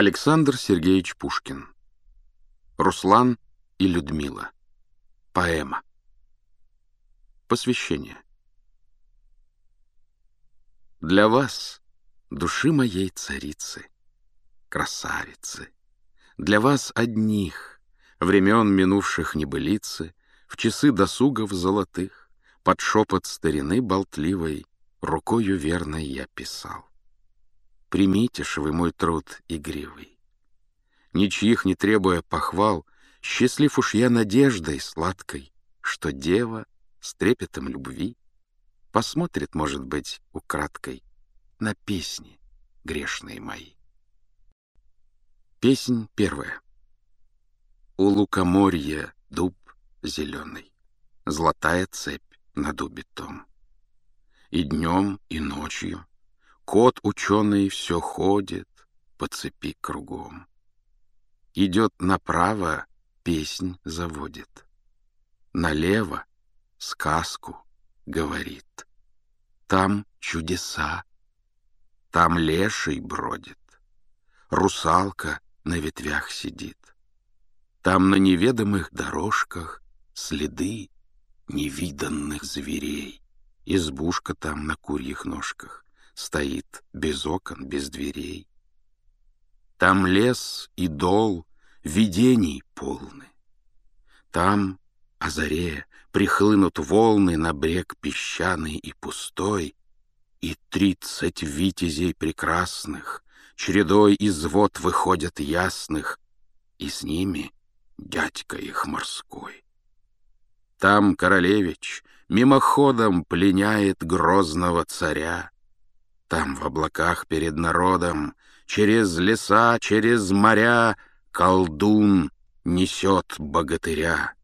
Александр Сергеевич Пушкин. Руслан и Людмила. Поэма. Посвящение. Для вас, души моей царицы, красавицы, Для вас одних, времен минувших небылицы, В часы досугов золотых, Под шепот старины болтливой, Рукою верной я писал примитишь вы мой труд игривый. Ничьих не требуя похвал, счастлив уж я надеждой сладкой, что дева с трепетом любви посмотрит, может быть, украдкой на песни грешные мои. Песнь первая. У лукоморья дуб зеленый, Золотая цепь на дубе том. И днем, и ночью Кот ученый все ходит по цепи кругом. Идет направо, песнь заводит. Налево сказку говорит. Там чудеса, там леший бродит. Русалка на ветвях сидит. Там на неведомых дорожках следы невиданных зверей. Избушка там на курьих ножках стоит без окон, без дверей. Там лес и дол видений полны. Там, о заре, прихлынут волны на брег песчаный и пустой, и тридцать витязей прекрасных чередой из вод выходят ясных, и с ними дядька их морской. Там королевич мимоходом пленяет грозного царя, там, в облаках перед народом, через леса, через моря, колдун несет богатыря.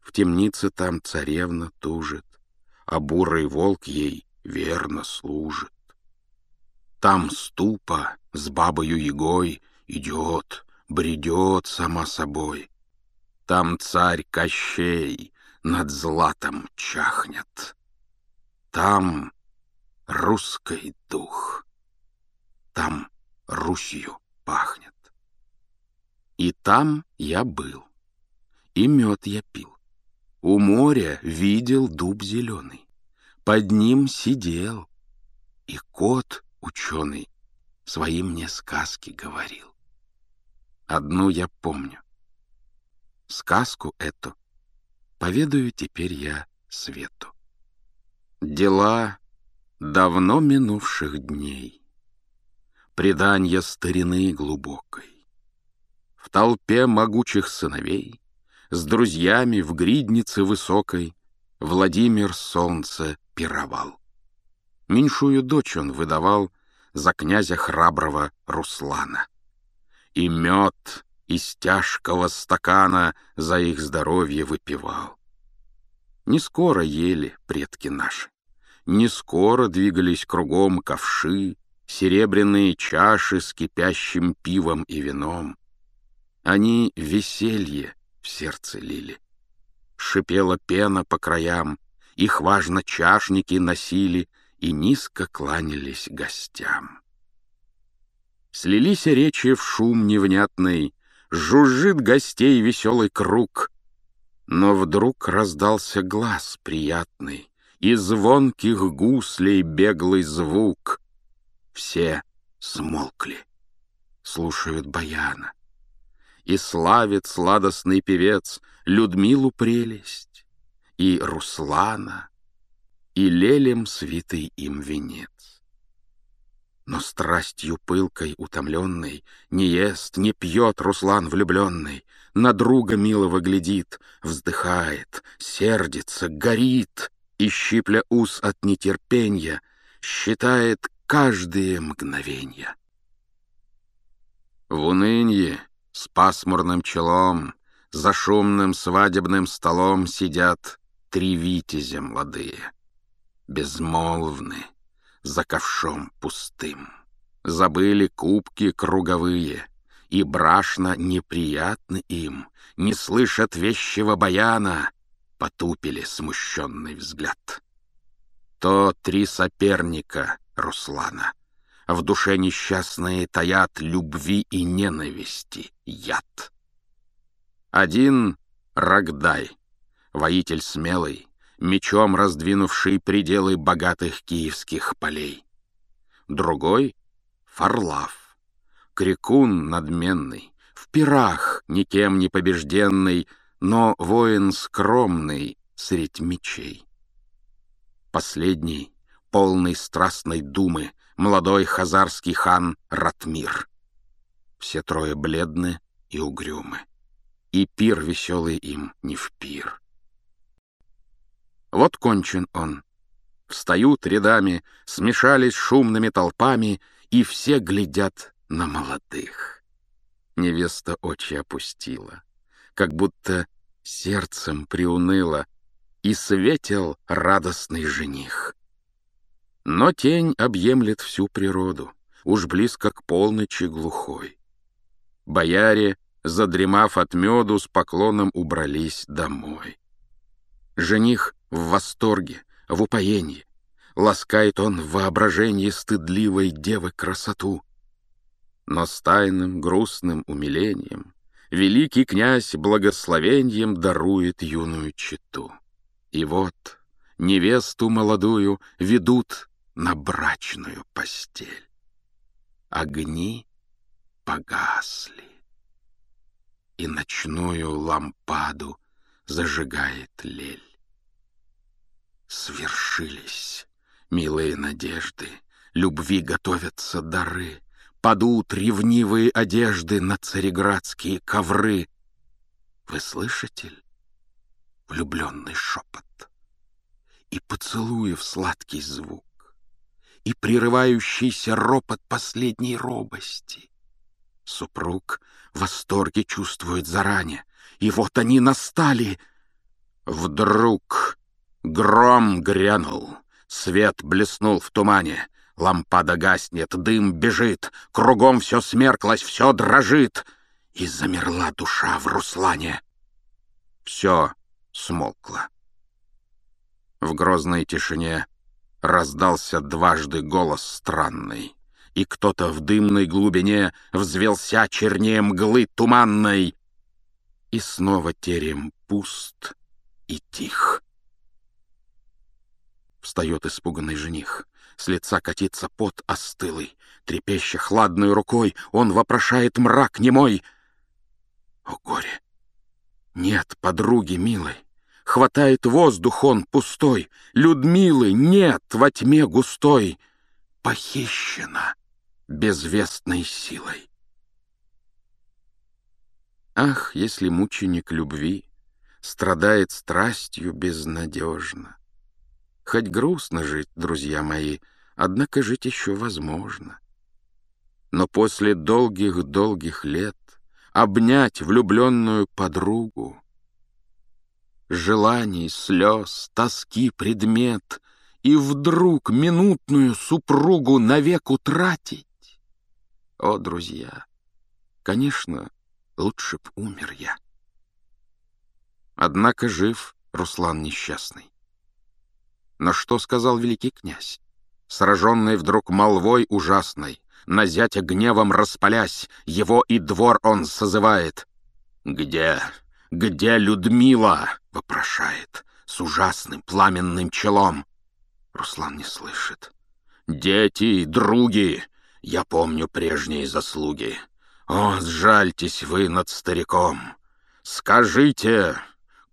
В темнице там царевна тужит, а бурый волк ей верно служит. Там ступа с бабою егой идет, бредет сама собой. Там царь Кощей над златом чахнет. Там русский дух. Там Русью пахнет. И там я был, и мед я пил. У моря видел дуб зеленый, под ним сидел, и кот ученый свои мне сказки говорил. Одну я помню. Сказку эту поведаю теперь я Свету. Дела давно минувших дней, преданья старины глубокой. В толпе могучих сыновей, с друзьями в гриднице высокой Владимир солнце пировал. Меньшую дочь он выдавал за князя храброго Руслана. И мед из тяжкого стакана за их здоровье выпивал. Не скоро ели предки наши не скоро двигались кругом ковши, серебряные чаши с кипящим пивом и вином. Они веселье в сердце лили. Шипела пена по краям, их важно чашники носили и низко кланялись гостям. Слились речи в шум невнятный, жужжит гостей веселый круг. Но вдруг раздался глаз приятный, и звонких гуслей беглый звук. Все смолкли, слушают баяна. И славит сладостный певец Людмилу прелесть, и Руслана, и лелем свитый им венец. Но страстью пылкой утомленной Не ест, не пьет Руслан влюбленный, На друга милого глядит, Вздыхает, сердится, горит — и, щипля ус от нетерпения, считает каждое мгновенье. В унынье с пасмурным челом за шумным свадебным столом сидят три витязя молодые, безмолвны, за ковшом пустым. Забыли кубки круговые, и брашно неприятно им, не слышат вещего баяна — потупили смущенный взгляд. То три соперника Руслана. В душе несчастные таят любви и ненависти яд. Один — Рогдай, воитель смелый, мечом раздвинувший пределы богатых киевских полей. Другой — Фарлав, крикун надменный, в пирах никем не побежденный — но воин скромный средь мечей. Последний, полный страстной думы, молодой хазарский хан Ратмир. Все трое бледны и угрюмы, и пир веселый им не в пир. Вот кончен он. Встают рядами, смешались шумными толпами, и все глядят на молодых. Невеста очи опустила, как будто сердцем приуныло, и светил радостный жених. Но тень объемлет всю природу, уж близко к полночи глухой. Бояре, задремав от меду, с поклоном убрались домой. Жених в восторге, в упоении. Ласкает он в воображении стыдливой девы красоту. Но с тайным грустным умилением великий князь благословением дарует юную читу. И вот невесту молодую ведут на брачную постель. Огни погасли, и ночную лампаду зажигает лель. Свершились милые надежды, любви готовятся дары. Падут ревнивые одежды на цареградские ковры. Вы слышите влюбленный шепот? И поцелуев сладкий звук, и прерывающийся ропот последней робости. Супруг в восторге чувствует заранее, и вот они настали. Вдруг гром грянул, свет блеснул в тумане — Лампада гаснет, дым бежит, кругом все смерклось, все дрожит. И замерла душа в Руслане. Все смолкло. В грозной тишине раздался дважды голос странный, и кто-то в дымной глубине взвелся чернее мглы туманной. И снова терем пуст и тих. Встает испуганный жених. С лица катится пот остылый. Трепеща хладной рукой, он вопрошает мрак немой. О горе! Нет, подруги милой, Хватает воздух он пустой, Людмилы нет во тьме густой. Похищена безвестной силой. Ах, если мученик любви Страдает страстью безнадежно, Хоть грустно жить, друзья мои, однако жить еще возможно. Но после долгих-долгих лет обнять влюбленную подругу, желаний, слез, тоски предмет и вдруг минутную супругу навек утратить? О, друзья, конечно, лучше б умер я. Однако жив Руслан несчастный. Но что сказал великий князь? Сраженный вдруг молвой ужасной, на зятя гневом распалясь, его и двор он созывает. «Где? Где Людмила?» — вопрошает с ужасным пламенным челом. Руслан не слышит. «Дети, други, я помню прежние заслуги. О, сжальтесь вы над стариком! Скажите,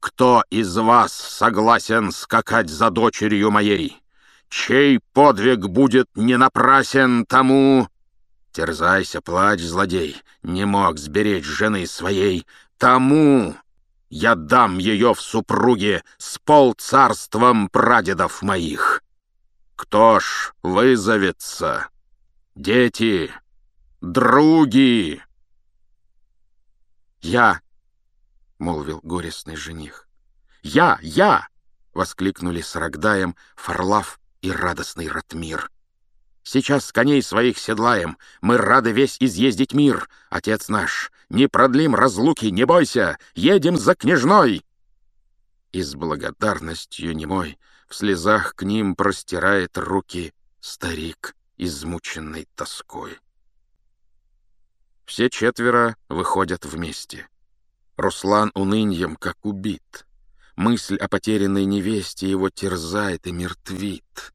кто из вас согласен скакать за дочерью моей? Чей подвиг будет не напрасен тому? Терзайся, плачь, злодей, не мог сберечь жены своей. Тому я дам ее в супруге с полцарством прадедов моих. Кто ж вызовется? Дети, други! Я молвил горестный жених. «Я! Я!» — воскликнули с Рогдаем Фарлав и радостный Ратмир. «Сейчас с коней своих седлаем, мы рады весь изъездить мир, отец наш! Не продлим разлуки, не бойся, едем за княжной!» И с благодарностью немой в слезах к ним простирает руки старик, измученный тоской. Все четверо выходят вместе. Руслан унынием, как убит. Мысль о потерянной невесте его терзает и мертвит.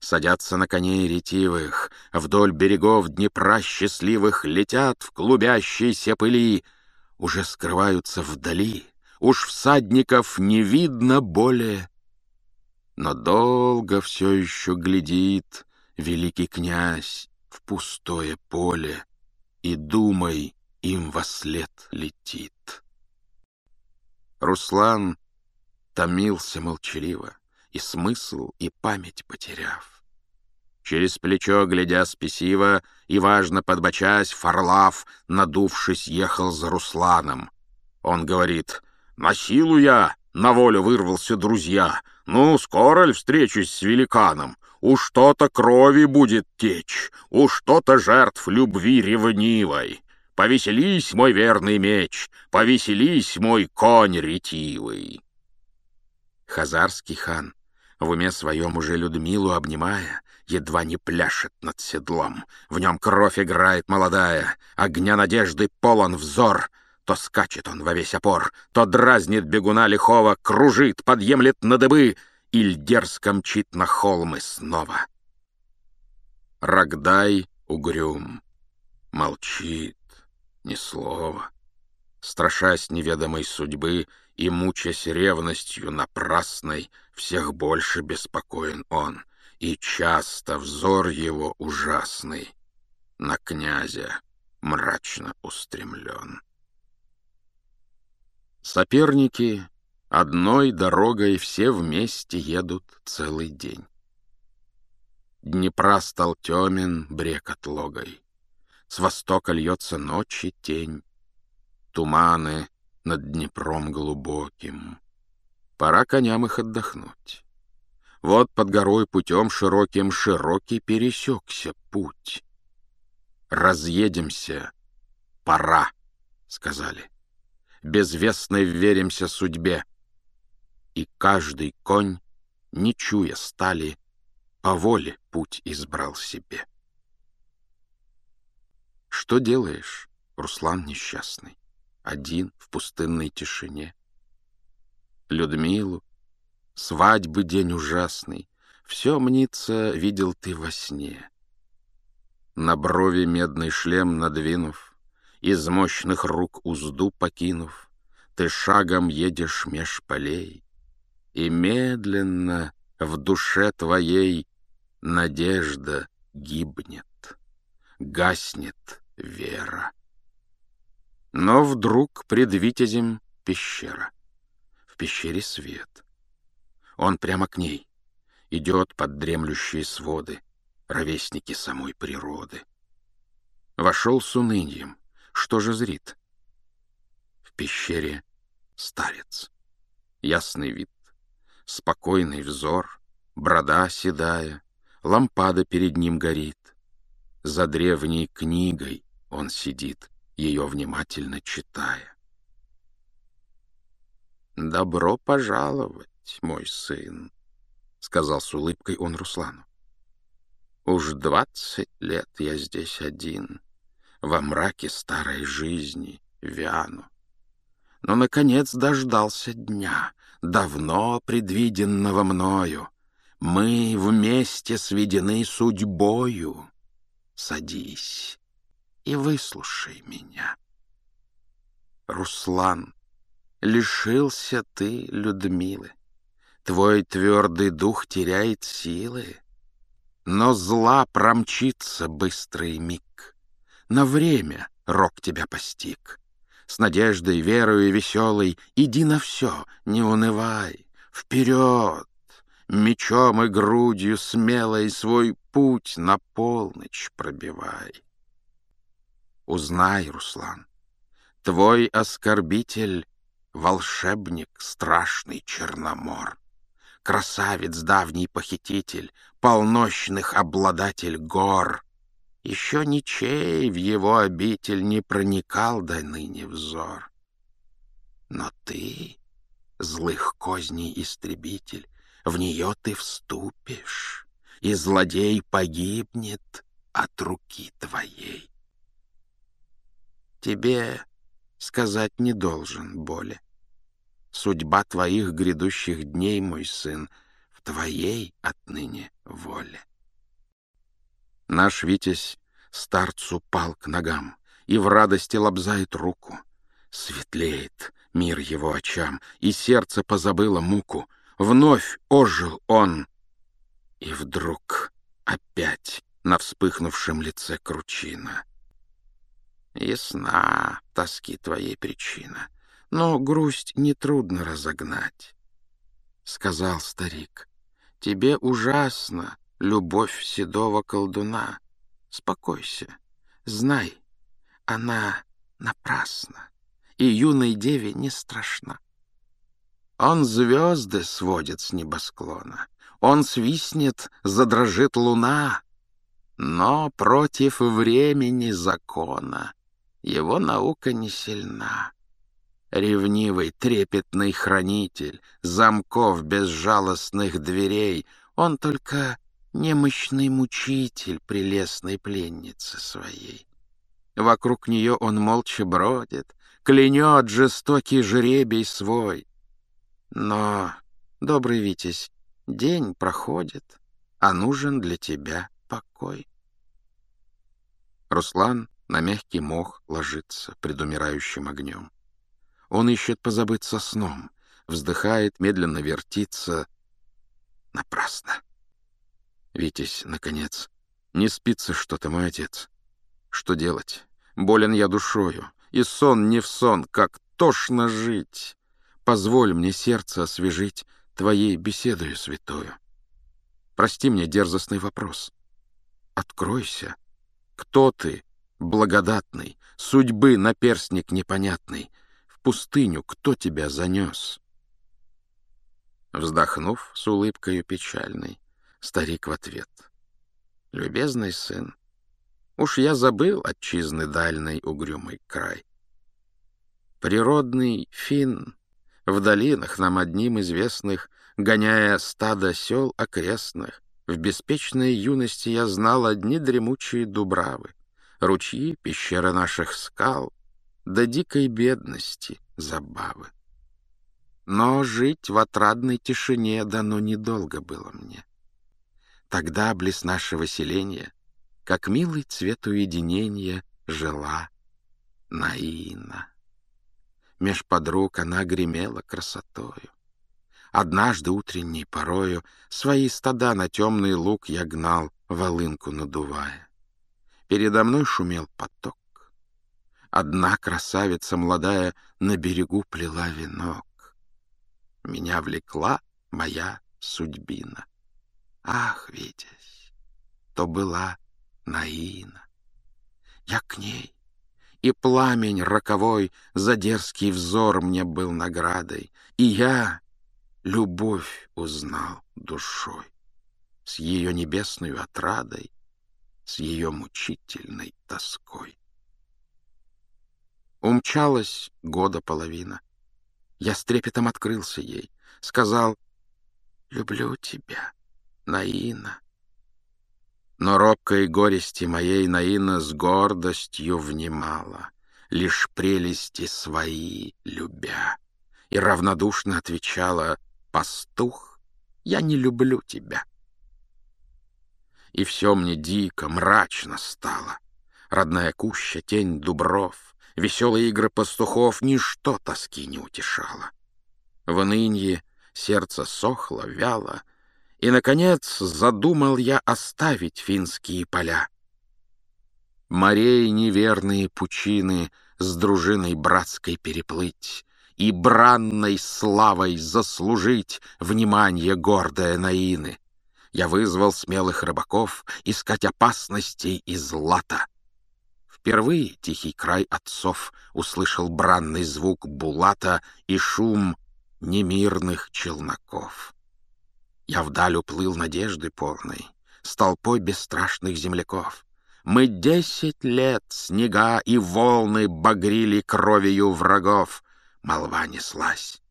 Садятся на коней ретивых, вдоль берегов Днепра счастливых летят в клубящейся пыли, уже скрываются вдали, уж всадников не видно более. Но долго все еще глядит великий князь в пустое поле, и, думай, им во след летит. Руслан томился молчаливо, и смысл, и память потеряв. Через плечо, глядя спесиво и, важно подбочась, Фарлав, надувшись, ехал за Русланом. Он говорит, «На силу я на волю вырвался, друзья. Ну, скоро ль встречусь с великаном? Уж что-то крови будет течь, уж что-то жертв любви ревнивой». Повеселись, мой верный меч, повеселись, мой конь ретивый. Хазарский хан, в уме своем уже Людмилу обнимая, едва не пляшет над седлом. В нем кровь играет молодая, огня надежды полон взор. То скачет он во весь опор, то дразнит бегуна лихого, кружит, подъемлет на дыбы, и дерзко мчит на холмы снова. Рогдай угрюм молчит ни слова. Страшась неведомой судьбы и мучась ревностью напрасной, всех больше беспокоен он, и часто взор его ужасный на князя мрачно устремлен. Соперники одной дорогой все вместе едут целый день. Днепра стал темен брек отлогой. С востока льется ночи тень, Туманы над Днепром глубоким. Пора коням их отдохнуть. Вот под горой путем широким Широкий пересекся путь. «Разъедемся, пора», — сказали. «Безвестной веримся судьбе». И каждый конь, не чуя стали, — по воле путь избрал себе. Что делаешь, Руслан несчастный, один в пустынной тишине? Людмилу, свадьбы день ужасный, все, мнится, видел ты во сне. На брови медный шлем надвинув, из мощных рук узду покинув, ты шагом едешь меж полей, и медленно в душе твоей надежда гибнет, гаснет, Вера. Но вдруг пред Витязем пещера. В пещере свет. Он прямо к ней. Идет под дремлющие своды, ровесники самой природы. Вошел с унынием. Что же зрит? В пещере старец. Ясный вид, спокойный взор, брода седая, лампада перед ним горит. За древней книгой он сидит, ее внимательно читая. «Добро пожаловать, мой сын», — сказал с улыбкой он Руслану. «Уж двадцать лет я здесь один, во мраке старой жизни, вяну. Но, наконец, дождался дня, давно предвиденного мною. Мы вместе сведены судьбою. Садись» и выслушай меня. Руслан, лишился ты Людмилы. Твой твердый дух теряет силы, но зла промчится быстрый миг. На время рок тебя постиг. С надеждой, верою веселой иди на все, не унывай. Вперед! Мечом и грудью смелой свой путь на полночь пробивай. Узнай, Руслан, твой оскорбитель — волшебник, страшный черномор, красавец, давний похититель, полночных обладатель гор. Еще ничей в его обитель не проникал до ныне взор. Но ты, злых козней истребитель, в нее ты вступишь, и злодей погибнет от руки твоей тебе сказать не должен боли. Судьба твоих грядущих дней, мой сын, в твоей отныне воле. Наш Витязь старцу пал к ногам и в радости лобзает руку. Светлеет мир его очам, и сердце позабыло муку. Вновь ожил он, и вдруг опять на вспыхнувшем лице кручина — Ясна тоски твоей причина, но грусть нетрудно разогнать. Сказал старик, тебе ужасно любовь седого колдуна. Спокойся, знай, она напрасна, и юной деве не страшна. Он звезды сводит с небосклона, он свистнет, задрожит луна, но против времени закона — его наука не сильна. Ревнивый, трепетный хранитель, замков безжалостных дверей, он только немощный мучитель прелестной пленницы своей. Вокруг нее он молча бродит, клянет жестокий жребий свой. Но, добрый Витязь, день проходит, а нужен для тебя покой. Руслан на мягкий мох ложится пред умирающим огнем. Он ищет позабыться сном, вздыхает, медленно вертится. Напрасно. Витязь, наконец, не спится что-то, мой отец. Что делать? Болен я душою, и сон не в сон, как тошно жить. Позволь мне сердце освежить твоей беседою святою. Прости мне дерзостный вопрос. Откройся. Кто ты благодатный, судьбы наперстник непонятный, в пустыню кто тебя занес? Вздохнув с улыбкою печальной, старик в ответ. Любезный сын, уж я забыл отчизны дальний угрюмый край. Природный фин в долинах нам одним известных, гоняя стадо сел окрестных, в беспечной юности я знал одни дремучие дубравы, ручьи, пещеры наших скал, до дикой бедности забавы. Но жить в отрадной тишине дано недолго было мне. Тогда близ нашего селения, как милый цвет уединения, жила Наина. Меж подруг она гремела красотою. Однажды утренней порою свои стада на темный луг я гнал, волынку надувая. Передо мной шумел поток. Одна красавица молодая на берегу плела венок. Меня влекла моя судьбина. Ах, видясь, то была Наина. Я к ней, и пламень роковой За дерзкий взор мне был наградой, И я любовь узнал душой. С ее небесной отрадой с ее мучительной тоской. Умчалась года половина. Я с трепетом открылся ей, сказал «Люблю тебя, Наина». Но робкой горести моей Наина с гордостью внимала, лишь прелести свои любя, и равнодушно отвечала «Пастух, я не люблю тебя» и все мне дико, мрачно стало. Родная куща, тень дубров, веселые игры пастухов ничто тоски не утешало. В инынье сердце сохло, вяло, и, наконец, задумал я оставить финские поля. Морей неверные пучины с дружиной братской переплыть и бранной славой заслужить внимание гордое Наины я вызвал смелых рыбаков искать опасностей и злата. Впервые тихий край отцов услышал бранный звук булата и шум немирных челноков. Я вдаль уплыл надежды полной, с толпой бесстрашных земляков. Мы десять лет снега и волны багрили кровью врагов. Молва неслась.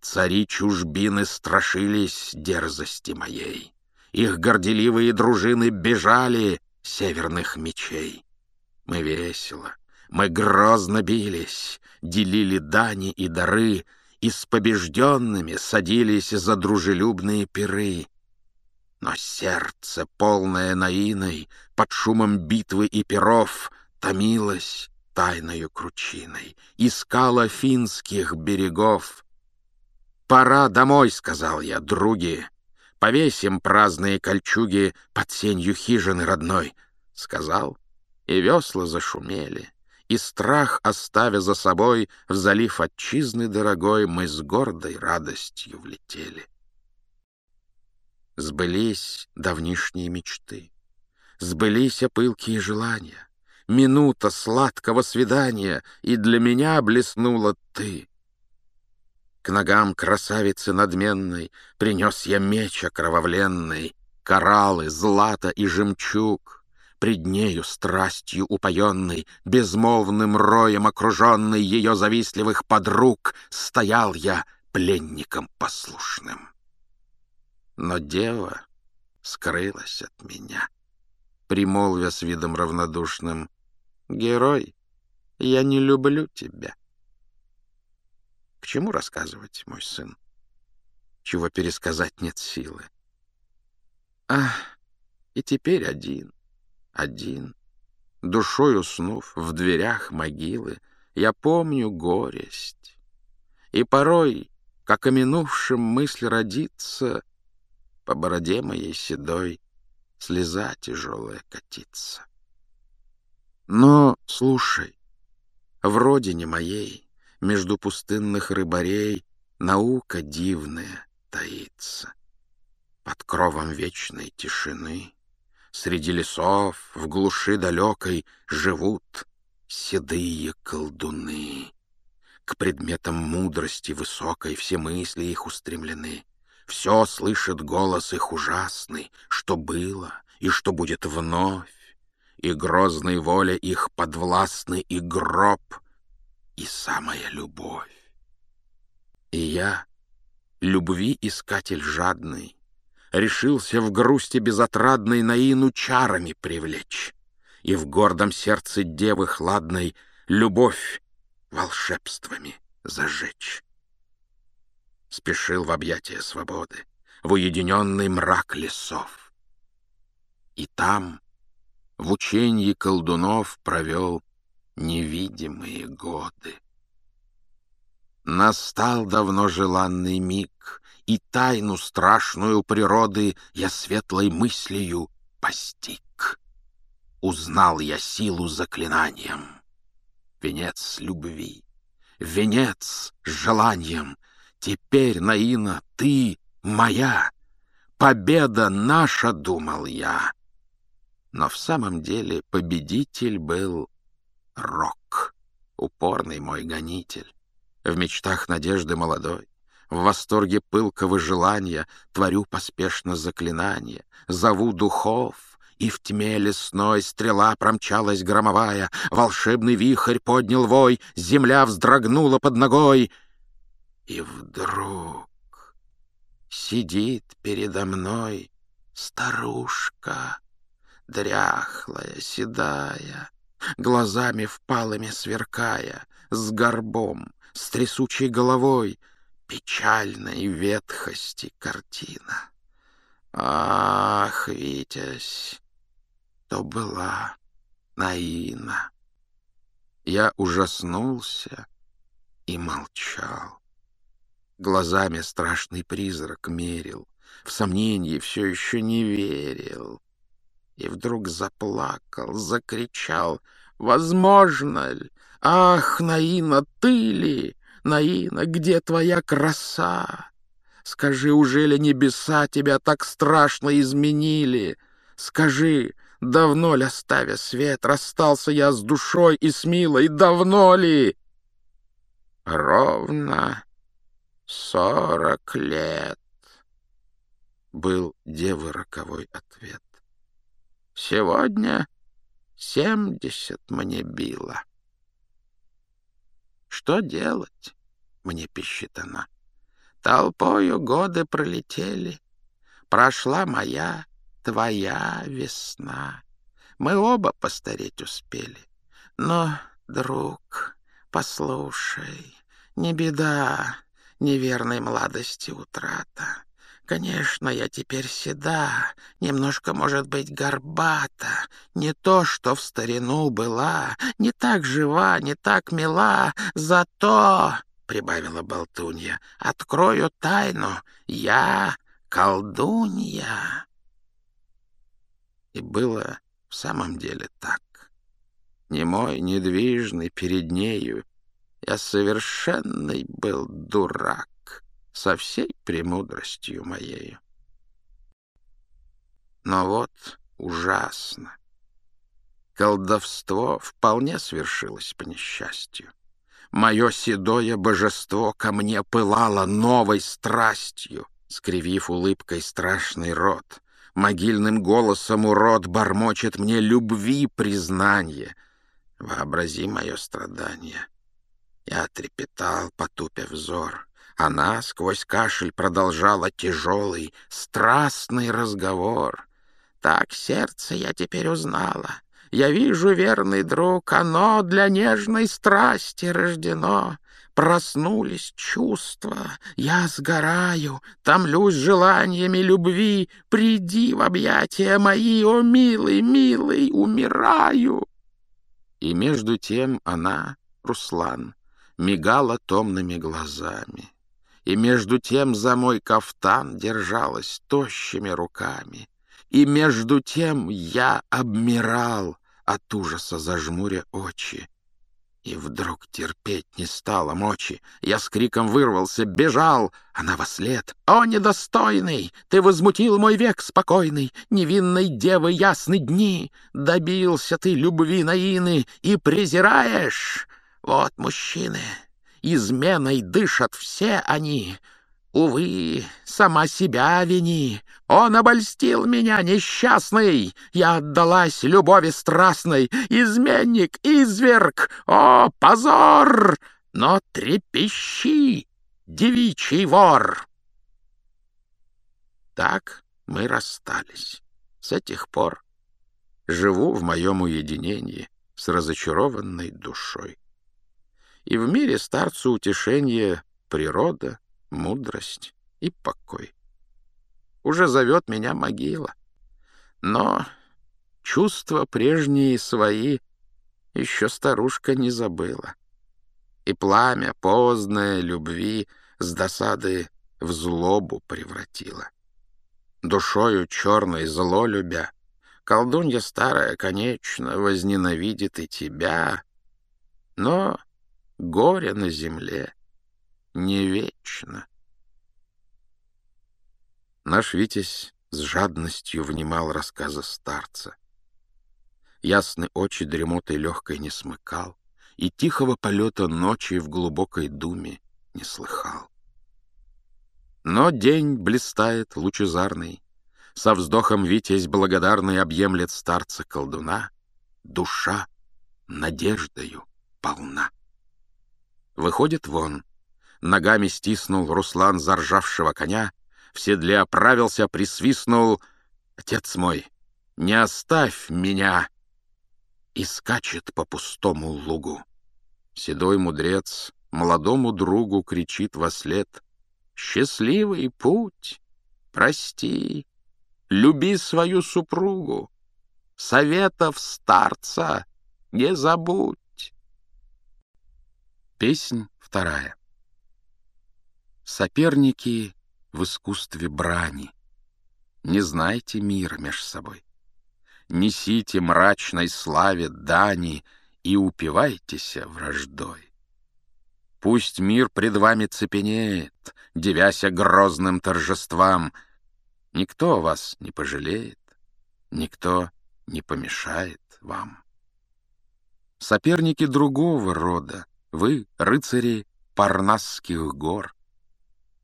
Цари чужбины страшились дерзости моей. Их горделивые дружины бежали северных мечей. Мы весело, мы грозно бились, делили дани и дары, и с побежденными садились за дружелюбные пиры. Но сердце, полное наиной, под шумом битвы и перов, томилось тайною кручиной, искало финских берегов. «Пора домой», — сказал я, — «други, повесим праздные кольчуги под сенью хижины родной», — сказал, и весла зашумели, и страх, оставя за собой, в залив отчизны дорогой, мы с гордой радостью влетели. Сбылись давнишние мечты, сбылись опылки и желания, минута сладкого свидания, и для меня блеснула ты — к ногам красавицы надменной Принес я меч окровавленный, Кораллы, злато и жемчуг. Пред нею страстью упоенный, Безмолвным роем окруженный Ее завистливых подруг, Стоял я пленником послушным. Но дева скрылась от меня, Примолвя с видом равнодушным, «Герой, я не люблю тебя». К чему рассказывать, мой сын? Чего пересказать нет силы. Ах, и теперь один, один, душой уснув в дверях могилы, я помню горесть. И порой, как о минувшем мысль родится, по бороде моей седой слеза тяжелая катится. Но, слушай, в родине моей — между пустынных рыбарей наука дивная таится. Под кровом вечной тишины среди лесов в глуши далекой живут седые колдуны. К предметам мудрости высокой все мысли их устремлены. Все слышит голос их ужасный, что было и что будет вновь. И грозной воле их подвластны и гроб — и самая любовь. И я, любви искатель жадный, решился в грусти безотрадной Наину чарами привлечь, и в гордом сердце девы хладной любовь волшебствами зажечь. Спешил в объятия свободы, в уединенный мрак лесов. И там, в ученье колдунов, провел невидимые годы. Настал давно желанный миг, и тайну страшную природы я светлой мыслью постиг. Узнал я силу заклинанием. Венец любви, венец с желанием. Теперь, Наина, ты моя. Победа наша, думал я. Но в самом деле победитель был Рок, упорный мой гонитель, в мечтах надежды молодой, в восторге пылкого желания творю поспешно заклинание, зову духов, и в тьме лесной стрела промчалась громовая, волшебный вихрь поднял вой, земля вздрогнула под ногой. И вдруг сидит передо мной старушка, дряхлая, седая, глазами впалыми сверкая, с горбом, с трясучей головой, печальной ветхости картина. Ах, Витязь, то была Наина. Я ужаснулся и молчал. Глазами страшный призрак мерил, в сомнении все еще не верил и вдруг заплакал, закричал. «Возможно ли? Ах, Наина, ты ли? Наина, где твоя краса? Скажи, уже ли небеса тебя так страшно изменили? Скажи, давно ли, оставя свет, расстался я с душой и с милой, давно ли?» «Ровно сорок лет» был девы роковой ответ. Сегодня семьдесят мне било. Что делать? Мне пищит она. Толпою годы пролетели. Прошла моя, твоя весна. Мы оба постареть успели. Но, друг, послушай, не беда неверной младости утрата. Конечно, я теперь седа, немножко, может быть, горбата, не то, что в старину была, не так жива, не так мила, зато, — прибавила болтунья, — открою тайну, я колдунья. И было в самом деле так. Немой, недвижный, перед нею, я совершенный был дурак со всей премудростью моею. Но вот ужасно. Колдовство вполне свершилось по несчастью. Мое седое божество ко мне пылало новой страстью, скривив улыбкой страшный рот. Могильным голосом урод бормочет мне любви признание. Вообрази мое страдание. Я трепетал, потупя взор — Она сквозь кашель продолжала тяжелый, страстный разговор. Так сердце я теперь узнала. Я вижу, верный друг, оно для нежной страсти рождено. Проснулись чувства, я сгораю, томлюсь желаниями любви. Приди в объятия мои, о милый, милый, умираю. И между тем она, Руслан, мигала томными глазами и между тем за мой кафтан держалась тощими руками, и между тем я обмирал от ужаса зажмуря очи. И вдруг терпеть не стало мочи. Я с криком вырвался, бежал. Она а во след. «О, недостойный! Ты возмутил мой век спокойный, невинной девы ясны дни! Добился ты любви Наины и презираешь! Вот мужчины!» изменой дышат все они. Увы, сама себя вини. Он обольстил меня, несчастный. Я отдалась любови страстной. Изменник, изверг, о, позор! Но трепещи, девичий вор! Так мы расстались. С этих пор живу в моем уединении с разочарованной душой и в мире старцу утешение природа, мудрость и покой. Уже зовет меня могила, но чувства прежние свои еще старушка не забыла. И пламя поздное любви с досады в злобу превратила. Душою черной зло любя, колдунья старая, конечно, возненавидит и тебя, но Горе на земле не вечно. Наш Витязь с жадностью внимал рассказы старца. Ясны очи дремотой легкой не смыкал, и тихого полета ночи в глубокой думе не слыхал. Но день блистает лучезарный, со вздохом Витязь благодарный объемлет старца колдуна, душа надеждою полна. Выходит вон. Ногами стиснул Руслан заржавшего коня, в седле оправился, присвистнул. «Отец мой, не оставь меня!» И скачет по пустому лугу. Седой мудрец молодому другу кричит во след. «Счастливый путь! Прости! Люби свою супругу! Советов старца не забудь!» Песнь вторая. Соперники в искусстве брани. Не знайте мира меж собой. Несите мрачной славе дани и упивайтесь враждой. Пусть мир пред вами цепенеет, девяся грозным торжествам. Никто вас не пожалеет, никто не помешает вам. Соперники другого рода, вы — рыцари Парнасских гор.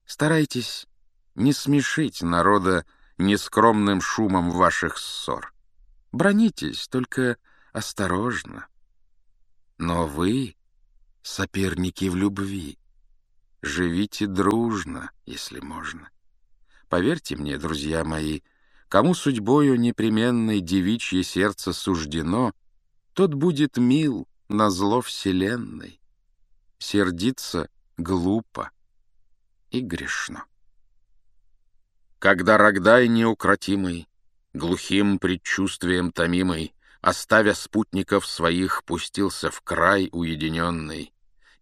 Старайтесь не смешить народа нескромным шумом ваших ссор. Бронитесь, только осторожно. Но вы — соперники в любви. Живите дружно, если можно. Поверьте мне, друзья мои, кому судьбою непременной девичье сердце суждено, тот будет мил на зло вселенной сердиться глупо и грешно. Когда Рогдай неукротимый, глухим предчувствием томимый, оставя спутников своих, пустился в край уединенный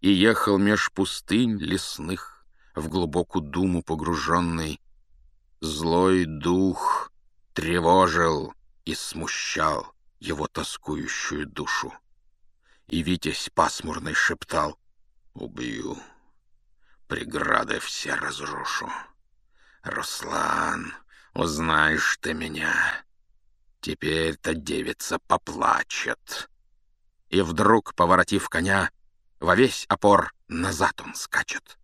и ехал меж пустынь лесных, в глубокую думу погруженный, злой дух тревожил и смущал его тоскующую душу. И Витязь пасмурный шептал Убью. Преграды все разрушу. Руслан, узнаешь ты меня. Теперь-то девица поплачет. И вдруг, поворотив коня, во весь опор назад он скачет.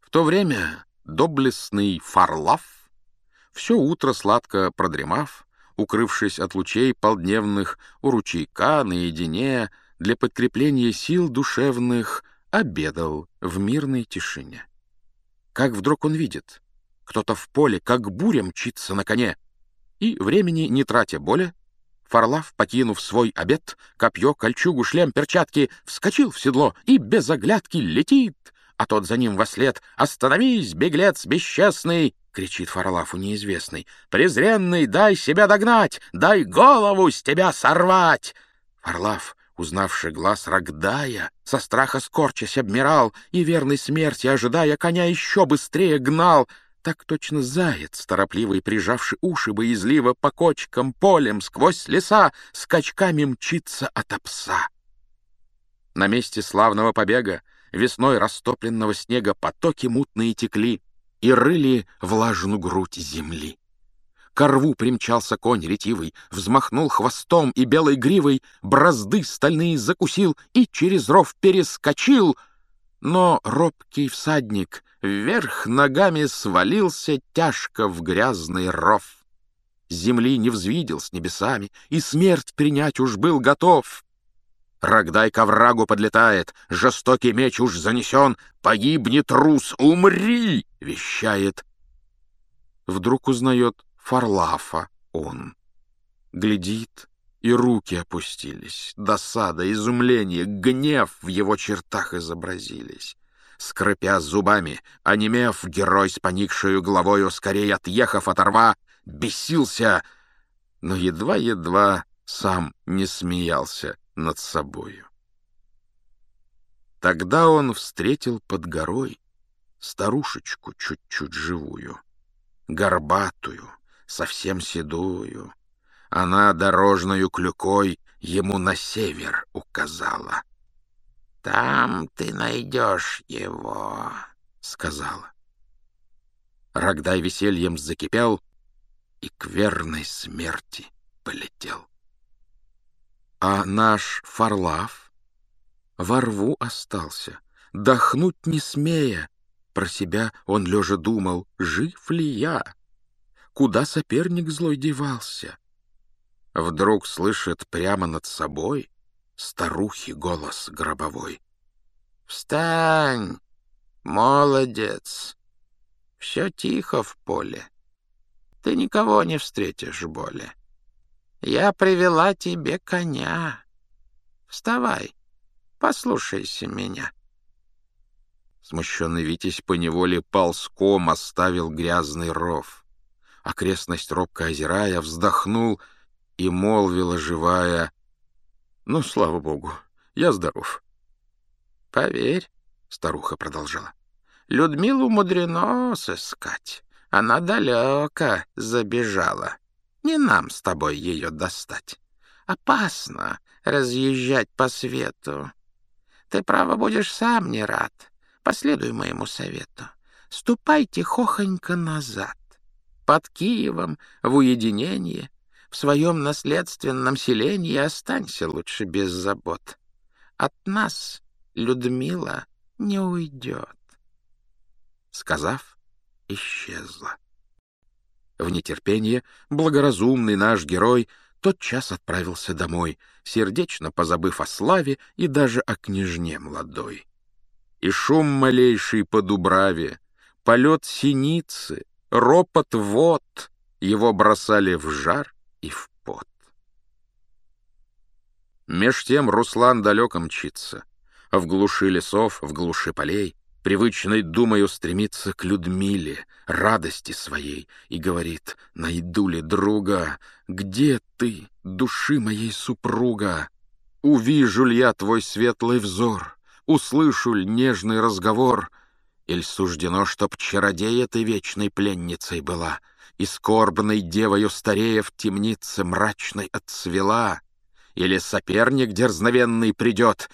В то время доблестный Фарлав, все утро сладко продремав, укрывшись от лучей полдневных у ручейка наедине, для подкрепления сил душевных обедал в мирной тишине. Как вдруг он видит, кто-то в поле, как буря, мчится на коне, и, времени не тратя боли, Фарлав, покинув свой обед, копье, кольчугу, шлем, перчатки, вскочил в седло и без оглядки летит, а тот за ним во след «Остановись, беглец бесчестный!» — кричит Фарлафу неизвестный. «Презренный, дай себя догнать! Дай голову с тебя сорвать!» Фарлав. Узнавший глаз Рогдая, со страха скорчась обмирал и верной смерти, ожидая коня, еще быстрее гнал. Так точно заяц, торопливый, прижавший уши боязливо по кочкам, полем, сквозь леса, скачками мчится от пса. На месте славного побега весной растопленного снега потоки мутные текли и рыли влажную грудь земли. Ко рву примчался конь ретивый, взмахнул хвостом и белой гривой, бразды стальные закусил и через ров перескочил. Но робкий всадник вверх ногами свалился тяжко в грязный ров. Земли не взвидел с небесами, и смерть принять уж был готов. Рогдай к оврагу подлетает, жестокий меч уж занесен, погибнет трус, умри!» — вещает. Вдруг узнает Фарлафа он. Глядит, и руки опустились. Досада, изумление, гнев в его чертах изобразились. Скрипя зубами, онемев, герой с поникшую головою, скорее отъехав от рва, бесился, но едва-едва сам не смеялся над собою. Тогда он встретил под горой старушечку чуть-чуть живую, горбатую, совсем седую. Она дорожною клюкой ему на север указала. «Там ты найдешь его», — сказала. Рогдай весельем закипел и к верной смерти полетел. А наш Фарлав во рву остался, дохнуть не смея. Про себя он лежа думал, жив ли я, куда соперник злой девался. Вдруг слышит прямо над собой старухи голос гробовой. «Встань, молодец! Все тихо в поле. Ты никого не встретишь более. Я привела тебе коня. Вставай, послушайся меня». Смущенный Витязь поневоле ползком оставил грязный ров — окрестность робко озирая, вздохнул и молвила живая. «Ну, слава богу, я здоров». «Поверь», — старуха продолжала, — «Людмилу мудрено сыскать. Она далеко забежала. Не нам с тобой ее достать. Опасно разъезжать по свету. Ты, право, будешь сам не рад. Последуй моему совету. ступайте тихохонько назад под Киевом, в уединении, в своем наследственном селении останься лучше без забот. От нас Людмила не уйдет. Сказав, исчезла. В нетерпении благоразумный наш герой тот час отправился домой, сердечно позабыв о славе и даже о княжне молодой. И шум малейший по Дубраве, полет синицы — ропот вод его бросали в жар и в пот. Меж тем Руслан далеко мчится, в глуши лесов, в глуши полей, привычной думаю стремится к Людмиле, радости своей, и говорит, найду ли друга, где ты, души моей супруга? Увижу ли я твой светлый взор, услышу ли нежный разговор — Иль суждено, чтоб чародея ты вечной пленницей была, И скорбной девою старея в темнице мрачной отцвела, Или соперник дерзновенный придет?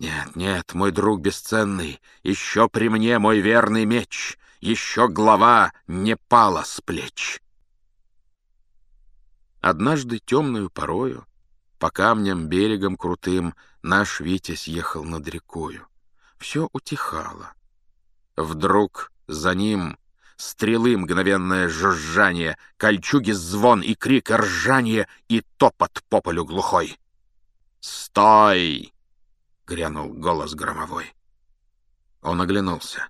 Нет, нет, мой друг бесценный, Еще при мне мой верный меч, Еще глава не пала с плеч. Однажды темную порою, По камням берегом крутым, Наш Витязь ехал над рекою. Все утихало — Вдруг за ним стрелы мгновенное жужжание, кольчуги звон и крик, и и топот по полю глухой. «Стой!» — грянул голос громовой. Он оглянулся.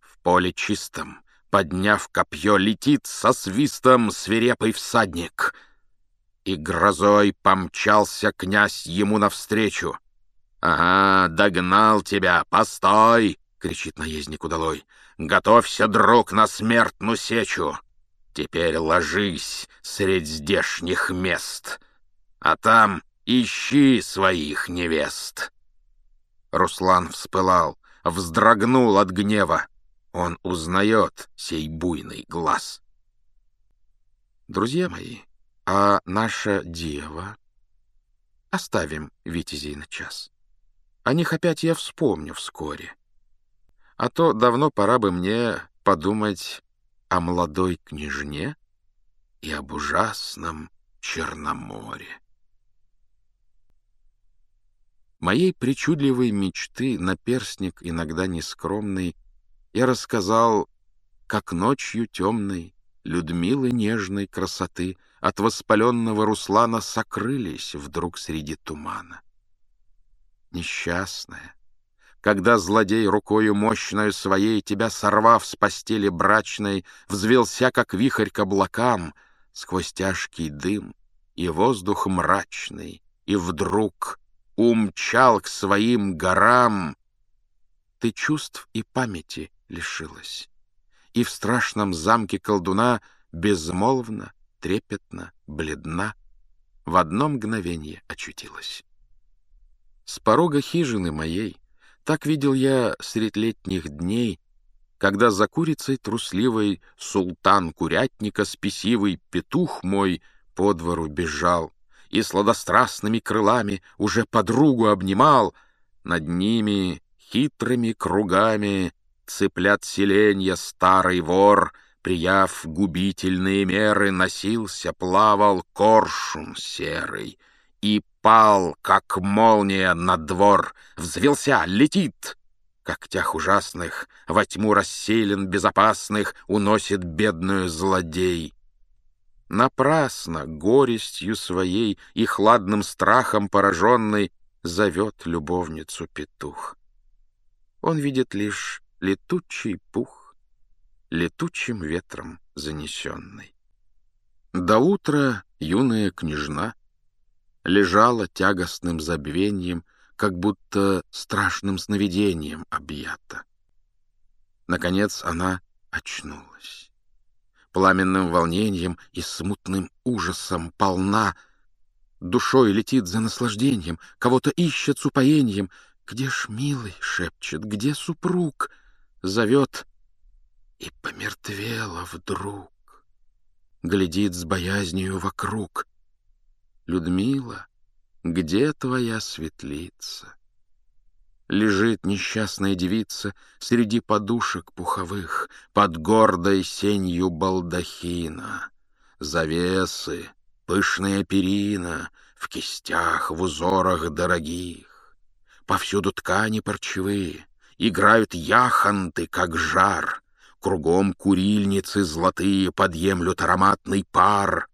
В поле чистом, подняв копье, летит со свистом свирепый всадник. И грозой помчался князь ему навстречу. «Ага, догнал тебя! Постой!» кричит наездник удалой. «Готовься, друг, на смертную сечу! Теперь ложись средь здешних мест, а там ищи своих невест!» Руслан вспылал, вздрогнул от гнева. Он узнает сей буйный глаз. «Друзья мои, а наша дева...» Оставим витязей на час. О них опять я вспомню вскоре. А то давно пора бы мне подумать о молодой княжне и об ужасном Черноморе. Моей причудливой мечты наперстник, иногда нескромный, я рассказал, как ночью темной Людмилы нежной красоты от воспаленного Руслана сокрылись вдруг среди тумана. Несчастная, когда злодей рукою мощную своей, Тебя сорвав с постели брачной, Взвелся, как вихрь к облакам, Сквозь тяжкий дым и воздух мрачный, И вдруг умчал к своим горам, Ты чувств и памяти лишилась, И в страшном замке колдуна Безмолвно, трепетно, бледна, В одно мгновение очутилась. С порога хижины моей — так видел я средь летних дней, когда за курицей трусливой султан курятника спесивый петух мой по двору бежал и сладострастными крылами уже подругу обнимал, над ними хитрыми кругами цыплят селенья старый вор, прияв губительные меры, носился, плавал коршун серый, и упал, как молния на двор, взвелся, летит. Когтях ужасных, во тьму расселен безопасных, уносит бедную злодей. Напрасно горестью своей и хладным страхом пораженный зовет любовницу петух. Он видит лишь летучий пух, летучим ветром занесенный. До утра юная княжна — лежала тягостным забвением, как будто страшным сновидением объята. Наконец она очнулась. Пламенным волнением и смутным ужасом полна, душой летит за наслаждением, кого-то ищет с упоением. «Где ж милый?» — шепчет, «где супруг?» — зовет и помертвела вдруг. Глядит с боязнью вокруг — Людмила, где твоя светлица? Лежит несчастная девица Среди подушек пуховых Под гордой сенью балдахина. Завесы, пышная перина В кистях, в узорах дорогих. Повсюду ткани парчевые, Играют яханты, как жар. Кругом курильницы золотые Подъемлют ароматный пар.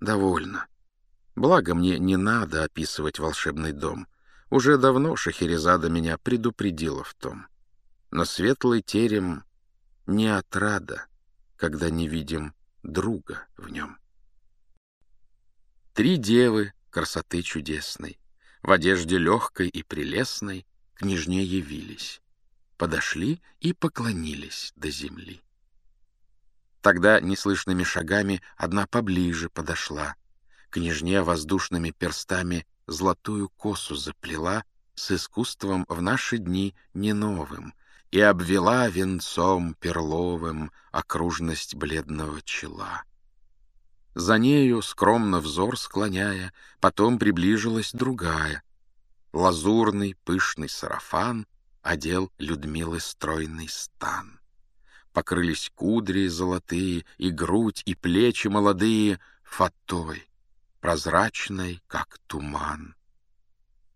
Довольно. Благо мне не надо описывать волшебный дом. Уже давно Шахерезада меня предупредила в том. Но светлый терем не отрада, когда не видим друга в нем. Три девы красоты чудесной, в одежде легкой и прелестной, к княжне явились, подошли и поклонились до земли. Тогда неслышными шагами одна поближе подошла — Княжне воздушными перстами золотую косу заплела с искусством в наши дни не новым и обвела венцом перловым окружность бледного чела. За нею, скромно взор склоняя, потом приближилась другая. Лазурный пышный сарафан одел Людмилы стройный стан. Покрылись кудри золотые, и грудь, и плечи молодые фатой прозрачной, как туман.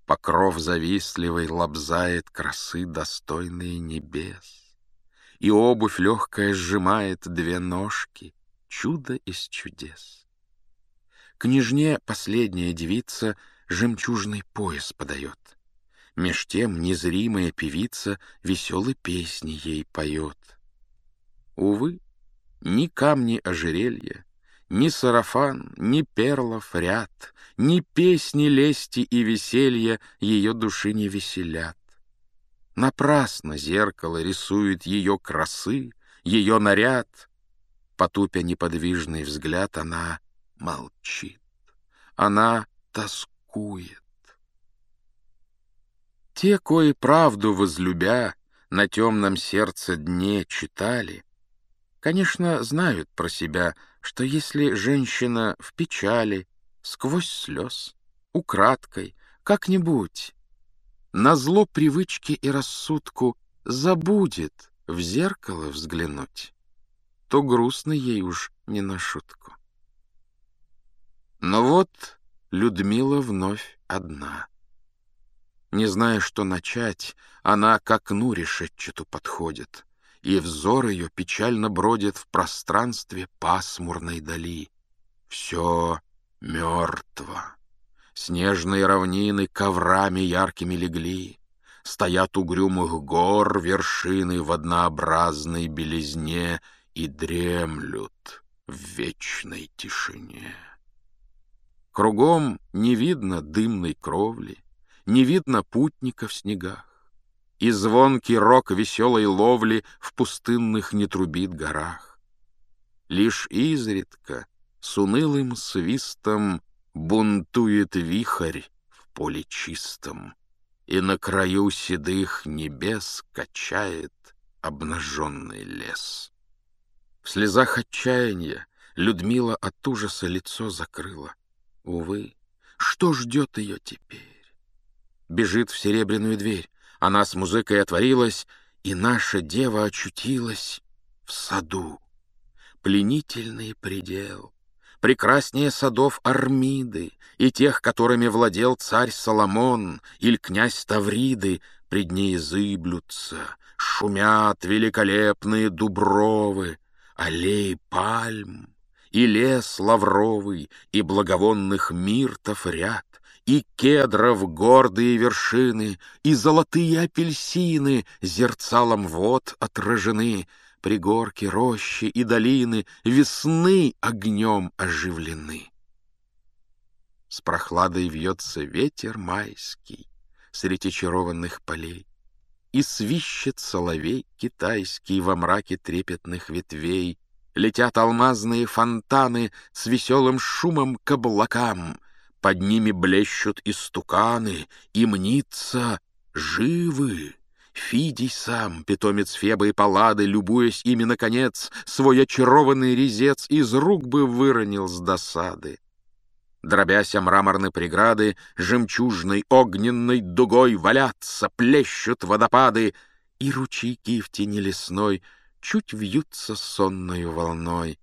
Покров завистливый лобзает красы, достойные небес, И обувь легкая сжимает две ножки, чудо из чудес. Княжне последняя девица жемчужный пояс подает, Меж тем незримая певица веселой песни ей поет. Увы, ни камни ожерелья, ни сарафан, ни перлов ряд, Ни песни, лести и веселья Ее души не веселят. Напрасно зеркало рисует ее красы, Ее наряд. Потупя неподвижный взгляд, она молчит. Она тоскует. Те, кои правду возлюбя, на темном сердце дне читали, конечно, знают про себя, что если женщина в печали, сквозь слез, украдкой, как-нибудь, на зло привычке и рассудку забудет в зеркало взглянуть, то грустно ей уж не на шутку. Но вот Людмила вновь одна. Не зная, что начать, она к окну решетчату подходит и взор ее печально бродит в пространстве пасмурной дали. Все мертво. Снежные равнины коврами яркими легли, Стоят угрюмых гор вершины в однообразной белизне И дремлют в вечной тишине. Кругом не видно дымной кровли, Не видно путника в снегах и звонкий рок веселой ловли в пустынных не трубит горах. Лишь изредка с унылым свистом бунтует вихрь в поле чистом, и на краю седых небес качает обнаженный лес. В слезах отчаяния Людмила от ужаса лицо закрыла. Увы, что ждет ее теперь? Бежит в серебряную дверь, она с музыкой отворилась, и наша дева очутилась в саду. Пленительный предел, прекраснее садов Армиды и тех, которыми владел царь Соломон или князь Тавриды, пред ней зыблются, шумят великолепные дубровы, аллеи пальм и лес лавровый, и благовонных миртов ряд, и кедров гордые вершины, И золотые апельсины Зерцалом вод отражены, Пригорки, рощи и долины Весны огнем оживлены. С прохладой вьется ветер майский Среди чарованных полей, И свищет соловей китайский Во мраке трепетных ветвей, Летят алмазные фонтаны С веселым шумом к облакам — под ними блещут истуканы, и мнится живы. Фидий сам, питомец Фебы и Паллады, любуясь ими, наконец, свой очарованный резец из рук бы выронил с досады. Дробясь о мраморной преграды, жемчужной огненной дугой валятся, плещут водопады, и ручейки в тени лесной чуть вьются сонною волной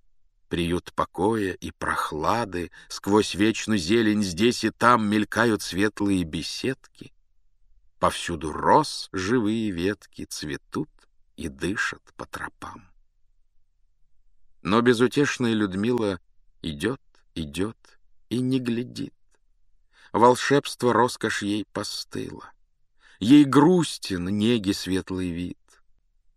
приют покоя и прохлады, сквозь вечную зелень здесь и там мелькают светлые беседки. Повсюду роз живые ветки цветут и дышат по тропам. Но безутешная Людмила идет, идет и не глядит. Волшебство роскошь ей постыло. Ей грустен неги светлый вид.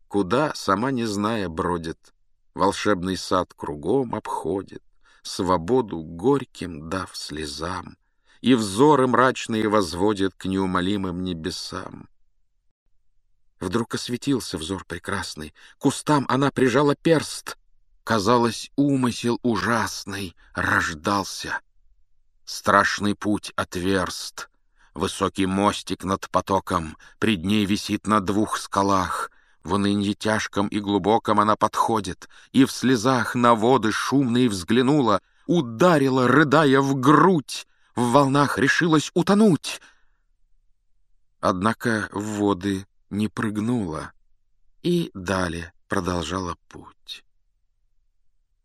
Куда, сама не зная, бродит Волшебный сад кругом обходит, Свободу горьким дав слезам, И взоры мрачные возводит К неумолимым небесам. Вдруг осветился взор прекрасный, Кустам она прижала перст. Казалось, умысел ужасный Рождался. Страшный путь отверст — Высокий мостик над потоком, Пред ней висит на двух скалах. В унынье тяжком и глубоком она подходит, И в слезах на воды шумные взглянула, Ударила, рыдая в грудь, В волнах решилась утонуть. Однако в воды не прыгнула и далее продолжала путь.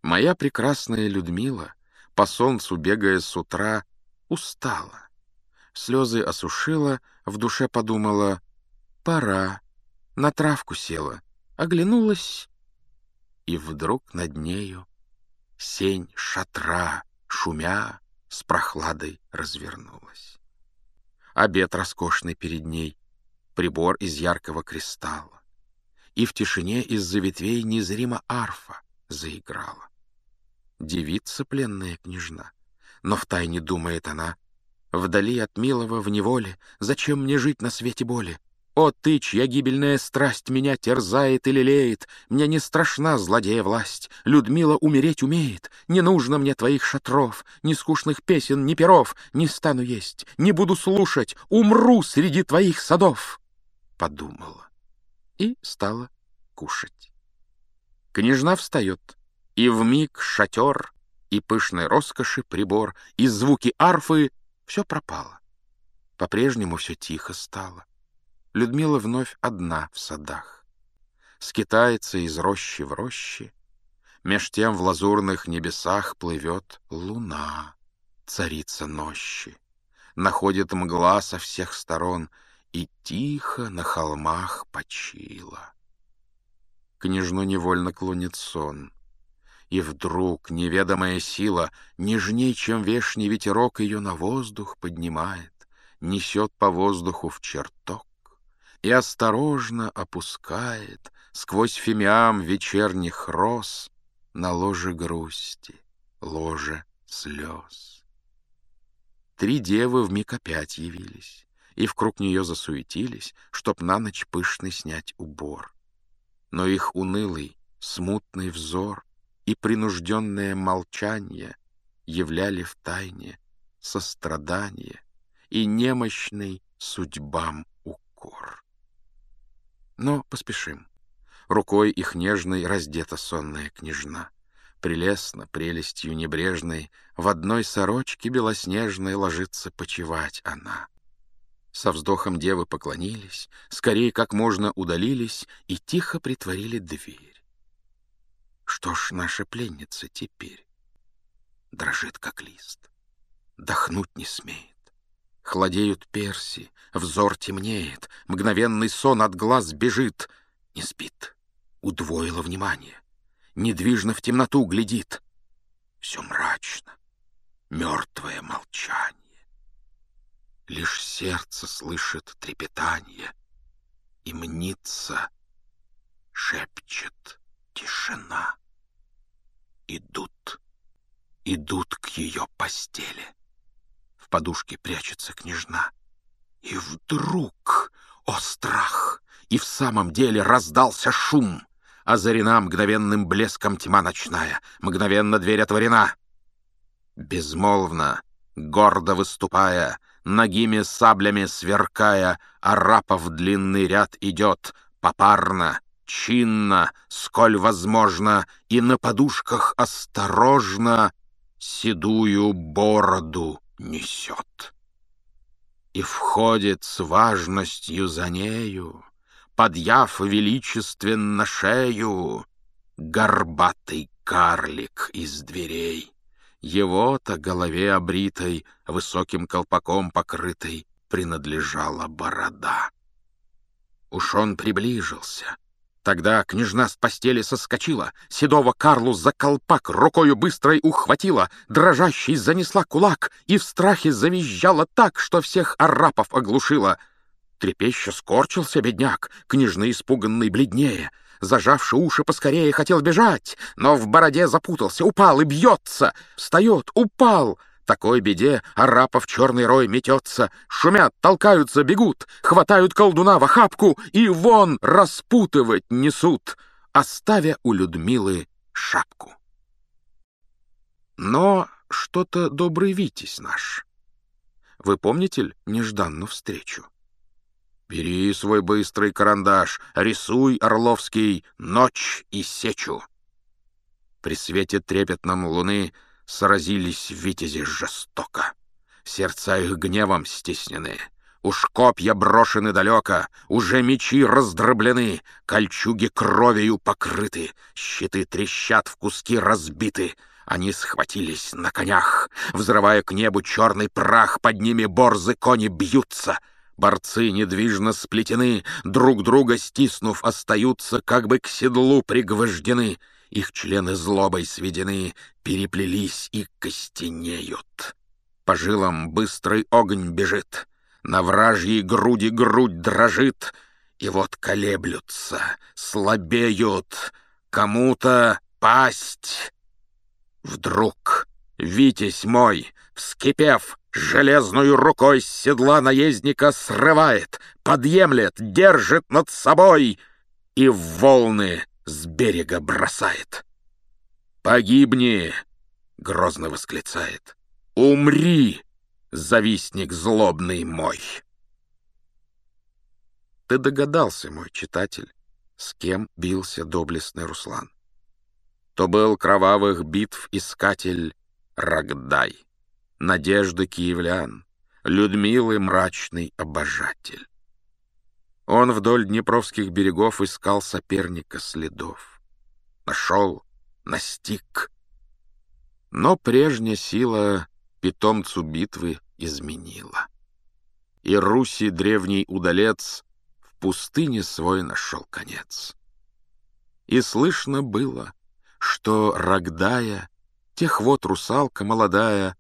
Моя прекрасная Людмила, по солнцу бегая с утра, устала. Слезы осушила, в душе подумала «пора». на травку села, оглянулась, и вдруг над нею сень шатра, шумя, с прохладой развернулась. Обед роскошный перед ней, прибор из яркого кристалла, и в тишине из-за ветвей незримо арфа заиграла. Девица пленная княжна, но втайне думает она, вдали от милого в неволе, зачем мне жить на свете боли? О ты, чья гибельная страсть меня терзает и лелеет, Мне не страшна злодея власть, Людмила умереть умеет, Не нужно мне твоих шатров, Ни скучных песен, ни перов, Не стану есть, не буду слушать, Умру среди твоих садов!» Подумала и стала кушать. Княжна встает, и в миг шатер, и пышной роскоши прибор, и звуки арфы — все пропало. По-прежнему все тихо стало. Людмила вновь одна в садах. Скитается из рощи в рощи. Меж тем в лазурных небесах плывет луна, царица нощи. Находит мгла со всех сторон И тихо на холмах почила. Княжну невольно клонит сон — и вдруг неведомая сила, нежней, чем вешний ветерок, ее на воздух поднимает, несет по воздуху в чертог и осторожно опускает Сквозь фимиам вечерних роз На ложе грусти, ложе слез. Три девы вмиг опять явились, И вкруг нее засуетились, Чтоб на ночь пышный снять убор. Но их унылый, смутный взор И принужденное молчание Являли в тайне сострадание И немощный судьбам укор. Но поспешим. Рукой их нежной раздета сонная княжна. Прелестно, прелестью небрежной, В одной сорочке белоснежной Ложится почевать она. Со вздохом девы поклонились, Скорее как можно удалились И тихо притворили дверь. Что ж наша пленница теперь? Дрожит, как лист, дохнуть не смеет. Холодеют перси, взор темнеет, мгновенный сон от глаз бежит. Не спит, удвоило внимание, недвижно в темноту глядит. Все мрачно, мертвое молчание. Лишь сердце слышит трепетание и мнится, шепчет тишина. Идут, идут к ее постели подушке прячется княжна. И вдруг, о страх, и в самом деле раздался шум. Озарена мгновенным блеском тьма ночная, мгновенно дверь отворена. Безмолвно, гордо выступая, ногими саблями сверкая, арапов длинный ряд идет, попарно, чинно, сколь возможно, и на подушках осторожно седую бороду несет. И входит с важностью за нею, подъяв величественно шею, горбатый карлик из дверей. Его-то голове обритой, высоким колпаком покрытой, принадлежала борода. Уж он приближился, Тогда княжна с постели соскочила, Седого Карлу за колпак рукою быстрой ухватила, дрожащий занесла кулак и в страхе завизжала так, что всех арапов оглушила. Трепеща скорчился бедняк, княжны испуганный бледнее. Зажавши уши поскорее хотел бежать, но в бороде запутался, упал и бьется. Встает, упал — такой беде Арапов черный рой метется, шумят, толкаются, бегут, хватают колдуна в охапку и вон распутывать несут, оставя у Людмилы шапку. Но что-то добрый Витязь наш. Вы помните нежданную встречу? Бери свой быстрый карандаш, рисуй, Орловский, ночь и сечу. При свете трепетном луны — сразились витязи жестоко. Сердца их гневом стеснены. Уж копья брошены далеко, уже мечи раздроблены, кольчуги кровью покрыты, щиты трещат в куски разбиты. Они схватились на конях, взрывая к небу черный прах, под ними борзы кони бьются. Борцы недвижно сплетены, друг друга стиснув, остаются, как бы к седлу пригвождены их члены злобой сведены, переплелись и костенеют. По жилам быстрый огонь бежит, на вражьей груди грудь дрожит, и вот колеблются, слабеют, кому-то пасть. Вдруг Витязь мой, вскипев, железную рукой с седла наездника срывает, подъемлет, держит над собой — и в волны с берега бросает. «Погибни!» — грозно восклицает. «Умри, завистник злобный мой!» Ты догадался, мой читатель, с кем бился доблестный Руслан. То был кровавых битв искатель Рогдай, надежды киевлян, Людмилы мрачный обожатель. Он вдоль днепровских берегов искал соперника следов. Нашел, настиг. Но прежняя сила питомцу битвы изменила. И Руси древний удалец в пустыне свой нашел конец. И слышно было, что рогдая, тех вот русалка молодая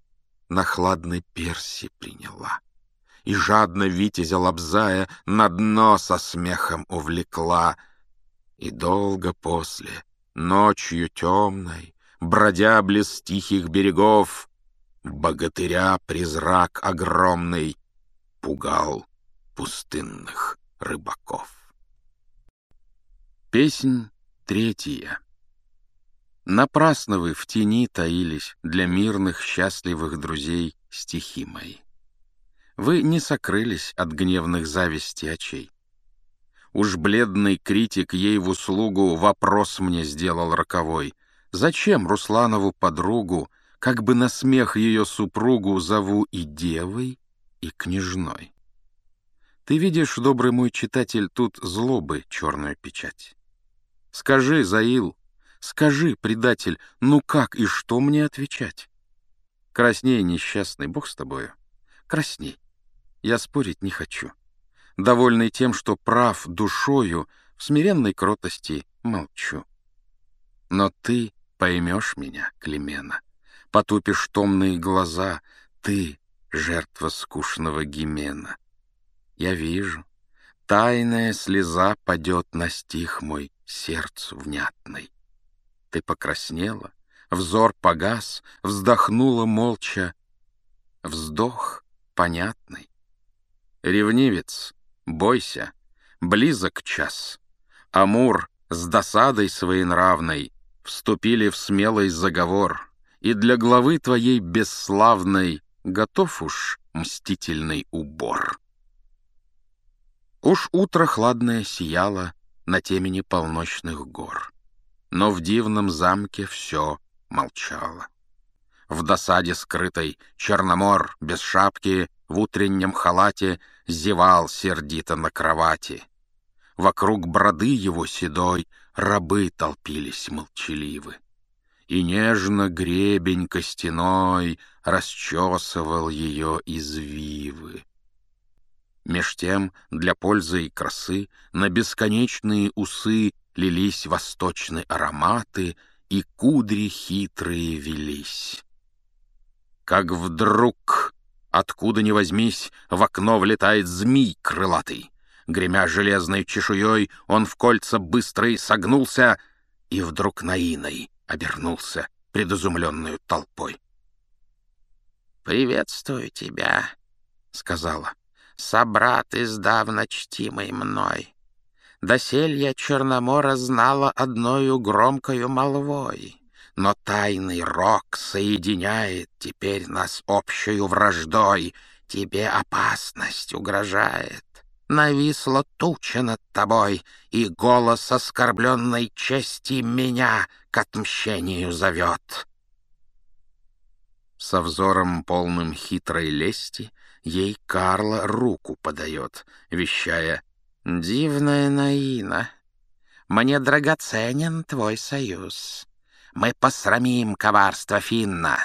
на хладной перси приняла и жадно витязя лобзая, на дно со смехом увлекла. И долго после, ночью темной, бродя близ тихих берегов, богатыря призрак огромный пугал пустынных рыбаков. Песнь третья. Напрасно вы в тени таились для мирных счастливых друзей стихи мои. Вы не сокрылись от гневных зависти очей. Уж бледный критик ей в услугу вопрос мне сделал роковой. Зачем Русланову подругу, как бы на смех ее супругу, зову и девой, и княжной? Ты видишь, добрый мой читатель, тут злобы черную печать. Скажи, Заил, скажи, предатель, ну как и что мне отвечать? Красней, несчастный, бог с тобою, красней. Я спорить не хочу, довольный тем, что прав душою, в смиренной кротости молчу. Но ты поймешь меня, Климена, потупишь томные глаза, ты — жертва скучного гимена. Я вижу, тайная слеза падет на стих мой сердцу внятный. Ты покраснела, взор погас, вздохнула молча. Вздох понятный, Ревнивец, бойся, близок час. Амур с досадой своенравной Вступили в смелый заговор, И для главы твоей бесславной Готов уж мстительный убор. Уж утро хладное сияло На темени полночных гор, Но в дивном замке все молчало. В досаде скрытой Черномор без шапки — в утреннем халате зевал сердито на кровати. Вокруг броды его седой рабы толпились молчаливы. И нежно гребень костяной расчесывал ее извивы. Меж тем, для пользы и красы, на бесконечные усы лились восточные ароматы, и кудри хитрые велись. Как вдруг Откуда ни возьмись, в окно влетает змей крылатый. Гремя железной чешуей, он в кольца быстро и согнулся, и вдруг наиной обернулся предозумленную толпой. «Приветствую тебя», — сказала, — «собрат издавна чтимый мной. Досель я Черномора знала одною громкою молвой». Но тайный рок соединяет теперь нас общую враждой. Тебе опасность угрожает. Нависла туча над тобой, и голос оскорбленной чести меня к отмщению зовет. Со взором, полным хитрой лести, ей Карла руку подает, вещая «Дивная Наина, мне драгоценен твой союз» мы посрамим коварство Финна.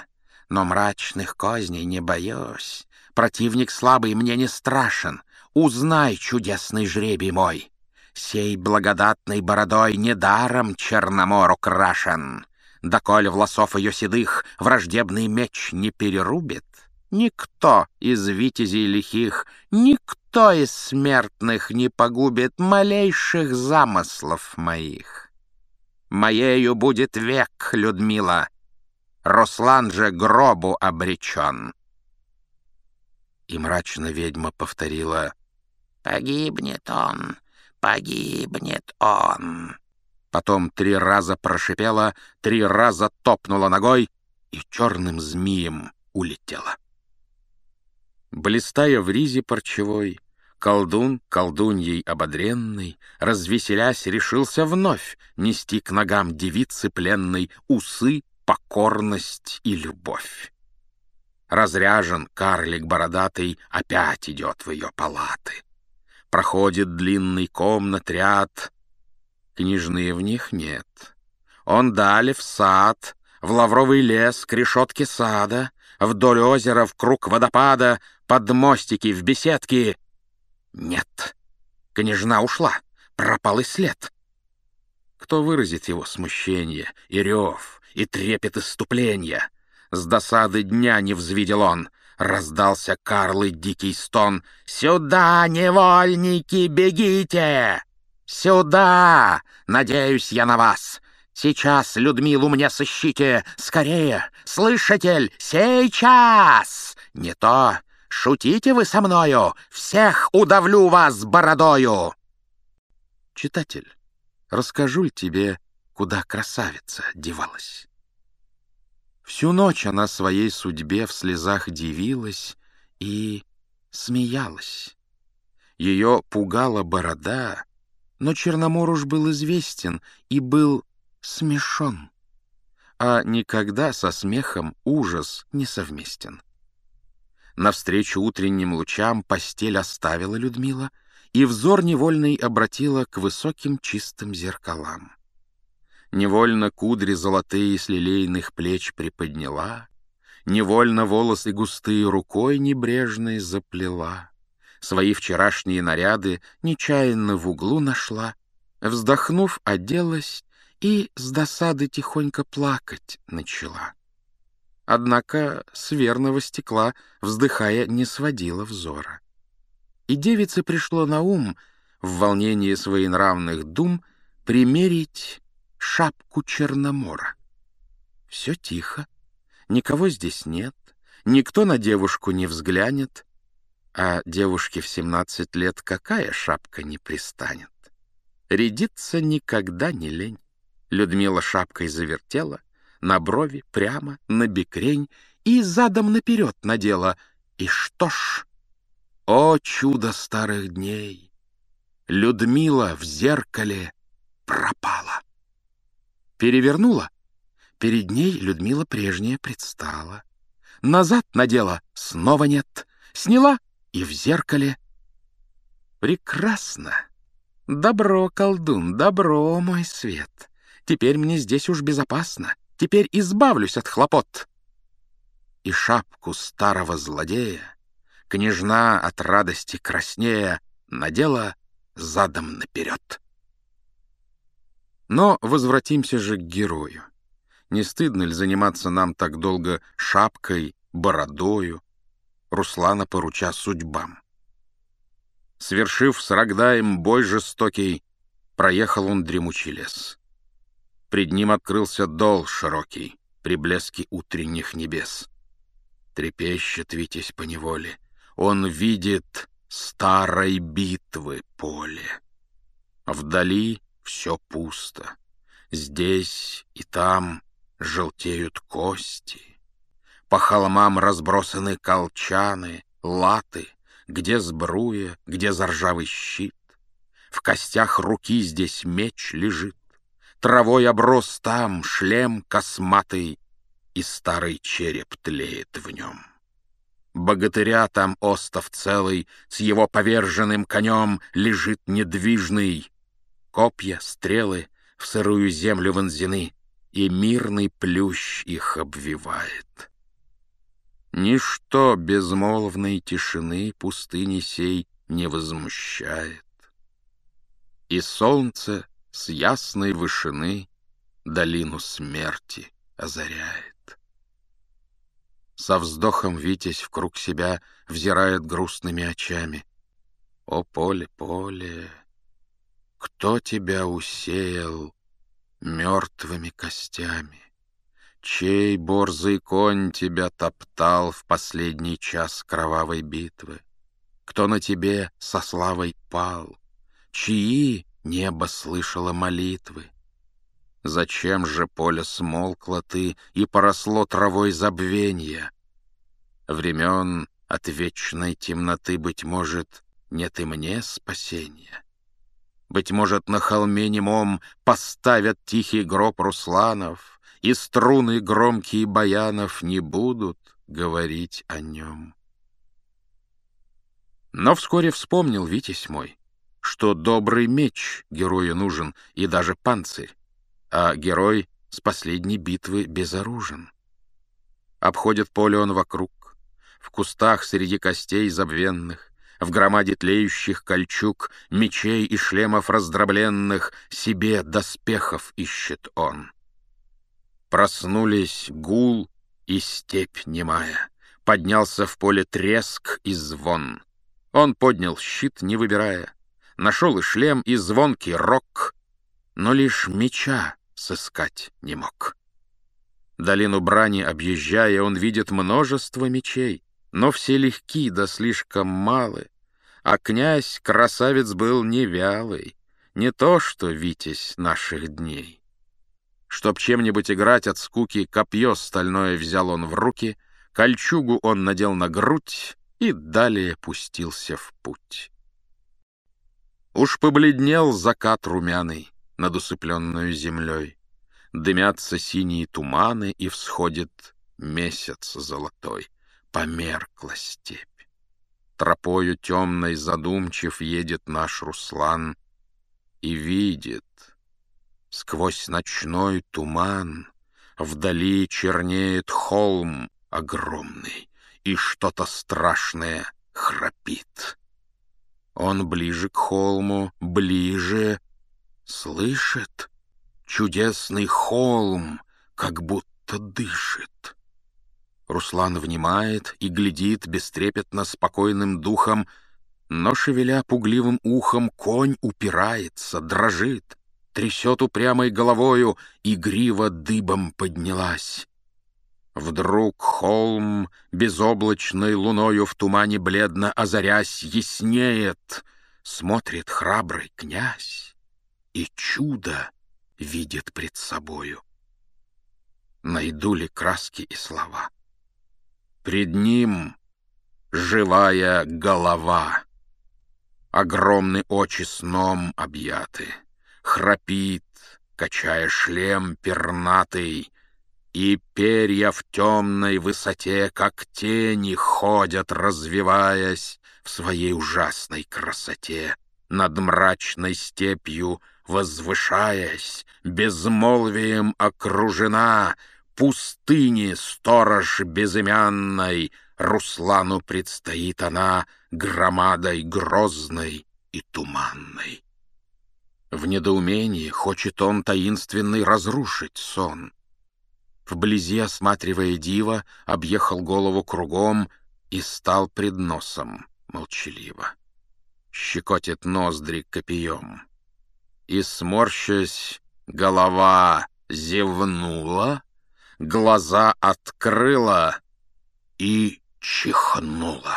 Но мрачных козней не боюсь. Противник слабый мне не страшен. Узнай, чудесный жребий мой. Сей благодатной бородой недаром Черномор украшен. Доколь волосов ее седых враждебный меч не перерубит, Никто из витязей лихих, никто из смертных не погубит малейших замыслов моих. Моею будет век, Людмила. Руслан же гробу обречен. И мрачно ведьма повторила «Погибнет он, погибнет он». Потом три раза прошипела, три раза топнула ногой и черным змеем улетела. Блистая в ризе парчевой, Колдун, колдуньей ободренный, развеселясь, решился вновь нести к ногам девицы пленной усы, покорность и любовь. Разряжен карлик бородатый опять идет в ее палаты. Проходит длинный комнат ряд. Книжные в них нет. Он дали в сад, в лавровый лес, к решетке сада, вдоль озера, в круг водопада, под мостики, в беседки — нет. Княжна ушла. Пропал и след. Кто выразит его смущение и рев, и трепет иступления? С досады дня не взвидел он. Раздался Карлы дикий стон. «Сюда, невольники, бегите! Сюда! Надеюсь я на вас!» «Сейчас Людмилу мне сыщите! Скорее! Слышатель, сейчас! Не то Шутите вы со мною? Всех удавлю вас бородою!» Читатель, расскажу ли тебе, куда красавица девалась? Всю ночь она своей судьбе в слезах дивилась и смеялась. Ее пугала борода, но Черноморож был известен и был смешон, а никогда со смехом ужас не совместен. Навстречу утренним лучам постель оставила Людмила, и взор невольный обратила к высоким чистым зеркалам. Невольно кудри золотые с лилейных плеч приподняла, Невольно волосы густые рукой небрежной заплела, Свои вчерашние наряды нечаянно в углу нашла, Вздохнув, оделась и с досады тихонько плакать начала однако с верного стекла, вздыхая, не сводила взора. И девице пришло на ум, в волнении своенравных дум, примерить шапку Черномора. Все тихо, никого здесь нет, никто на девушку не взглянет, а девушке в 17 лет какая шапка не пристанет? Рядиться никогда не лень. Людмила шапкой завертела, на брови, прямо, на бекрень и задом наперед надела. И что ж... О, чудо старых дней! Людмила в зеркале пропала. Перевернула. Перед ней Людмила прежняя предстала. Назад надела, снова нет. Сняла и в зеркале. Прекрасно. Добро, колдун, добро, мой свет. Теперь мне здесь уж безопасно. Теперь избавлюсь от хлопот. И шапку старого злодея княжна от радости краснея надела задом наперед. Но возвратимся же к герою. Не стыдно ли заниматься нам так долго шапкой, бородою, Руслана поруча судьбам? Свершив с Рогдаем бой жестокий, проехал он дремучий лес. Пред ним открылся дол широкий, при блеске утренних небес. Трепещет Витязь неволе, он видит старой битвы поле. Вдали все пусто, здесь и там желтеют кости. По холмам разбросаны колчаны, латы, где сбруя, где заржавый щит. В костях руки здесь меч лежит. Травой оброс там шлем косматый, и старый череп тлеет в нем. Богатыря там остов целый, с его поверженным конем лежит недвижный. Копья, стрелы в сырую землю вонзены, и мирный плющ их обвивает. Ничто безмолвной тишины пустыни сей не возмущает. И солнце с ясной вышины долину смерти озаряет. Со вздохом Витязь в круг себя взирает грустными очами. О, поле, поле, кто тебя усеял мертвыми костями? Чей борзый конь тебя топтал в последний час кровавой битвы? Кто на тебе со славой пал? Чьи Небо слышало молитвы. Зачем же поле смолкло ты и поросло травой забвенья? Времен от вечной темноты, быть может, нет и мне спасения. Быть может, на холме немом поставят тихий гроб русланов, и струны громкие баянов не будут говорить о нем. Но вскоре вспомнил Витязь мой — что добрый меч герою нужен и даже панцирь, а герой с последней битвы безоружен. Обходит поле он вокруг, в кустах среди костей забвенных, в громаде тлеющих кольчуг, мечей и шлемов раздробленных, себе доспехов ищет он. Проснулись гул и степь немая. Поднялся в поле треск и звон. Он поднял щит, не выбирая, нашел и шлем, и звонкий рог, но лишь меча сыскать не мог. Долину брани объезжая, он видит множество мечей, но все легки да слишком малы, а князь, красавец, был невялый, не то что витязь наших дней. Чтоб чем-нибудь играть от скуки, копье стальное взял он в руки, кольчугу он надел на грудь и далее пустился в путь. Уж побледнел закат румяный над усыпленную землей. Дымятся синие туманы, и всходит месяц золотой. Померкла степь. Тропою темной задумчив едет наш Руслан и видит сквозь ночной туман вдали чернеет холм огромный, и что-то страшное храпит. Он ближе к холму, ближе. Слышит? Чудесный холм, как будто дышит. Руслан внимает и глядит бестрепетно спокойным духом, но, шевеля пугливым ухом, конь упирается, дрожит, трясет упрямой головою, и грива дыбом поднялась. Вдруг холм, безоблачной луною в тумане бледно озарясь, яснеет. Смотрит храбрый князь и чудо видит пред собою. Найду ли краски и слова? Пред ним живая голова. Огромны очи сном объяты. Храпит, качая шлем пернатый, и перья в темной высоте, как тени, ходят, развиваясь в своей ужасной красоте, над мрачной степью возвышаясь, безмолвием окружена, пустыни сторож безымянной, Руслану предстоит она громадой грозной и туманной. В недоумении хочет он таинственный разрушить сон, Вблизи, осматривая диво, объехал голову кругом и стал пред носом молчаливо. Щекотит ноздри копьем. И, сморщась, голова зевнула, глаза открыла и чихнула.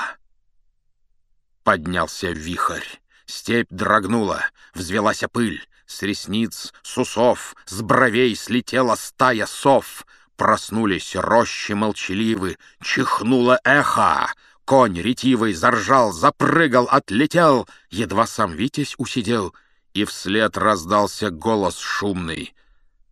Поднялся вихрь, степь дрогнула, взвелась пыль, с ресниц, с усов, с бровей слетела стая сов — Проснулись рощи молчаливы, чихнуло эхо. Конь ретивый заржал, запрыгал, отлетел. Едва сам Витязь усидел, и вслед раздался голос шумный.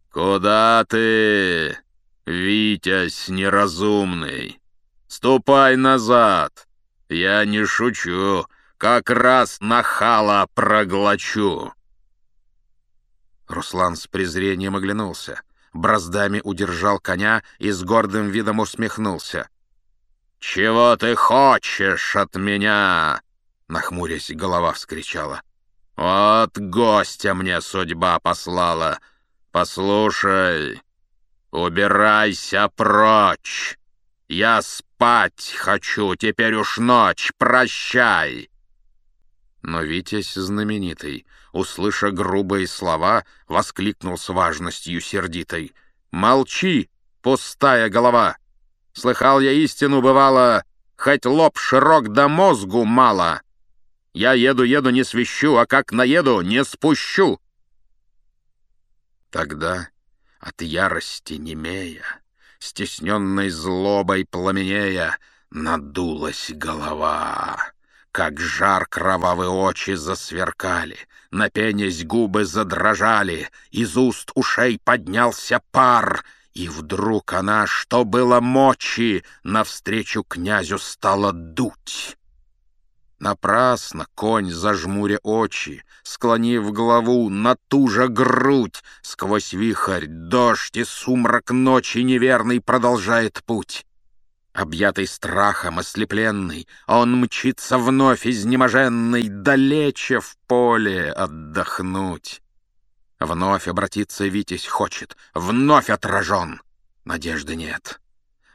«Куда ты, Витязь неразумный? Ступай назад! Я не шучу, как раз нахала проглочу!» Руслан с презрением оглянулся браздами удержал коня и с гордым видом усмехнулся. «Чего ты хочешь от меня?» — нахмурясь, голова вскричала. «Вот гостя мне судьба послала! Послушай, убирайся прочь! Я спать хочу, теперь уж ночь, прощай!» Но Витязь знаменитый — услыша грубые слова, воскликнул с важностью сердитой. «Молчи, пустая голова! Слыхал я истину, бывало, хоть лоб широк да мозгу мало. Я еду-еду не свищу, а как наеду, не спущу!» Тогда от ярости немея, стесненной злобой пламенея, надулась голова. Как жар кровавые очи засверкали, Напенясь губы задрожали, из уст ушей поднялся пар, и вдруг она, что было мочи, навстречу князю стала дуть. Напрасно конь, зажмуря очи, склонив голову на ту же грудь, сквозь вихрь, дождь и сумрак ночи неверный продолжает путь. Объятый страхом, ослепленный, а он мчится вновь изнеможенный, далече в поле отдохнуть. Вновь обратиться Витязь хочет, вновь отражен. Надежды нет.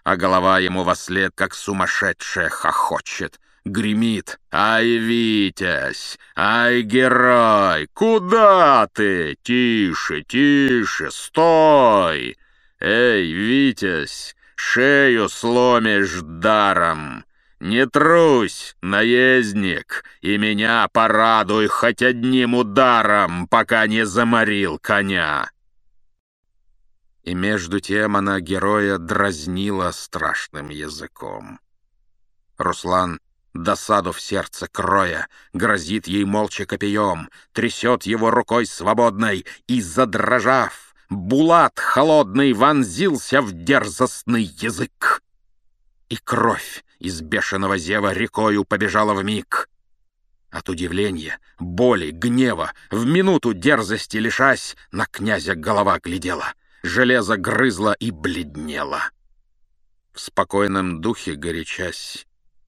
А голова ему во след, как сумасшедшая, хохочет, гремит. «Ай, Витязь! Ай, герой! Куда ты? Тише, тише, стой! Эй, Витязь!» шею сломишь даром. Не трусь, наездник, и меня порадуй хоть одним ударом, пока не заморил коня». И между тем она героя дразнила страшным языком. Руслан, досаду в сердце кроя, грозит ей молча копьем, трясет его рукой свободной и, задрожав, Булат холодный вонзился в дерзостный язык. И кровь из бешеного зева рекою побежала в миг. От удивления, боли, гнева, в минуту дерзости лишась, на князя голова глядела, железо грызло и бледнело. В спокойном духе горячась,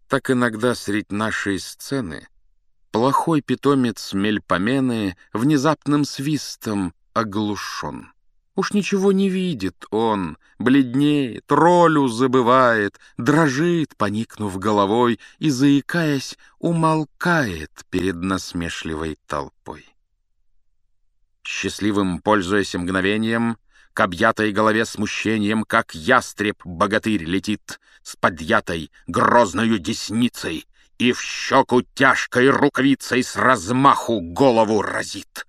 так иногда средь нашей сцены плохой питомец мельпомены внезапным свистом оглушен. Уж ничего не видит он, бледнеет, ролю забывает, дрожит, поникнув головой, и, заикаясь, умолкает перед насмешливой толпой. Счастливым, пользуясь мгновением, к объятой голове смущением, как ястреб-богатырь летит с подъятой грозною десницей и в щеку тяжкой рукавицей с размаху голову разит.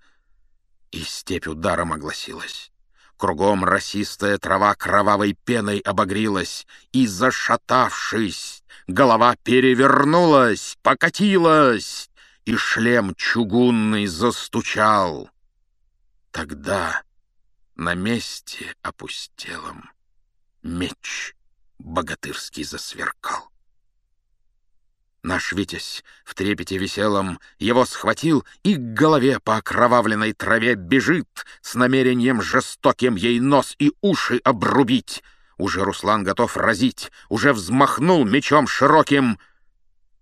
И степь ударом огласилась. Кругом росистая трава кровавой пеной обогрилась, и, зашатавшись, голова перевернулась, покатилась, и шлем чугунный застучал. Тогда на месте опустелом меч богатырский засверкал. Наш Витязь в трепете веселом его схватил и к голове по окровавленной траве бежит с намерением жестоким ей нос и уши обрубить. Уже Руслан готов разить, уже взмахнул мечом широким.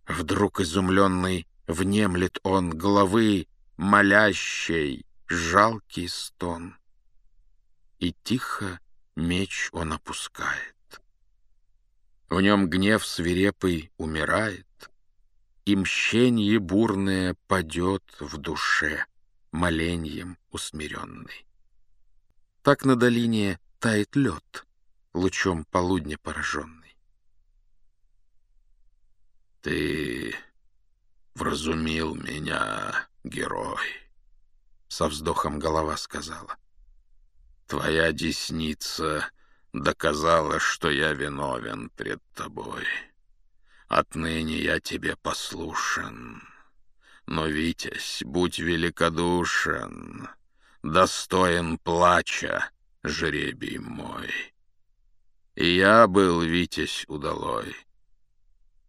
Вдруг изумленный внемлет он головы молящей жалкий стон. И тихо меч он опускает. В нем гнев свирепый умирает, и мщенье бурное падет в душе, моленьем усмиренный. Так на долине тает лед, лучом полудня пораженный. «Ты вразумил меня, герой», — со вздохом голова сказала. «Твоя десница доказала, что я виновен пред тобой». Отныне я тебе послушен. Но, Витязь, будь великодушен, Достоин плача, жребий мой. И я был, Витязь, удалой.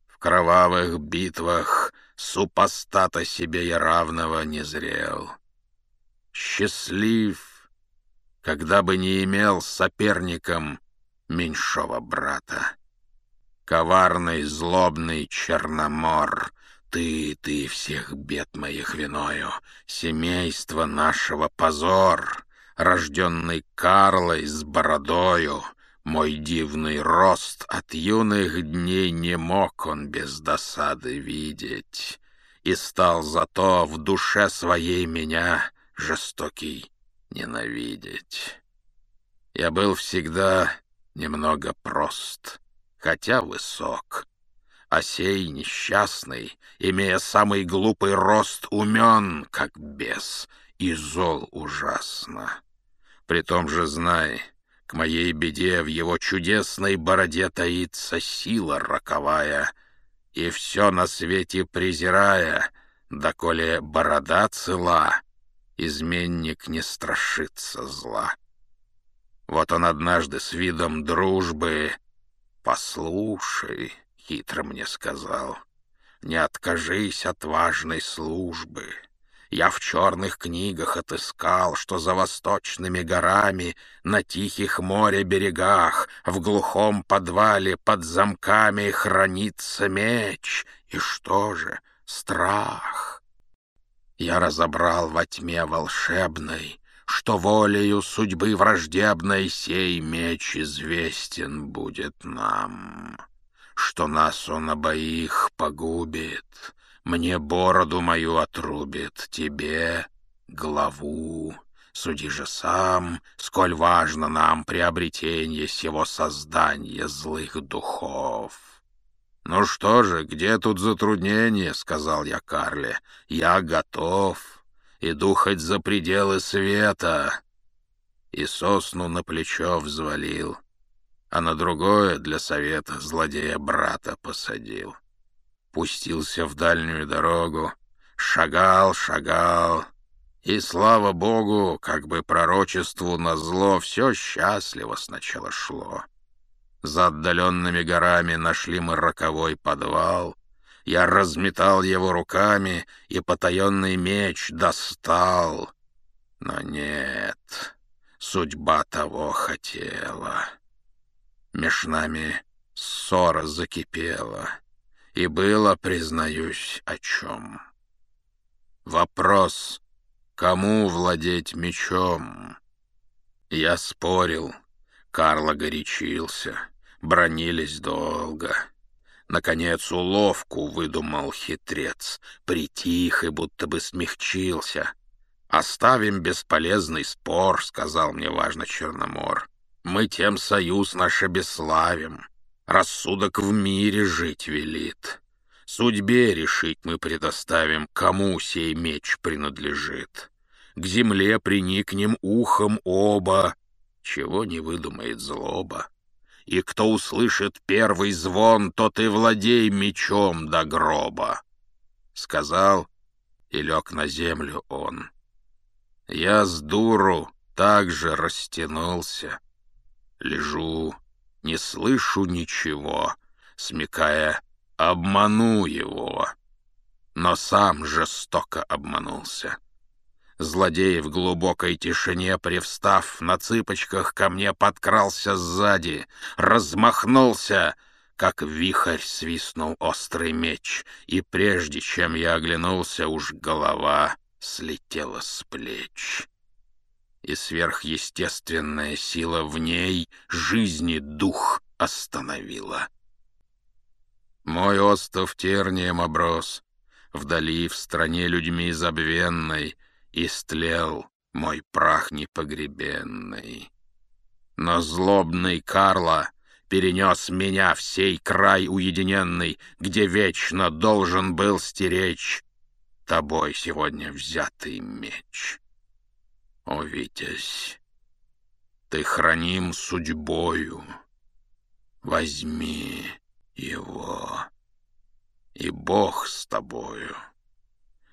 В кровавых битвах Супостата себе я равного не зрел. Счастлив, когда бы не имел соперником меньшого брата коварный, злобный черномор, ты, ты всех бед моих виною, семейство нашего позор, рожденный Карлой с бородою, мой дивный рост от юных дней не мог он без досады видеть, и стал зато в душе своей меня жестокий ненавидеть. Я был всегда немного прост, хотя высок. А сей несчастный, имея самый глупый рост, умен, как бес, и зол ужасно. При том же знай, к моей беде в его чудесной бороде таится сила роковая, и все на свете презирая, доколе борода цела, изменник не страшится зла. Вот он однажды с видом дружбы «Послушай», — хитро мне сказал, — «не откажись от важной службы. Я в черных книгах отыскал, что за восточными горами, на тихих море берегах, в глухом подвале под замками хранится меч. И что же? Страх». Я разобрал во тьме волшебной что волею судьбы враждебной сей меч известен будет нам, что нас он обоих погубит, мне бороду мою отрубит, тебе главу. Суди же сам, сколь важно нам приобретение сего создания злых духов. «Ну что же, где тут затруднение?» — сказал я Карле. «Я готов» иду хоть за пределы света. И сосну на плечо взвалил, а на другое для совета злодея брата посадил. Пустился в дальнюю дорогу, шагал, шагал, и, слава богу, как бы пророчеству на зло все счастливо сначала шло. За отдаленными горами нашли мы роковой подвал — я разметал его руками и потаенный меч достал. Но нет, судьба того хотела. Меж нами ссора закипела, и было, признаюсь, о чем. Вопрос, кому владеть мечом? Я спорил, Карло горячился, бронились долго — Наконец уловку выдумал хитрец, притих и будто бы смягчился. «Оставим бесполезный спор», — сказал мне важно Черномор. «Мы тем союз наш обеславим. Рассудок в мире жить велит. Судьбе решить мы предоставим, кому сей меч принадлежит. К земле приникнем ухом оба, чего не выдумает злоба» и кто услышит первый звон, тот и владей мечом до гроба. Сказал, и лег на землю он. Я с дуру также растянулся. Лежу, не слышу ничего, смекая, обману его. Но сам жестоко обманулся. Злодей в глубокой тишине, привстав на цыпочках, ко мне подкрался сзади, размахнулся, как вихрь свистнул острый меч, и прежде чем я оглянулся, уж голова слетела с плеч. И сверхъестественная сила в ней жизни дух остановила. Мой остов тернием оброс, вдали в стране людьми забвенной — истлел мой прах непогребенный. Но злобный Карла перенес меня в сей край уединенный, где вечно должен был стеречь тобой сегодня взятый меч. О, Витязь, ты храним судьбою, возьми его, и Бог с тобою.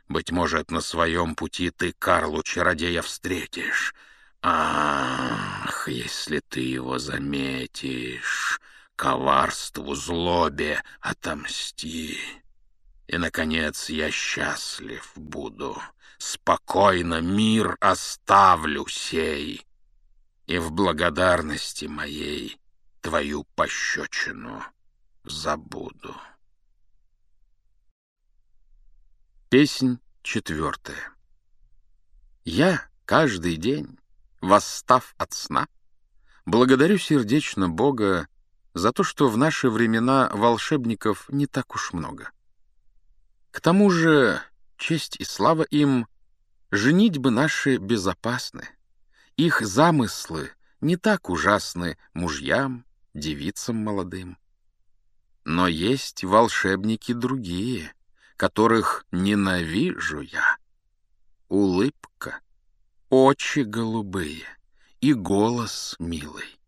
Быть может, на своем пути ты Карлу-чародея встретишь. Ах, если ты его заметишь, коварству, злобе отомсти. И, наконец, я счастлив буду. Спокойно мир оставлю сей. И в благодарности моей твою пощечину забуду. Песнь четвертая. Я каждый день, восстав от сна, благодарю сердечно Бога за то, что в наши времена волшебников не так уж много. К тому же честь и слава им, бы наши безопасны, их замыслы не так ужасны мужьям, девицам молодым. Но есть волшебники другие — которых ненавижу я. Улыбка, очи голубые и голос милый.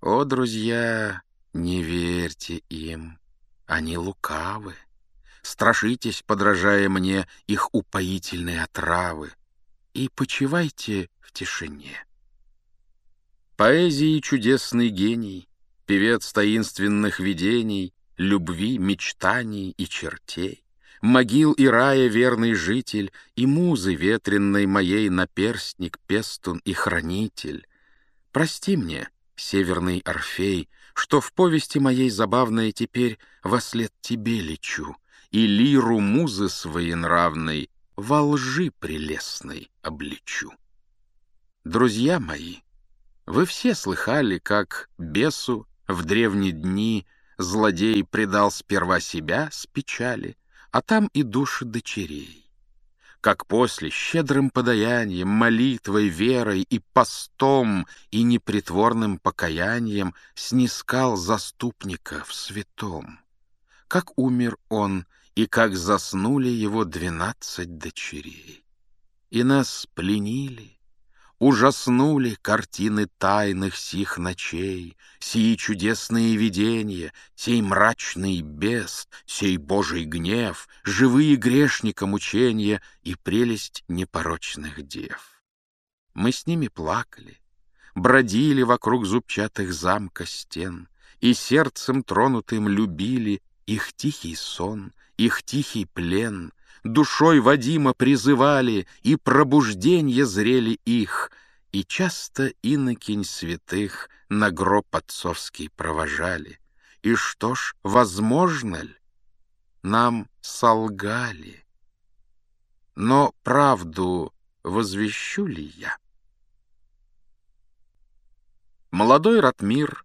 О, друзья, не верьте им, они лукавы. Страшитесь, подражая мне, их упоительные отравы, и почивайте в тишине. Поэзии чудесный гений, певец таинственных видений, любви, мечтаний и чертей могил и рая верный житель, И музы ветренной моей наперстник, пестун и хранитель. Прости мне, северный Орфей, Что в повести моей забавной теперь Во след тебе лечу, и лиру музы своенравной Во лжи прелестной обличу. Друзья мои, вы все слыхали, как бесу в древние дни Злодей предал сперва себя с печали — а там и души дочерей. Как после щедрым подаянием, молитвой, верой и постом и непритворным покаянием снискал заступника в святом. Как умер он, и как заснули его двенадцать дочерей. И нас пленили, Ужаснули картины тайных сих ночей, Сии чудесные видения, сей мрачный бес, Сей божий гнев, живые грешника мучения И прелесть непорочных дев. Мы с ними плакали, бродили вокруг зубчатых замка стен, И сердцем тронутым любили их тихий сон, их тихий плен, душой Вадима призывали, и пробужденье зрели их, и часто инокинь святых на гроб отцовский провожали. И что ж, возможно ли? Нам солгали. Но правду возвещу ли я? Молодой Ратмир,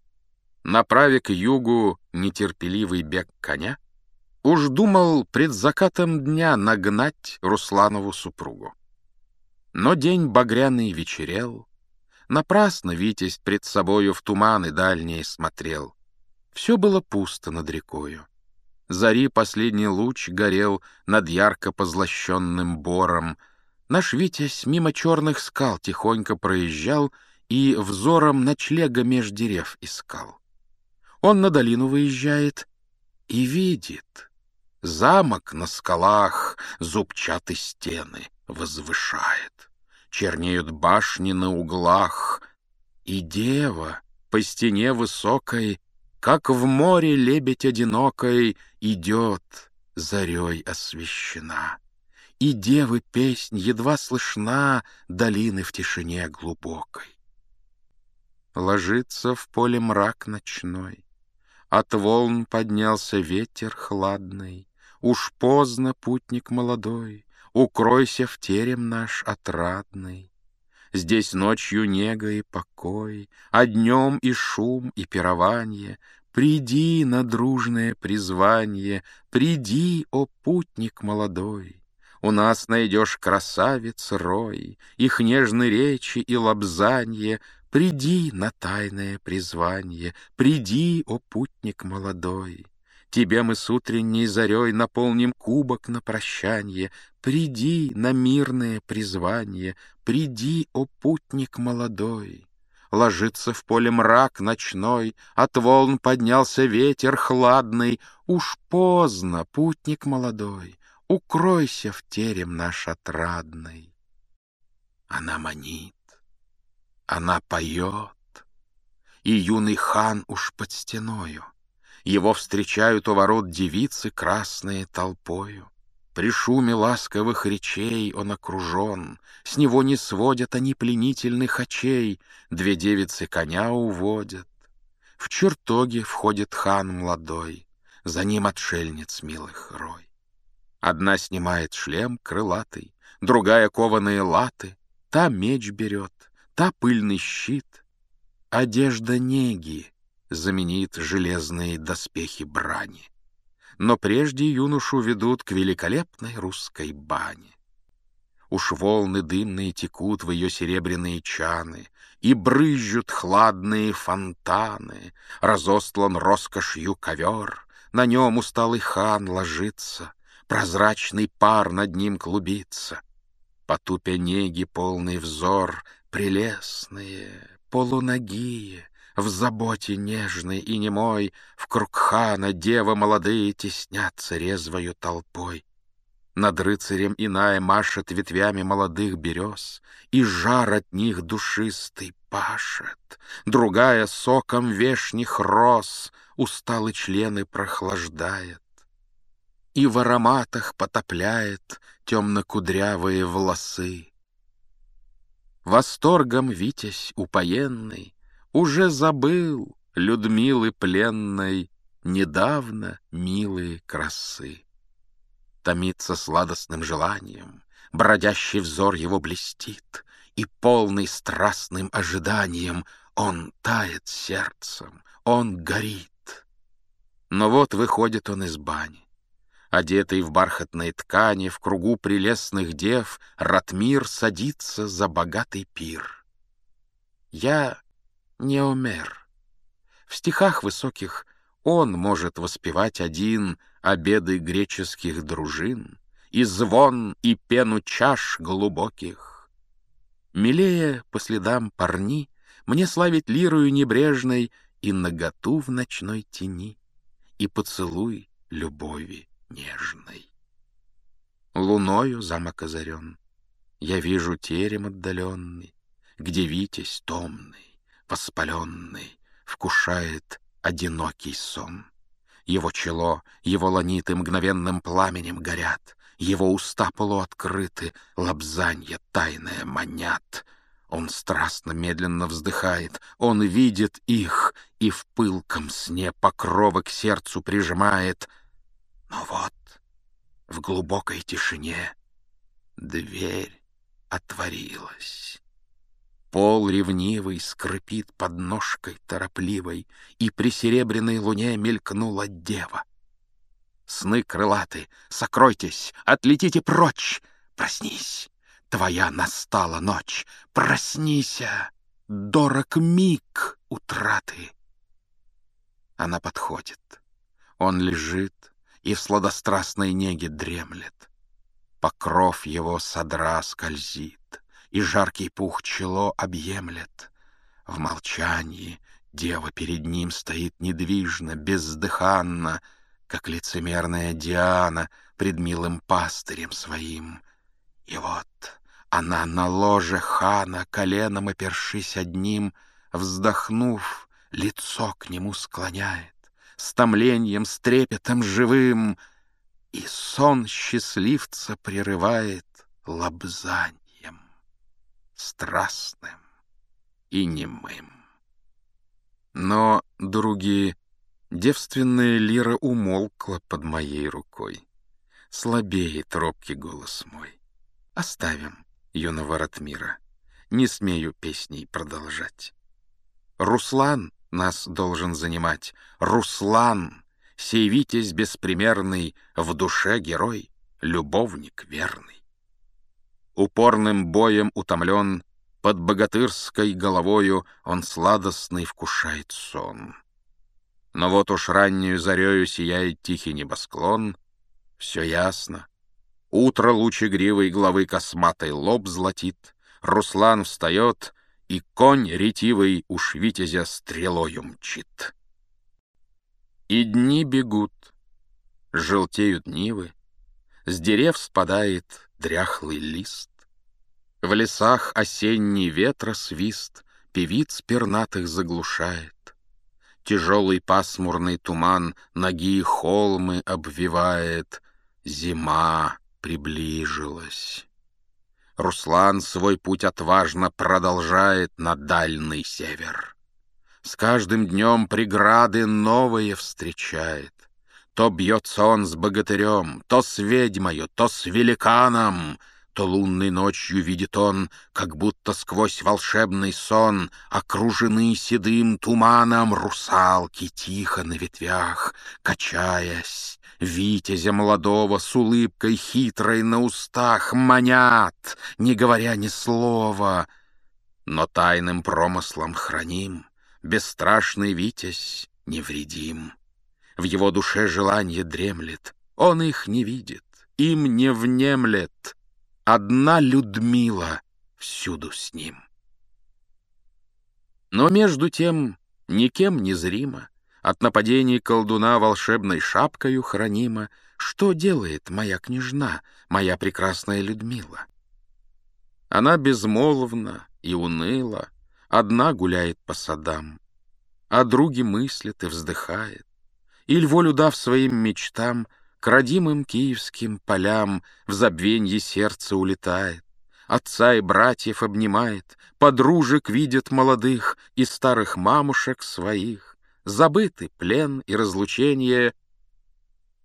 направя к югу нетерпеливый бег коня, уж думал пред закатом дня нагнать Русланову супругу. Но день багряный вечерел, Напрасно Витязь пред собою в туманы дальние смотрел. Все было пусто над рекою. Зари последний луч горел над ярко позлощенным бором. Наш Витязь мимо черных скал тихонько проезжал и взором ночлега меж дерев искал. Он на долину выезжает и видит — Замок на скалах зубчатые стены возвышает. Чернеют башни на углах, и дева по стене высокой, Как в море лебедь одинокой, идет, зарей освещена. И девы песнь едва слышна долины в тишине глубокой. Ложится в поле мрак ночной, от волн поднялся ветер хладный, Уж поздно, путник молодой, Укройся в терем наш отрадный. Здесь ночью нега и покой, А днем и шум, и пирование. Приди на дружное призвание, Приди, о путник молодой. У нас найдешь красавиц рой, Их нежные речи и лобзанье, Приди на тайное призвание, Приди, о путник молодой. Тебя мы с утренней зарей наполним кубок на прощанье. Приди на мирное призвание, приди, о путник молодой. Ложится в поле мрак ночной, От волн поднялся ветер хладный. Уж поздно, путник молодой, Укройся в терем наш отрадный. Она манит, она поет, И юный хан уж под стеною. Его встречают у ворот девицы красные толпою. При шуме ласковых речей он окружен, С него не сводят они пленительных очей, Две девицы коня уводят. В чертоге входит хан молодой, За ним отшельниц милых рой. Одна снимает шлем крылатый, Другая кованые латы, Та меч берет, та пыльный щит. Одежда неги заменит железные доспехи брани. Но прежде юношу ведут к великолепной русской бане. Уж волны дымные текут в ее серебряные чаны, И брызжут хладные фонтаны, Разостлан роскошью ковер, На нем усталый хан ложится, Прозрачный пар над ним клубится. Потупя неги полный взор, Прелестные, полуногие, в заботе нежной и немой В круг хана девы молодые Теснятся резвою толпой. Над рыцарем иная машет Ветвями молодых берез, И жар от них душистый пашет, Другая соком вешних роз Усталы члены прохлаждает. И в ароматах потопляет Темно-кудрявые волосы. Восторгом Витязь упоенный уже забыл Людмилы пленной Недавно милые красы. Томится сладостным желанием, Бродящий взор его блестит, И полный страстным ожиданием Он тает сердцем, он горит. Но вот выходит он из бани. Одетый в бархатные ткани, в кругу прелестных дев, Ратмир садится за богатый пир. Я не Неомер. В стихах высоких он может воспевать один обеды греческих дружин и звон и пену чаш глубоких. Милее по следам парни мне славить лирую небрежной и наготу в ночной тени и поцелуй любови нежной. Луною замок озарен, я вижу терем отдаленный, где витязь томный воспаленный, вкушает одинокий сон. Его чело, его ланиты мгновенным пламенем горят, его уста полуоткрыты, лобзанье тайное манят. Он страстно медленно вздыхает, он видит их и в пылком сне покровы к сердцу прижимает. Но вот в глубокой тишине дверь отворилась. Пол ревнивый скрипит под ножкой торопливой, И при серебряной луне мелькнула дева. Сны крылаты, сокройтесь, отлетите прочь, Проснись, твоя настала ночь, проснися, Дорог миг утраты. Она подходит, он лежит и в сладострастной неге дремлет. Покров его содра скользит — и жаркий пух чело объемлет. В молчании дева перед ним стоит недвижно, бездыханно, как лицемерная Диана пред милым пастырем своим. И вот она на ложе хана, коленом опершись одним, вздохнув, лицо к нему склоняет, с томлением, с трепетом живым, и сон счастливца прерывает лобзань страстным и немым. Но, другие, девственная лира умолкла под моей рукой. Слабеет робкий голос мой. Оставим юного Ратмира. Не смею песней продолжать. Руслан нас должен занимать. Руслан, сей витязь беспримерный, в душе герой, любовник верный упорным боем утомлен, под богатырской головою он сладостный вкушает сон. Но вот уж раннюю зарею сияет тихий небосклон, все ясно. Утро луч игривой главы косматой лоб златит, Руслан встает, и конь ретивый у витязя стрелою мчит. И дни бегут, желтеют нивы, с дерев спадает дряхлый лист. В лесах осенний ветра свист Певиц пернатых заглушает. Тяжелый пасмурный туман Ноги холмы обвивает. Зима приближилась. Руслан свой путь отважно продолжает на дальний север. С каждым днем преграды новые встречает. То бьется он с богатырем, то с ведьмою, то с великаном, то лунной ночью видит он, как будто сквозь волшебный сон, окружены седым туманом русалки тихо на ветвях, качаясь, витязя молодого с улыбкой хитрой на устах манят, не говоря ни слова, но тайным промыслом храним, бесстрашный витязь невредим. В его душе желание дремлет. Он их не видит, им не внемлет. Одна Людмила всюду с ним. Но между тем никем не зримо, От нападений колдуна волшебной шапкою хранимо, Что делает моя княжна, моя прекрасная Людмила? Она безмолвна и уныла, Одна гуляет по садам, А други мыслит и вздыхает, Иль волю дав своим мечтам, К родимым киевским полям В забвенье сердце улетает, Отца и братьев обнимает, Подружек видит молодых И старых мамушек своих. Забыты плен и разлучение,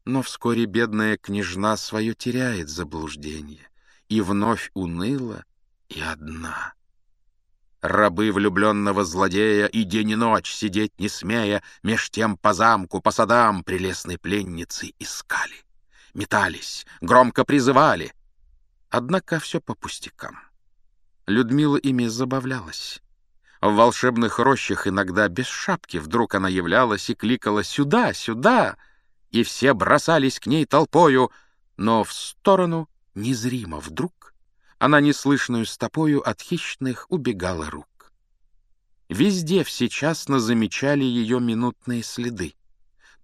Но вскоре бедная княжна Свое теряет заблуждение И вновь уныла и одна. Рабы влюбленного злодея и день и ночь, сидеть не смея, меж тем по замку, по садам прелестной пленницы искали, метались, громко призывали. Однако все по пустякам. Людмила ими забавлялась. В волшебных рощах иногда без шапки вдруг она являлась и кликала «Сюда! Сюда!» И все бросались к ней толпою, но в сторону незримо вдруг она неслышную стопою от хищных убегала рук. Везде всечасно замечали ее минутные следы.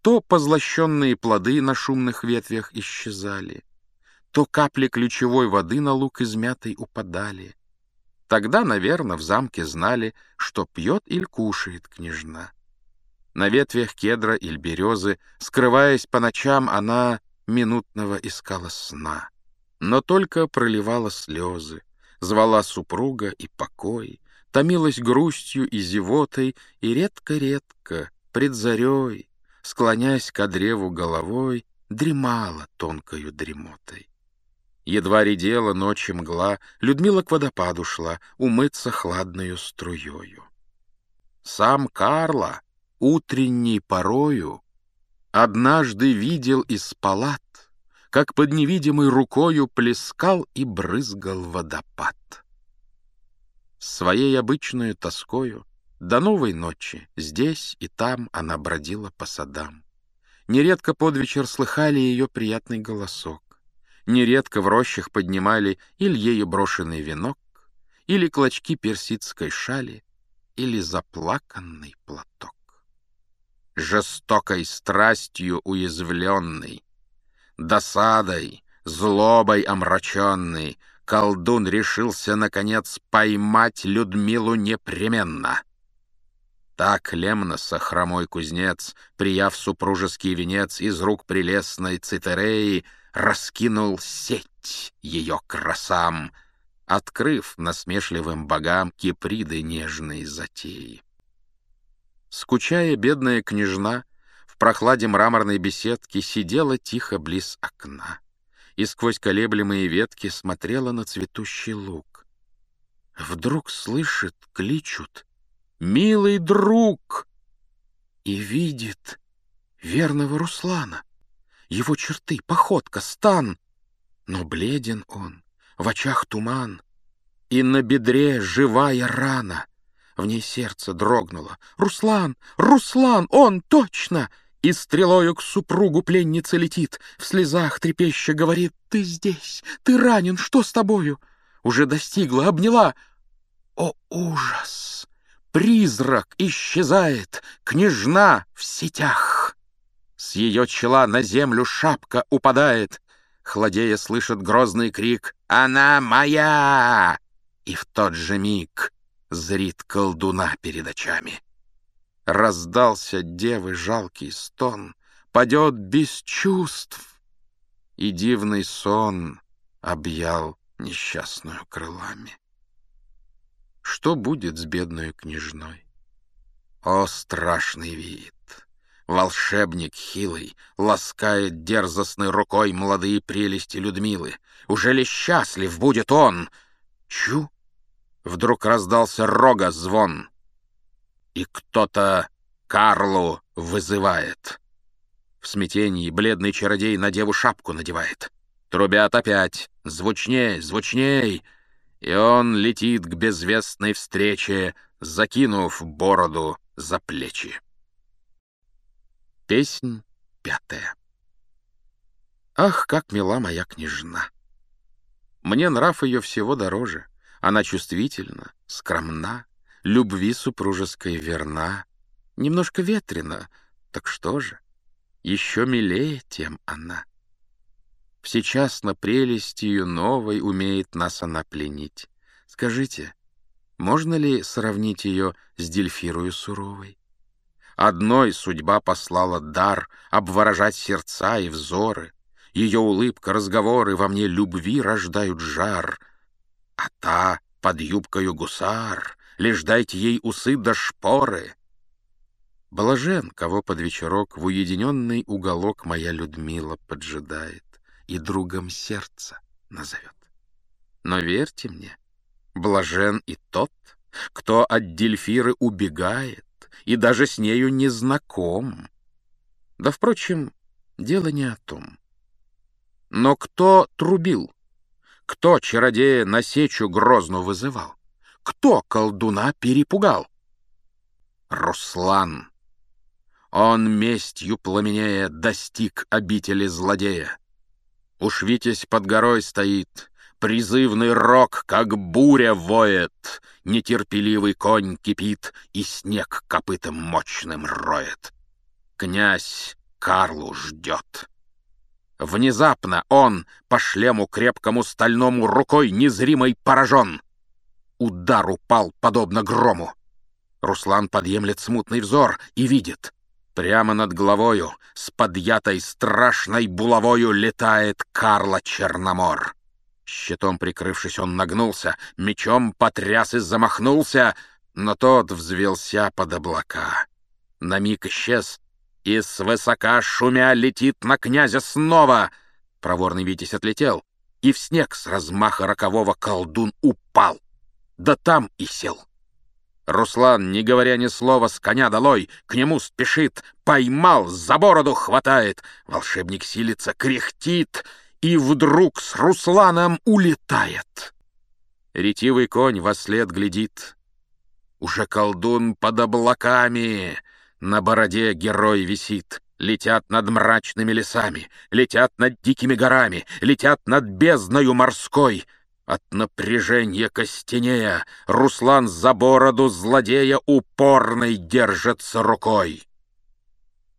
То позлощенные плоды на шумных ветвях исчезали, то капли ключевой воды на лук измятый упадали. Тогда, наверное, в замке знали, что пьет или кушает княжна. На ветвях кедра или березы, скрываясь по ночам, она минутного искала сна но только проливала слезы, звала супруга и покой, томилась грустью и зевотой, и редко-редко, пред зарей, склоняясь к древу головой, дремала тонкою дремотой. Едва редела ночи мгла, Людмила к водопаду шла умыться хладною струёю. Сам Карла утренней порою однажды видел из палат как под невидимой рукою плескал и брызгал водопад. Своей обычную тоскою до новой ночи здесь и там она бродила по садам. Нередко под вечер слыхали ее приятный голосок. Нередко в рощах поднимали или ею брошенный венок, или клочки персидской шали, или заплаканный платок. Жестокой страстью уязвленный, досадой, злобой омраченный, колдун решился, наконец, поймать Людмилу непременно. Так Лемноса, хромой кузнец, прияв супружеский венец из рук прелестной Цитереи, раскинул сеть ее красам, открыв насмешливым богам киприды нежные затеи. Скучая бедная княжна, в прохладе мраморной беседки сидела тихо близ окна и сквозь колеблемые ветки смотрела на цветущий луг. Вдруг слышит, кличут «Милый друг!» и видит верного Руслана. Его черты, походка, стан. Но бледен он, в очах туман, и на бедре живая рана. В ней сердце дрогнуло. «Руслан! Руслан! Он точно!» и стрелою к супругу пленница летит, в слезах трепеща говорит, «Ты здесь! Ты ранен! Что с тобою?» Уже достигла, обняла. О, ужас! Призрак исчезает, княжна в сетях. С ее чела на землю шапка упадает. Хладея слышит грозный крик «Она моя!» И в тот же миг зрит колдуна перед очами. Раздался девы жалкий стон, Падет без чувств, и дивный сон Объял несчастную крылами. Что будет с бедной княжной? О, страшный вид! Волшебник хилый ласкает дерзостной рукой молодые прелести Людмилы. Уже ли счастлив будет он? Чу! Вдруг раздался рога звон — и кто-то Карлу вызывает. В смятении бледный чародей на деву шапку надевает. Трубят опять, звучней, звучней, и он летит к безвестной встрече, закинув бороду за плечи. Песнь пятая. Ах, как мила моя княжна! Мне нрав ее всего дороже. Она чувствительна, скромна, любви супружеской верна, немножко ветрена, так что же, еще милее тем она. Сейчас на прелестью новой умеет нас она пленить. Скажите, можно ли сравнить ее с дельфирую суровой? Одной судьба послала дар обворожать сердца и взоры. Ее улыбка, разговоры во мне любви рождают жар. А та под юбкою гусар лишь дайте ей усы до да шпоры. Блажен, кого под вечерок в уединенный уголок моя Людмила поджидает и другом сердца назовет. Но верьте мне, блажен и тот, кто от дельфиры убегает и даже с нею не знаком. Да, впрочем, дело не о том. Но кто трубил? Кто чародея на сечу грозно вызывал? Кто колдуна перепугал? Руслан. Он местью пламенея достиг обители злодея. Уж Витязь под горой стоит, призывный рок, как буря воет, Нетерпеливый конь кипит и снег копытом мощным роет. Князь Карлу ждет. Внезапно он по шлему крепкому стальному рукой незримой поражен. Удар упал подобно грому. Руслан подъемлет смутный взор и видит. Прямо над головою, с подъятой страшной булавою, летает Карла Черномор. Щитом прикрывшись, он нагнулся, мечом потряс и замахнулся, но тот взвелся под облака. На миг исчез, и свысока шумя летит на князя снова. Проворный Витязь отлетел, и в снег с размаха рокового колдун упал да там и сел. Руслан, не говоря ни слова, с коня долой, к нему спешит, поймал, за бороду хватает. Волшебник силится, кряхтит и вдруг с Русланом улетает. Ретивый конь во след глядит. Уже колдун под облаками, на бороде герой висит. Летят над мрачными лесами, летят над дикими горами, летят над бездною морской — от напряжения костенея Руслан за бороду злодея упорной держится рукой.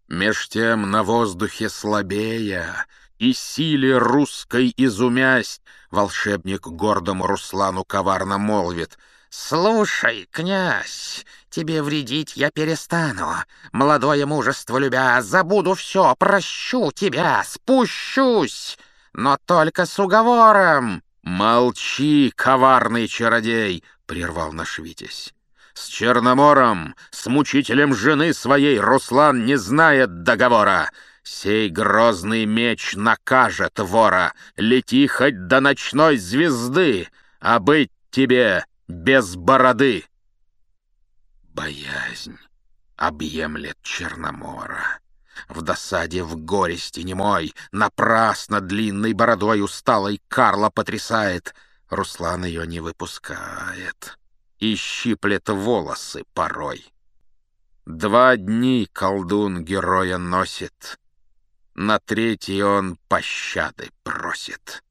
Меж тем на воздухе слабея и силе русской изумясь, волшебник гордому Руслану коварно молвит — «Слушай, князь, тебе вредить я перестану. Молодое мужество любя, забуду все, прощу тебя, спущусь, но только с уговором. «Молчи, коварный чародей!» — прервал наш Витязь. «С Черномором, с мучителем жены своей Руслан не знает договора. Сей грозный меч накажет вора. Лети хоть до ночной звезды, а быть тебе без бороды!» Боязнь объемлет Черномора. В досаде, в горести немой, Напрасно длинной бородой усталой Карла потрясает. Руслан ее не выпускает и щиплет волосы порой. Два дни колдун героя носит, На третий он пощады просит.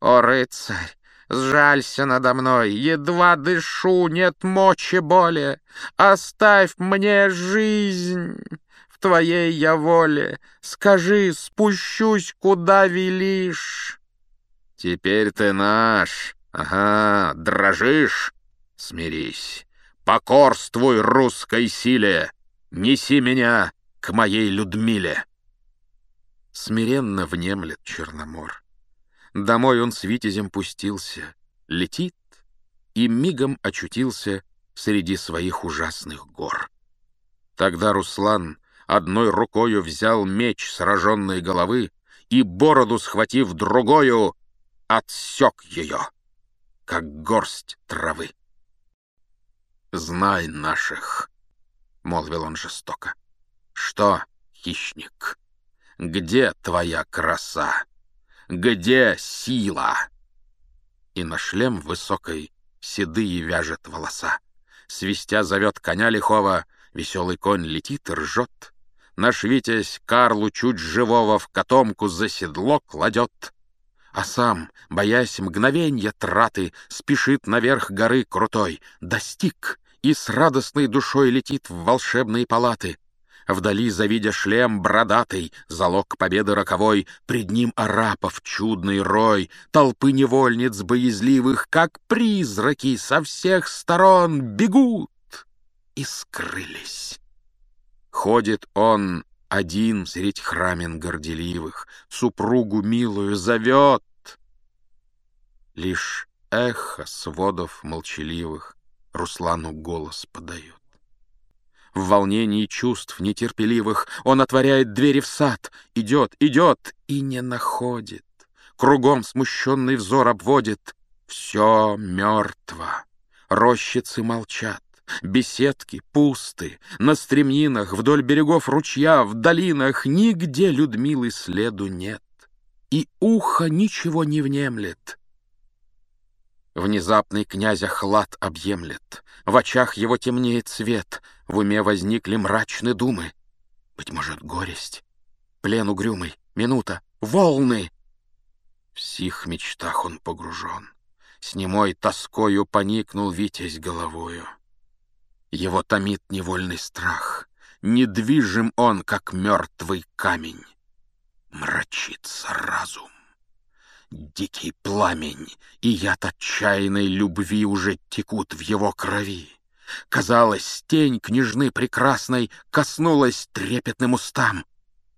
О, рыцарь, сжалься надо мной, Едва дышу, нет мочи боли, Оставь мне жизнь! твоей я воле. Скажи, спущусь, куда велишь. Теперь ты наш. Ага, дрожишь? Смирись. Покорствуй русской силе. Неси меня к моей Людмиле. Смиренно внемлет Черномор. Домой он с витязем пустился, летит и мигом очутился среди своих ужасных гор. Тогда Руслан одной рукою взял меч сраженной головы и, бороду схватив другою, отсек ее, как горсть травы. «Знай наших», — молвил он жестоко, — «что, хищник, где твоя краса? Где сила?» И на шлем высокой седые вяжет волоса. Свистя зовет коня лихого, веселый конь летит и ржет, Наш Витязь Карлу чуть живого в котомку за седло кладет, а сам, боясь мгновенья траты, спешит наверх горы крутой, достиг и с радостной душой летит в волшебные палаты. Вдали, завидя шлем бродатый, залог победы роковой, Пред ним арапов чудный рой, Толпы невольниц боязливых, как призраки, Со всех сторон бегут и скрылись. Ходит он один средь храмен горделивых, Супругу милую зовет. Лишь эхо сводов молчаливых Руслану голос подает. В волнении чувств нетерпеливых Он отворяет двери в сад, Идет, идет и не находит. Кругом смущенный взор обводит. Все мертво, рощицы молчат. Беседки пусты, на стремнинах, вдоль берегов ручья, в долинах нигде Людмилы следу нет, и ухо ничего не внемлет. Внезапный князя хлад объемлет, в очах его темнеет свет, в уме возникли мрачные думы. Быть может, горесть, плен угрюмый, минута, волны. В сих мечтах он погружен, с немой тоскою поникнул Витязь головою. Его томит невольный страх. Недвижим он, как мертвый камень. Мрачится разум. Дикий пламень и яд отчаянной любви уже текут в его крови. Казалось, тень княжны прекрасной коснулась трепетным устам.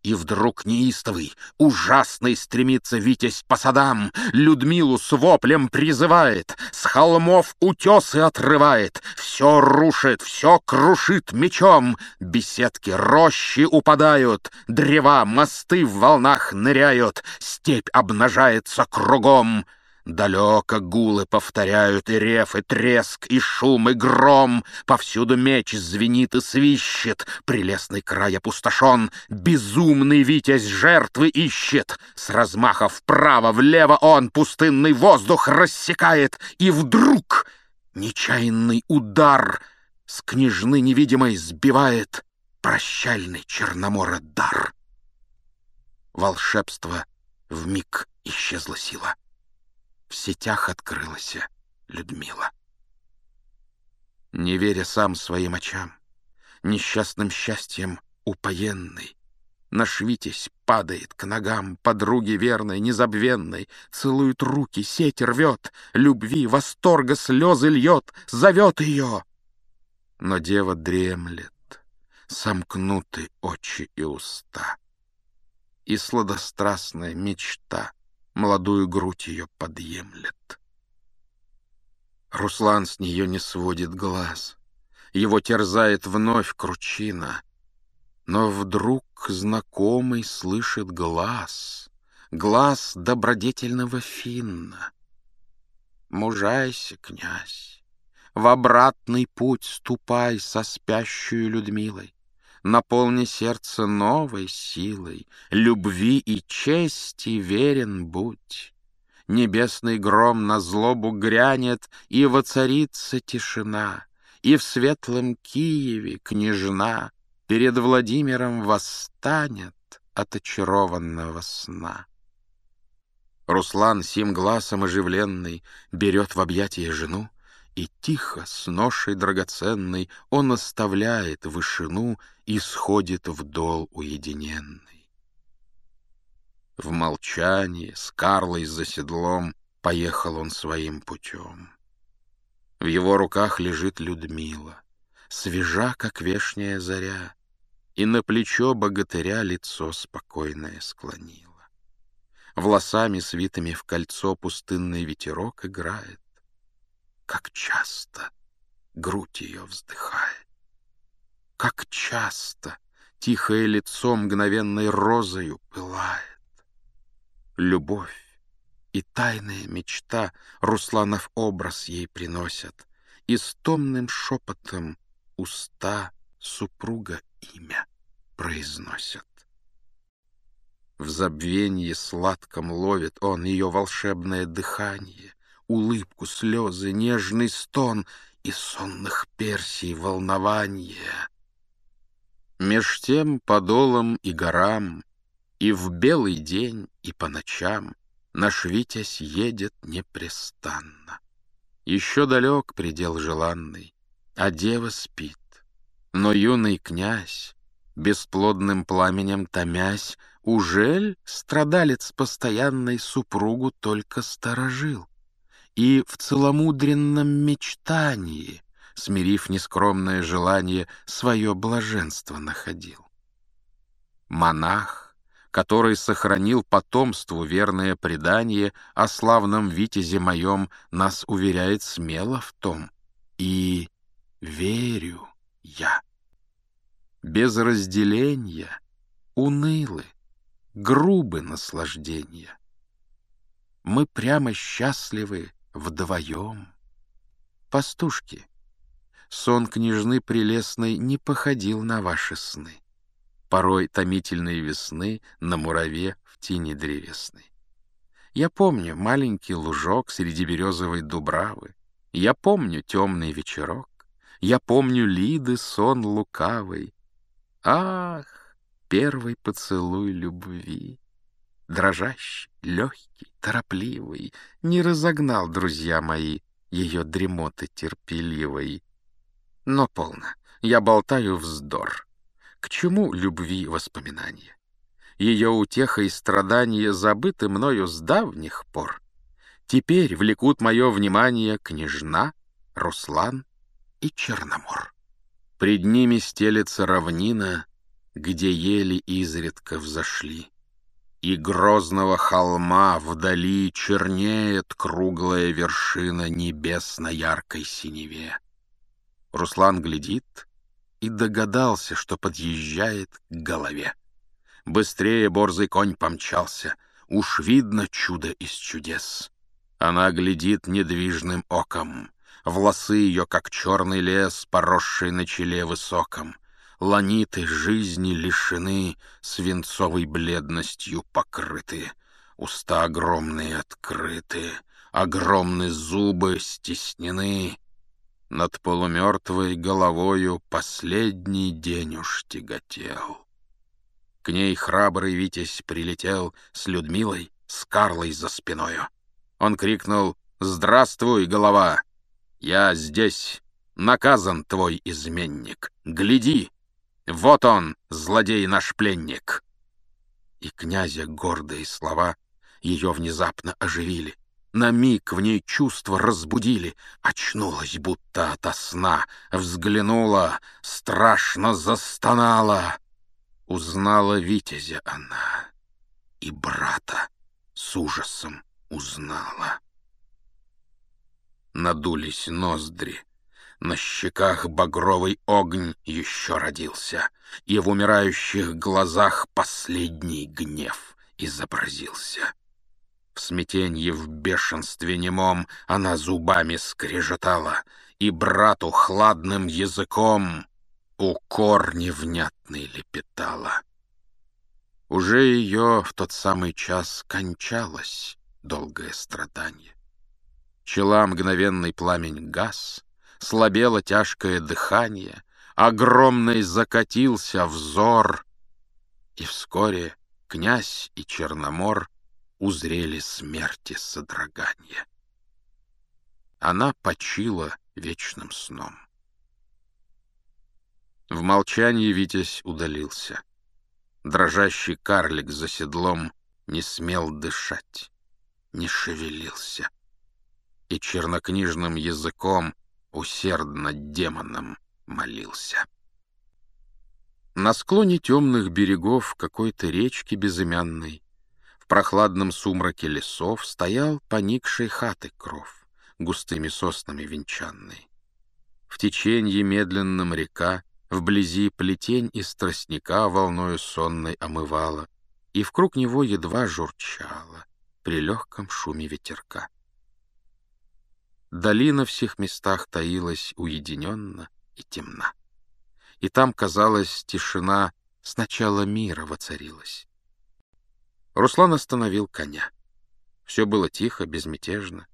И вдруг неистовый, ужасный стремится Витязь по садам, Людмилу с воплем призывает, С холмов утесы отрывает, Все рушит, все крушит мечом. Беседки, рощи упадают, Древа, мосты в волнах ныряют, Степь обнажается кругом. Далеко гулы повторяют и рев, и треск, и шум, и гром. Повсюду меч звенит и свищет, прелестный край опустошен. Безумный витязь жертвы ищет. С размаха вправо-влево он пустынный воздух рассекает. И вдруг нечаянный удар с княжны невидимой сбивает прощальный черномора дар. Волшебство в миг исчезла сила в сетях открылась э, Людмила. Не веря сам своим очам, несчастным счастьем упоенный, Наш Витязь падает к ногам подруги верной, незабвенной, Целует руки, сеть рвет, любви, восторга слезы льет, зовет ее. Но дева дремлет, сомкнуты очи и уста, И сладострастная мечта молодую грудь ее подъемлет. Руслан с нее не сводит глаз. Его терзает вновь кручина. Но вдруг знакомый слышит глаз. Глаз добродетельного финна. «Мужайся, князь, в обратный путь ступай со спящую Людмилой. Наполни сердце новой силой, Любви и чести верен будь. Небесный гром на злобу грянет, И воцарится тишина, И в светлом Киеве княжна Перед Владимиром восстанет От очарованного сна. Руслан, сим глазом оживленный, Берет в объятия жену, и тихо, с ношей драгоценной, он оставляет вышину и сходит в дол уединенный. В молчании, с Карлой за седлом, поехал он своим путем. В его руках лежит Людмила, свежа, как вешняя заря, и на плечо богатыря лицо спокойное склонило. Волосами свитыми в кольцо пустынный ветерок играет, как часто грудь ее вздыхает. Как часто тихое лицо мгновенной розою пылает. Любовь и тайная мечта Русланов образ ей приносят, и с томным шепотом уста супруга имя произносят. В забвенье сладком ловит он ее волшебное дыхание, улыбку, слезы, нежный стон и сонных персий волнование. Меж тем по долам и горам, и в белый день, и по ночам наш Витязь едет непрестанно. Еще далек предел желанный, а дева спит. Но юный князь, бесплодным пламенем томясь, Ужель страдалец постоянной супругу только сторожил? и в целомудренном мечтании, смирив нескромное желание, свое блаженство находил. Монах, который сохранил потомству верное предание о славном витязе моем, нас уверяет смело в том, и верю я. Без разделения унылы, грубы наслаждения. Мы прямо счастливы, вдвоем. Пастушки, сон княжны прелестной не походил на ваши сны. Порой томительные весны на мураве в тени древесной. Я помню маленький лужок среди березовой дубравы. Я помню темный вечерок. Я помню Лиды сон лукавый. Ах, первый поцелуй любви! дрожащий, легкий, торопливый, не разогнал, друзья мои, ее дремоты терпеливой. Но полно, я болтаю вздор. К чему любви воспоминания? Ее утеха и страдания забыты мною с давних пор. Теперь влекут мое внимание княжна, Руслан и Черномор. Пред ними стелется равнина, где ели изредка взошли и грозного холма вдали чернеет круглая вершина небес на яркой синеве. Руслан глядит и догадался, что подъезжает к голове. Быстрее борзый конь помчался, уж видно чудо из чудес. Она глядит недвижным оком, волосы ее, как черный лес, поросший на челе высоком — ланиты жизни лишены, свинцовой бледностью покрыты, уста огромные открыты, огромные зубы стеснены. Над полумертвой головою последний день уж тяготел. К ней храбрый Витязь прилетел с Людмилой, с Карлой за спиною. Он крикнул «Здравствуй, голова! Я здесь!» наказан твой изменник. Гляди!» Вот он, злодей наш пленник!» И князя гордые слова ее внезапно оживили. На миг в ней чувства разбудили, очнулась будто ото сна, взглянула, страшно застонала. Узнала витязя она и брата с ужасом узнала. Надулись ноздри, на щеках багровый огонь еще родился, И в умирающих глазах последний гнев изобразился. В смятенье, в бешенстве немом Она зубами скрежетала, И брату хладным языком Укор невнятный лепетала. Уже ее в тот самый час кончалось долгое страдание. Чела мгновенный пламень гас — слабело тяжкое дыхание, огромный закатился взор. И вскоре князь и Черномор узрели смерти содрогания. Она почила вечным сном. В молчании Витязь удалился. Дрожащий карлик за седлом не смел дышать, не шевелился. И чернокнижным языком — усердно демоном молился. На склоне темных берегов какой-то речки безымянной, в прохладном сумраке лесов, стоял поникший хаты кров, густыми соснами венчанный. В течении медленном река, вблизи плетень из тростника волною сонной омывала, и вкруг него едва журчала при легком шуме ветерка долина в всех местах таилась уединенно и темна. И там, казалось, тишина сначала мира воцарилась. Руслан остановил коня. Все было тихо, безмятежно.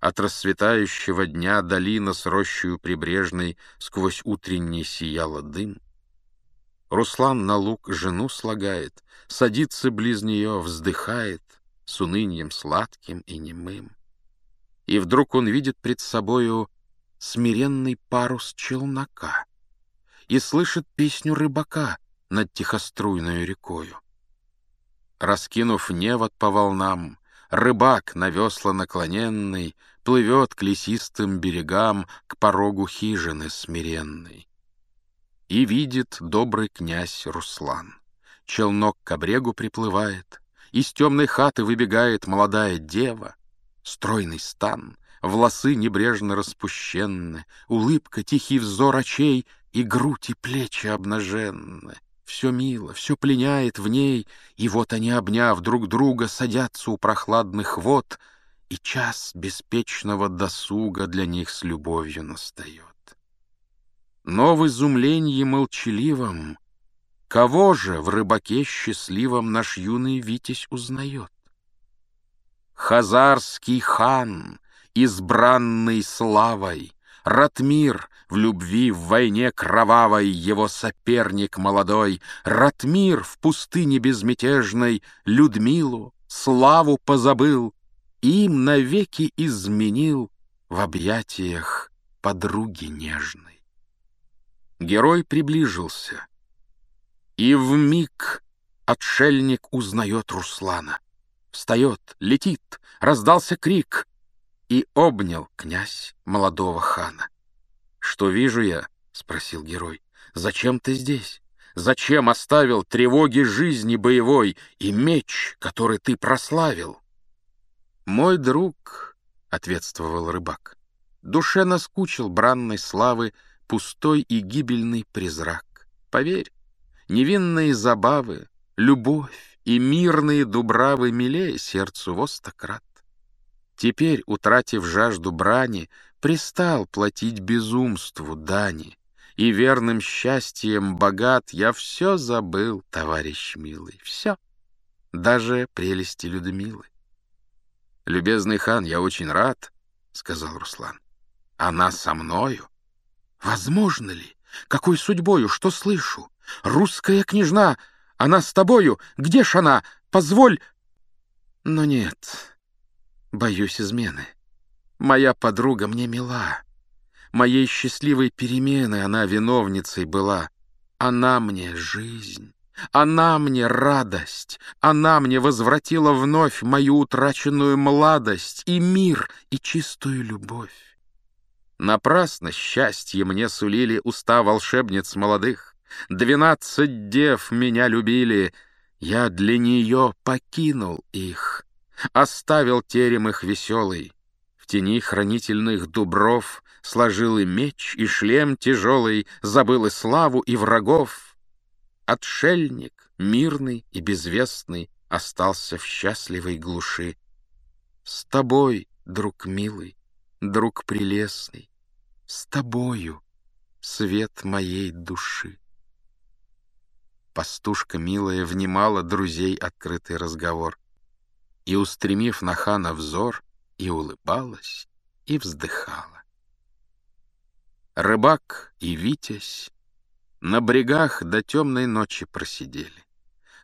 От расцветающего дня долина с рощею прибрежной сквозь утренний сияла дым. Руслан на луг жену слагает, садится близ нее, вздыхает с унынием сладким и немым и вдруг он видит пред собою смиренный парус челнока и слышит песню рыбака над тихоструйной рекою. Раскинув невод по волнам, рыбак на весла наклоненный плывет к лесистым берегам, к порогу хижины смиренной. И видит добрый князь Руслан. Челнок к обрегу приплывает, из темной хаты выбегает молодая дева — Стройный стан, волосы небрежно распущенны, Улыбка, тихий взор очей И грудь и плечи обнаженны. Все мило, все пленяет в ней, И вот они, обняв друг друга, Садятся у прохладных вод, И час беспечного досуга Для них с любовью настает. Но в изумлении молчаливом Кого же в рыбаке счастливом Наш юный Витязь узнает? Хазарский хан, избранный славой, Ратмир в любви, в войне кровавой, Его соперник молодой, Ратмир в пустыне безмятежной Людмилу, славу позабыл, Им навеки изменил В объятиях подруги нежной. Герой приближился, и в миг отшельник узнает Руслана — встает, летит, раздался крик, и обнял князь молодого хана. «Что вижу я?» — спросил герой. «Зачем ты здесь? Зачем оставил тревоги жизни боевой и меч, который ты прославил?» «Мой друг», — ответствовал рыбак, — «душе наскучил бранной славы пустой и гибельный призрак. Поверь, невинные забавы, любовь, и мирные дубравы милее сердцу востократ. Теперь, утратив жажду брани, пристал платить безумству дани, и верным счастьем богат я все забыл, товарищ милый, все, даже прелести Людмилы. «Любезный хан, я очень рад», — сказал Руслан. «Она со мною? Возможно ли? Какой судьбою? Что слышу? Русская княжна!» Она с тобою? Где ж она? Позволь...» Но нет, боюсь измены. Моя подруга мне мила. Моей счастливой перемены она виновницей была. Она мне жизнь, она мне радость, она мне возвратила вновь мою утраченную младость и мир, и чистую любовь. Напрасно счастье мне сулили уста волшебниц молодых. Двенадцать дев меня любили, я для нее покинул их, оставил терем их веселый. В тени хранительных дубров сложил и меч, и шлем тяжелый, забыл и славу, и врагов. Отшельник, мирный и безвестный, остался в счастливой глуши. С тобой, друг милый, друг прелестный, с тобою свет моей души пастушка милая внимала друзей открытый разговор. И, устремив на хана взор, и улыбалась, и вздыхала. Рыбак и Витязь на брегах до темной ночи просидели,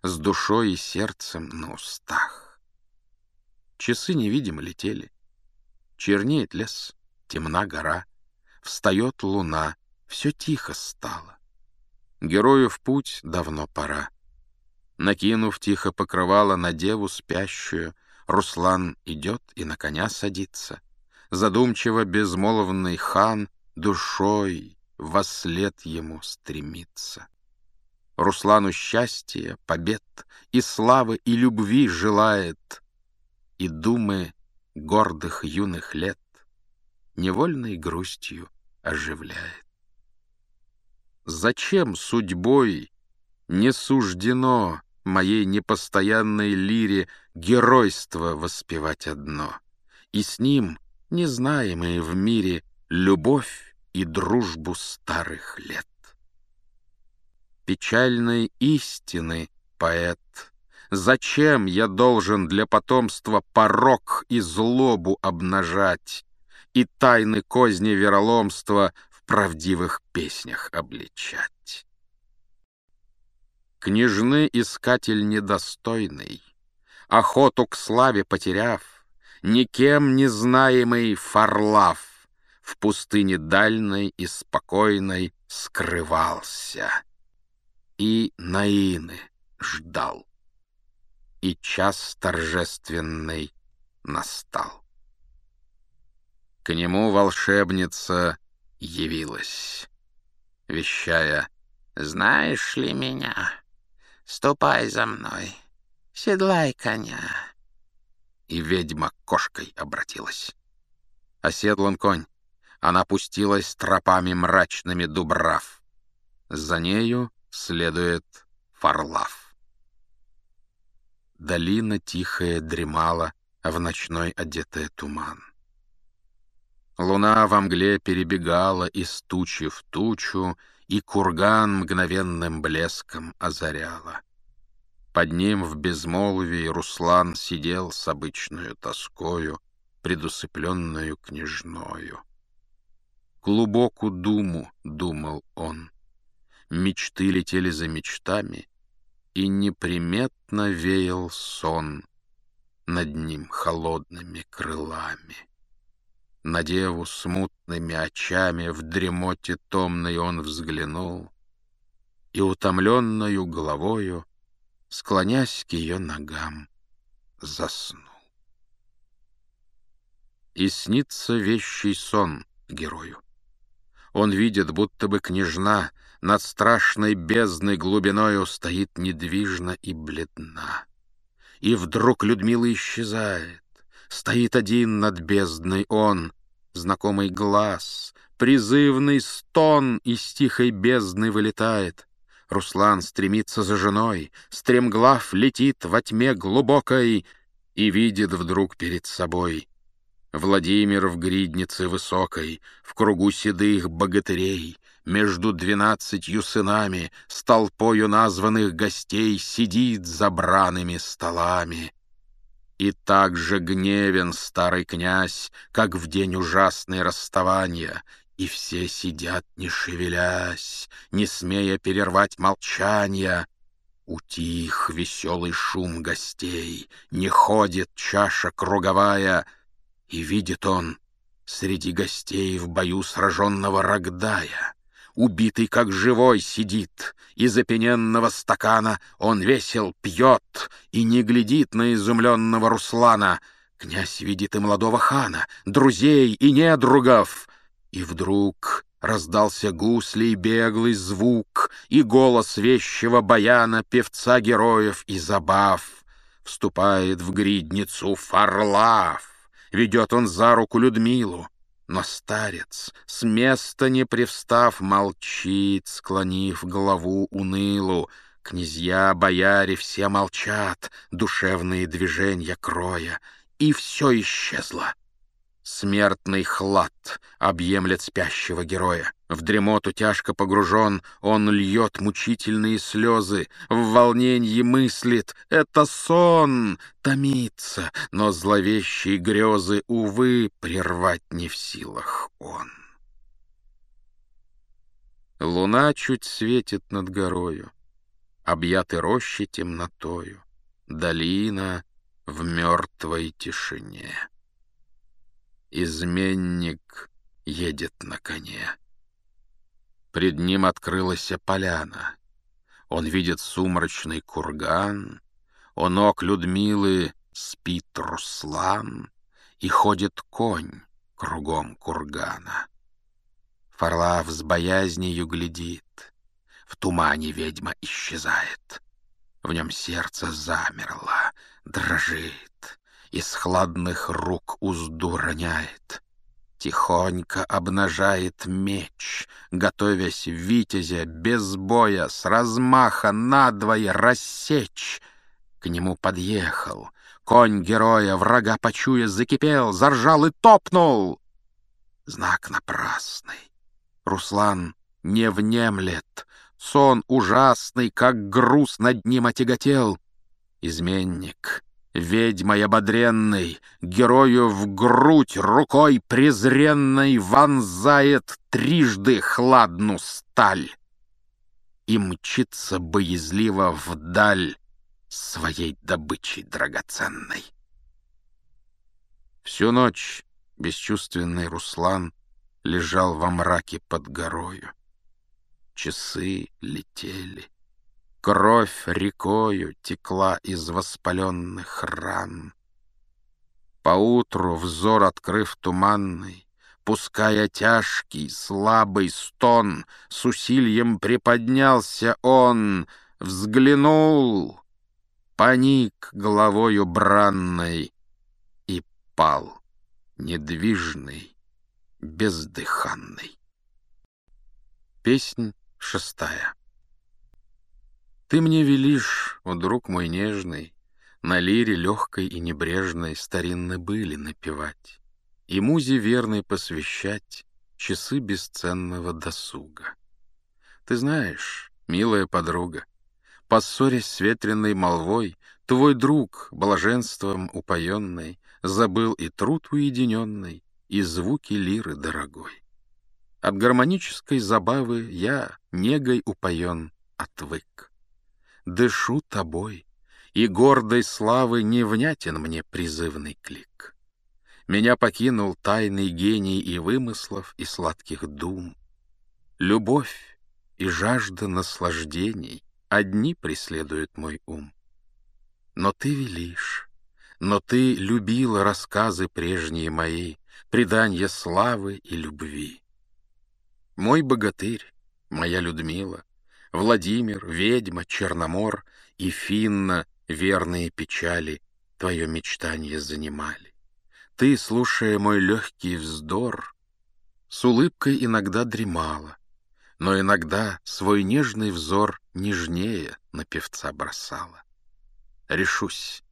с душой и сердцем на устах. Часы невидимо летели. Чернеет лес, темна гора, встает луна, все тихо стало. Герою в путь давно пора. Накинув тихо покрывало на деву спящую, Руслан идет и на коня садится. Задумчиво безмолвный хан душой во след ему стремится. Руслану счастья, побед и славы, и любви желает, И думы гордых юных лет невольной грустью оживляет. Зачем судьбой не суждено моей непостоянной лире геройство воспевать одно? И с ним незнаемые в мире любовь и дружбу старых лет. Печальной истины поэт — Зачем я должен для потомства порок и злобу обнажать, И тайны козни вероломства правдивых песнях обличать. Княжны искатель недостойный, Охоту к славе потеряв, Никем не знаемый Фарлав В пустыне дальной и спокойной скрывался. И Наины ждал, И час торжественный настал. К нему волшебница явилась, вещая «Знаешь ли меня? Ступай за мной, седлай коня». И ведьма кошкой обратилась. Оседлан конь, она пустилась тропами мрачными дубрав. За нею следует Фарлав. Долина тихая дремала, а в ночной одетый туман. Луна во мгле перебегала из тучи в тучу, и курган мгновенным блеском озаряла. Под ним в безмолвии Руслан сидел с обычную тоскою, предусыпленную княжною. Глубоку думу думал он. Мечты летели за мечтами, и неприметно веял сон над ним холодными крылами. На деву смутными очами в дремоте томной он взглянул и утомленную головою, склонясь к ее ногам, заснул. И снится вещий сон герою. Он видит, будто бы княжна над страшной бездной глубиною стоит недвижно и бледна. И вдруг Людмила исчезает, Стоит один над бездной он, знакомый глаз, призывный стон из тихой бездны вылетает. Руслан стремится за женой, стремглав летит во тьме глубокой и видит вдруг перед собой. Владимир в гриднице высокой, в кругу седых богатырей, между двенадцатью сынами, с толпою названных гостей сидит за бранными столами. И так же гневен старый князь, как в день ужасной расставания, и все сидят, не шевелясь, не смея перервать молчания. Утих веселый шум гостей, не ходит чаша круговая, и видит он среди гостей в бою сраженного Рогдая убитый как живой сидит, Из опененного стакана он весел пьет И не глядит на изумленного Руслана. Князь видит и молодого хана, друзей и недругов. И вдруг раздался гуслей беглый звук И голос вещего баяна, певца героев и забав. Вступает в гридницу Фарлав, Ведет он за руку Людмилу, но старец, с места не привстав, молчит, склонив голову унылу. Князья, бояре все молчат, душевные движения кроя. И все исчезло. Смертный хлад объемлет спящего героя. В дремоту тяжко погружен, он льет мучительные слезы, в волненье мыслит «это сон!» томится, но зловещие грезы, увы, прервать не в силах он. Луна чуть светит над горою, объяты рощи темнотою, долина в мертвой тишине изменник едет на коне. Пред ним открылась поляна. Он видит сумрачный курган, у ног Людмилы спит Руслан, и ходит конь кругом кургана. Фарлав с боязнью глядит, в тумане ведьма исчезает. В нем сердце замерло, дрожит из хладных рук узду роняет. Тихонько обнажает меч, готовясь витязя без боя, с размаха надвое рассечь. К нему подъехал. Конь героя, врага почуя, закипел, заржал и топнул. Знак напрасный. Руслан не внемлет. Сон ужасный, как груз над ним отяготел. Изменник Ведьмой ободренной, герою в грудь рукой презренной вонзает трижды хладну сталь и мчится боязливо вдаль своей добычей драгоценной. Всю ночь бесчувственный Руслан лежал во мраке под горою. Часы летели. Кровь рекою текла из воспаленных ран. Поутру, взор открыв туманный, Пуская тяжкий, слабый стон, С усилием приподнялся он, Взглянул, паник головою бранной И пал, недвижный, бездыханный. Песнь шестая ты мне велишь, о друг мой нежный, На лире легкой и небрежной Старинно были напевать, И музе верной посвящать Часы бесценного досуга. Ты знаешь, милая подруга, Поссорясь с ветреной молвой, Твой друг, блаженством упоенный, Забыл и труд уединенный, И звуки лиры дорогой. От гармонической забавы Я, негой упоен, отвык дышу тобой, и гордой славы не внятен мне призывный клик. Меня покинул тайный гений и вымыслов, и сладких дум. Любовь и жажда наслаждений одни преследуют мой ум. Но ты велишь, но ты любила рассказы прежние мои, преданье славы и любви. Мой богатырь, моя Людмила, Владимир, ведьма, Черномор и Финна верные печали твое мечтание занимали. Ты, слушая мой легкий вздор, с улыбкой иногда дремала, но иногда свой нежный взор нежнее на певца бросала. Решусь.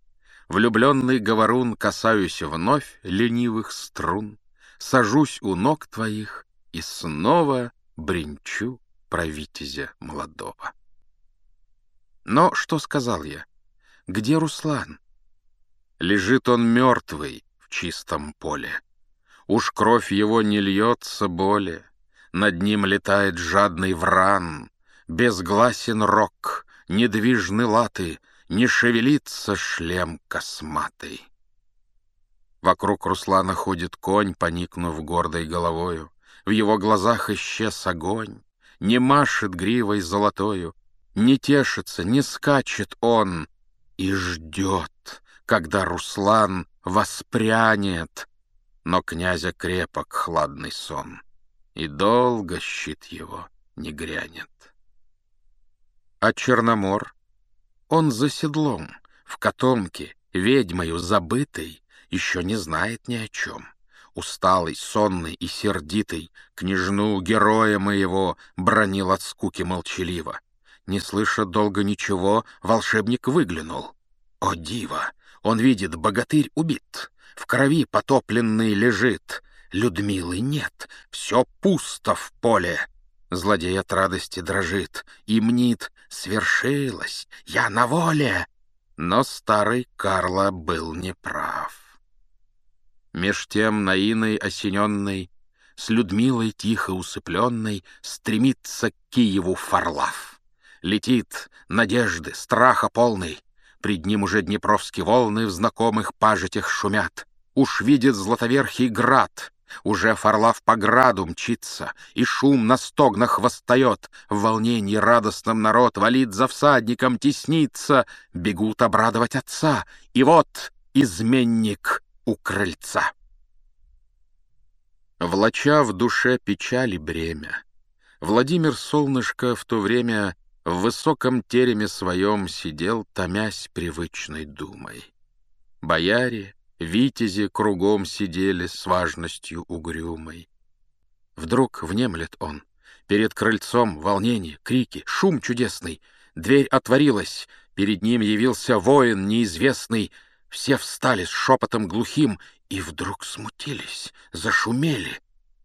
Влюбленный говорун, касаюсь вновь ленивых струн, сажусь у ног твоих и снова бренчу правителя молодого. Но что сказал я? Где Руслан? Лежит он мертвый в чистом поле. Уж кровь его не льется боли, Над ним летает жадный вран, Безгласен рок, недвижны латы, Не шевелится шлем косматый. Вокруг Руслана ходит конь, поникнув гордой головою, В его глазах исчез огонь, не машет гривой золотою, не тешится, не скачет он и ждет, когда Руслан воспрянет. Но князя крепок хладный сон, и долго щит его не грянет. А Черномор, он за седлом, в котомке, ведьмою забытой, еще не знает ни о чем усталый, сонный и сердитый, княжну, героя моего, бронил от скуки молчаливо. Не слыша долго ничего, волшебник выглянул. О, диво! Он видит, богатырь убит, в крови потопленный лежит. Людмилы нет, все пусто в поле. Злодей от радости дрожит и мнит «Свершилось! Я на воле!» Но старый Карло был неправ. Меж тем наиной осененной, С Людмилой тихо усыпленной Стремится к Киеву Фарлав. Летит надежды, страха полный, Пред ним уже днепровские волны В знакомых пажитях шумят. Уж видит златоверхий град — уже Фарлав по граду мчится, и шум на стогнах восстает. В волнении радостном народ валит за всадником, теснится. Бегут обрадовать отца. И вот изменник у крыльца. Влача в душе печали бремя, Владимир Солнышко в то время в высоком тереме своем сидел, томясь привычной думой. Бояре, витязи кругом сидели с важностью угрюмой. Вдруг внемлет он. Перед крыльцом волнение, крики, шум чудесный. Дверь отворилась. Перед ним явился воин неизвестный — все встали с шепотом глухим и вдруг смутились, зашумели.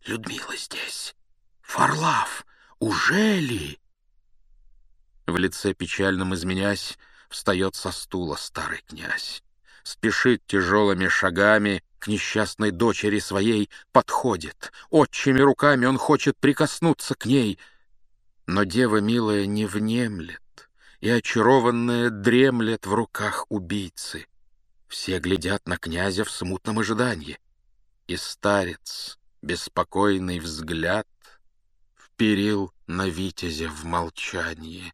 Людмила здесь. Фарлав, уже ли? В лице печальном изменясь, встает со стула старый князь. Спешит тяжелыми шагами к несчастной дочери своей, подходит. Отчими руками он хочет прикоснуться к ней. Но дева милая не внемлет, и очарованная дремлет в руках убийцы. Все глядят на князя в смутном ожидании. И старец, беспокойный взгляд, вперил на витязя в молчании.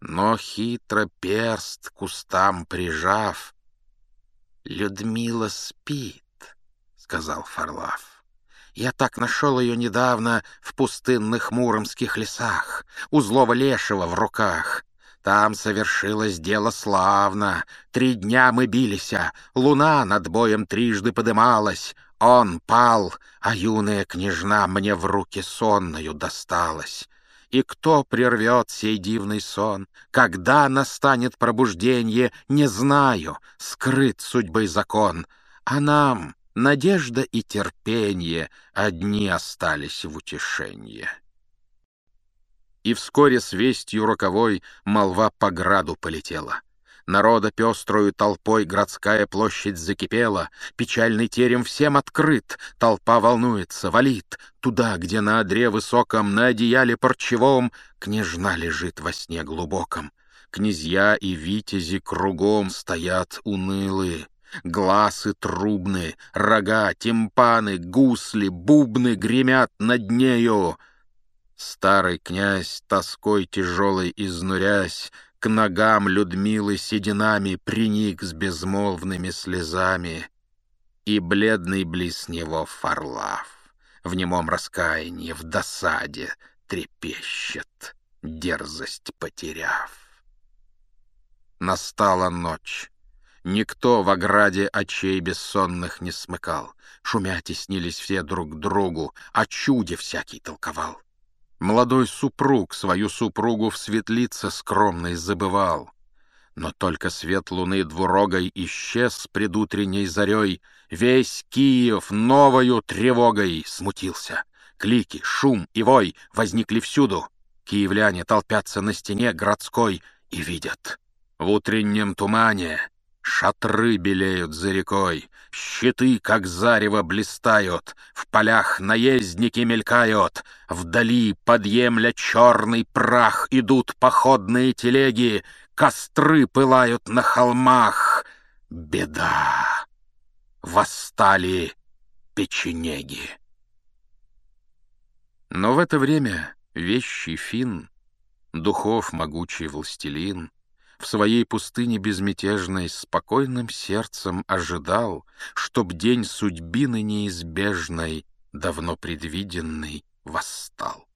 Но хитро перст к кустам прижав, «Людмила спит», — сказал Фарлав. «Я так нашел ее недавно в пустынных муромских лесах, у злого лешего в руках. Там совершилось дело славно. Три дня мы бились, а луна над боем трижды подымалась. Он пал, а юная княжна мне в руки сонною досталась. И кто прервет сей дивный сон? Когда настанет пробуждение, не знаю, скрыт судьбой закон. А нам надежда и терпение одни остались в утешении и вскоре с вестью роковой молва по граду полетела. Народа пеструю толпой городская площадь закипела, Печальный терем всем открыт, толпа волнуется, валит, Туда, где на одре высоком, на одеяле парчевом Княжна лежит во сне глубоком. Князья и витязи кругом стоят унылые, Глазы трубны, рога, тимпаны, гусли, бубны гремят над нею — Старый князь, тоской тяжелой изнурясь, К ногам Людмилы сединами Приник с безмолвными слезами. И бледный близ него Фарлав В немом раскаянии, в досаде Трепещет, дерзость потеряв. Настала ночь. Никто в ограде очей бессонных не смыкал. Шумя теснились все друг другу, о а чуде всякий толковал. Молодой супруг свою супругу в светлице скромной забывал. Но только свет луны двурогой исчез с утренней зарей, Весь Киев новою тревогой смутился. Клики, шум и вой возникли всюду. Киевляне толпятся на стене городской и видят. В утреннем тумане Шатры белеют за рекой, щиты, как зарево, блистают, в полях наездники мелькают, вдали, подъемля черный прах, идут походные телеги, костры пылают на холмах. Беда! Восстали печенеги. Но в это время вещий фин, духов могучий властелин, в своей пустыне безмятежной спокойным сердцем ожидал, чтоб день судьбины неизбежной, давно предвиденный, восстал.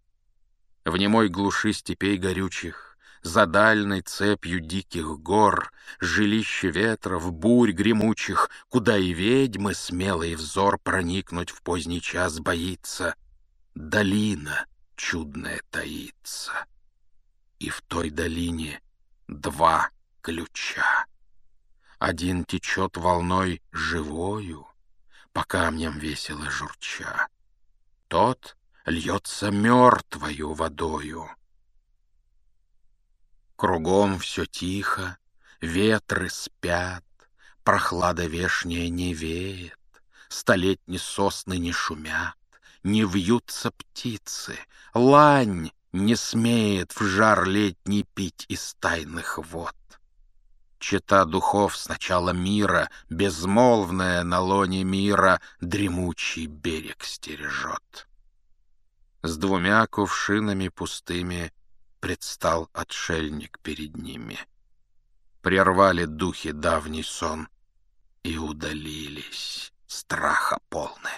В немой глуши степей горючих, за дальной цепью диких гор, жилище ветров, бурь гремучих, куда и ведьмы смелый взор проникнуть в поздний час боится, долина чудная таится. И в той долине — два ключа. Один течет волной живою, по камням весело журча. Тот льется мертвою водою. Кругом все тихо, ветры спят, Прохлада вешняя не веет, Столетние сосны не шумят, Не вьются птицы, лань не смеет в жар летний пить из тайных вод. Чита духов сначала мира, безмолвная на лоне мира, дремучий берег стережет. С двумя кувшинами пустыми предстал отшельник перед ними. Прервали духи давний сон и удалились, страха полны.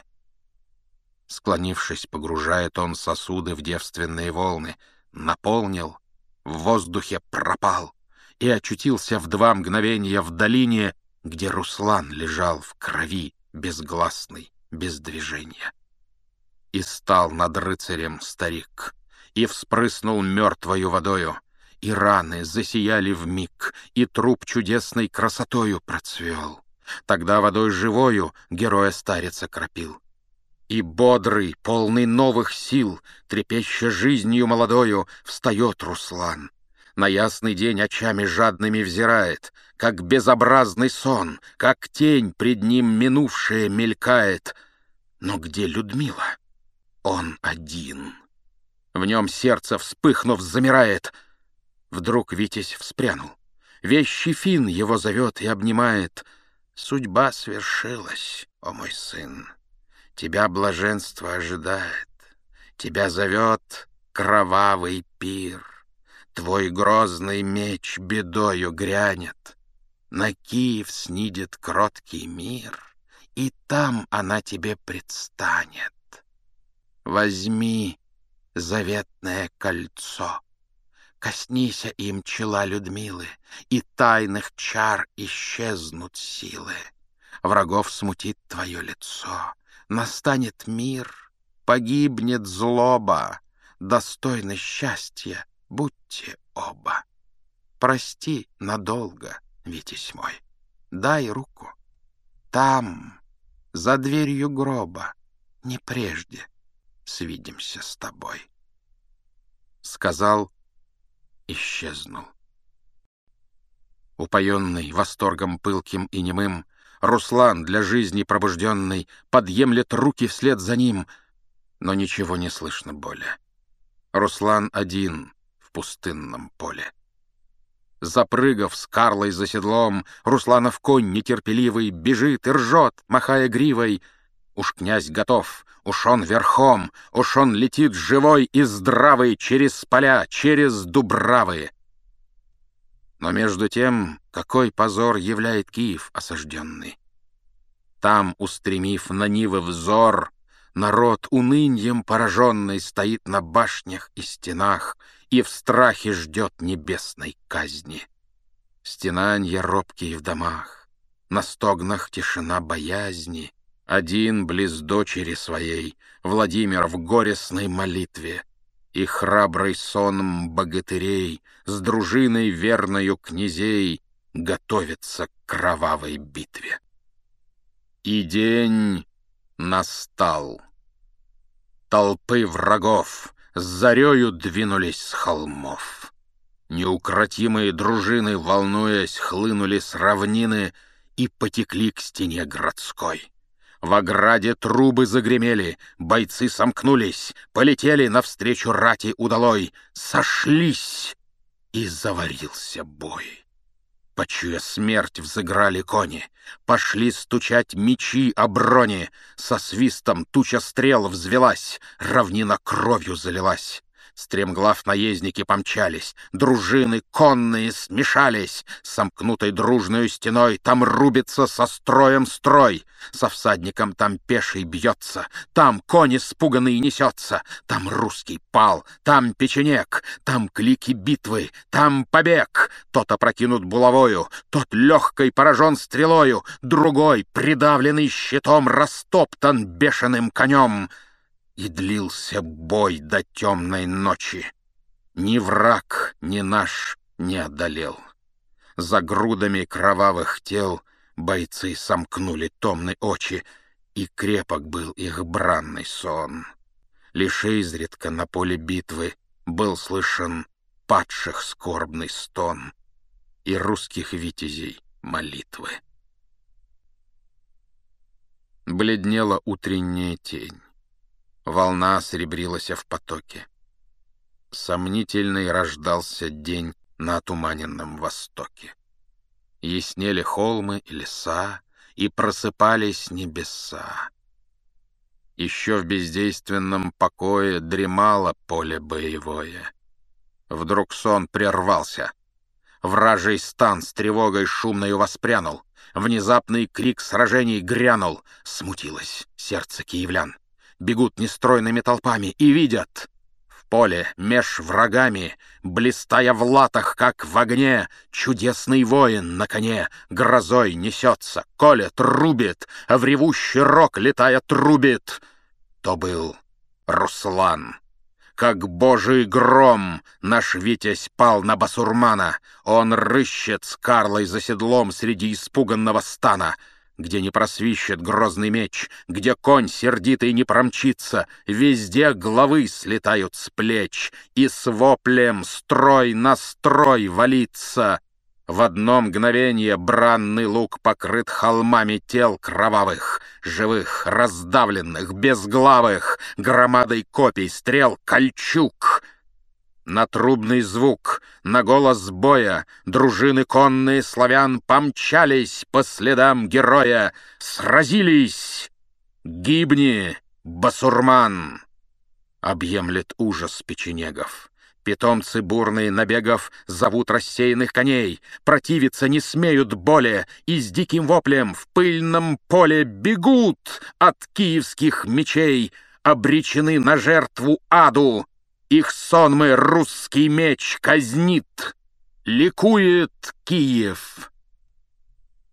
Склонившись, погружает он сосуды в девственные волны. Наполнил, в воздухе пропал и очутился в два мгновения в долине, где Руслан лежал в крови, безгласный, без движения. И стал над рыцарем старик, и вспрыснул мертвою водою, и раны засияли в миг, и труп чудесной красотою процвел. Тогда водой живою героя старица кропил. И бодрый, полный новых сил, трепеща жизнью молодою, встает Руслан. На ясный день очами жадными взирает, как безобразный сон, как тень пред ним минувшая мелькает. Но где Людмила? Он один. В нем сердце, вспыхнув, замирает. Вдруг Витязь вспрянул. Вещий фин его зовет и обнимает. Судьба свершилась, о мой сын. Тебя блаженство ожидает, тебя зовет кровавый пир. Твой грозный меч бедою грянет, на Киев снидет кроткий мир, и там она тебе предстанет. Возьми заветное кольцо. Коснися им чела Людмилы, и тайных чар исчезнут силы. Врагов смутит твое лицо, настанет мир, погибнет злоба, достойны счастья будьте оба. Прости надолго, Витязь мой, дай руку. Там, за дверью гроба, не прежде свидимся с тобой. Сказал, исчезнул. Упоенный восторгом пылким и немым, Руслан для жизни пробужденной подъемлет руки вслед за ним, но ничего не слышно более. Руслан один в пустынном поле. Запрыгав с Карлой за седлом, Русланов конь нетерпеливый бежит и ржет, махая гривой. Уж князь готов, уж он верхом, уж он летит живой и здравый через поля, через дубравые. Но между тем, какой позор являет Киев осажденный? Там, устремив на Нивы взор, народ унынием пораженный стоит на башнях и стенах и в страхе ждет небесной казни. Стенанья робкие в домах, на стогнах тишина боязни, один близ дочери своей, Владимир в горестной молитве — и храбрый сонм богатырей С дружиной верною князей Готовится к кровавой битве. И день настал. Толпы врагов с зарею двинулись с холмов. Неукротимые дружины, волнуясь, хлынули с равнины и потекли к стене городской. В ограде трубы загремели, бойцы сомкнулись, полетели навстречу рати удалой, сошлись, и заварился бой. Почуя смерть, взыграли кони, пошли стучать мечи о броне, со свистом туча стрел взвелась, равнина кровью залилась. Стремглав наездники помчались, дружины конные смешались, сомкнутой дружной стеной там рубится со строем строй, со всадником там пеший бьется, там конь испуганный несется, там русский пал, там печенек, там клики битвы, там побег, тот опрокинут булавою, тот легкой поражен стрелою, другой, придавленный щитом, растоптан бешеным конем и длился бой до темной ночи. Ни враг, ни наш не одолел. За грудами кровавых тел бойцы сомкнули томные очи, и крепок был их бранный сон. Лишь изредка на поле битвы был слышен падших скорбный стон и русских витязей молитвы. Бледнела утренняя тень. Волна серебрилась в потоке. Сомнительный рождался день на отуманенном востоке. Яснели холмы и леса, и просыпались небеса. Еще в бездейственном покое дремало поле боевое. Вдруг сон прервался. Вражий стан с тревогой шумною воспрянул. Внезапный крик сражений грянул. Смутилось сердце киевлян бегут нестройными толпами и видят. В поле, меж врагами, блистая в латах, как в огне, чудесный воин на коне грозой несется, колет, рубит, а в ревущий рог летая трубит. То был Руслан. Как божий гром наш Витязь пал на басурмана, он рыщет с Карлой за седлом среди испуганного стана — где не просвищет грозный меч, Где конь сердитый не промчится, Везде главы слетают с плеч, И с воплем строй на строй валится. В одно мгновение бранный лук покрыт холмами тел кровавых, Живых, раздавленных, безглавых, Громадой копий стрел кольчуг — на трубный звук, на голос боя Дружины конные славян помчались по следам героя, Сразились! Гибни, басурман! Объемлет ужас печенегов. Питомцы бурные набегов зовут рассеянных коней, Противиться не смеют боли, и с диким воплем В пыльном поле бегут от киевских мечей, Обречены на жертву аду их сонмы русский меч казнит, ликует Киев.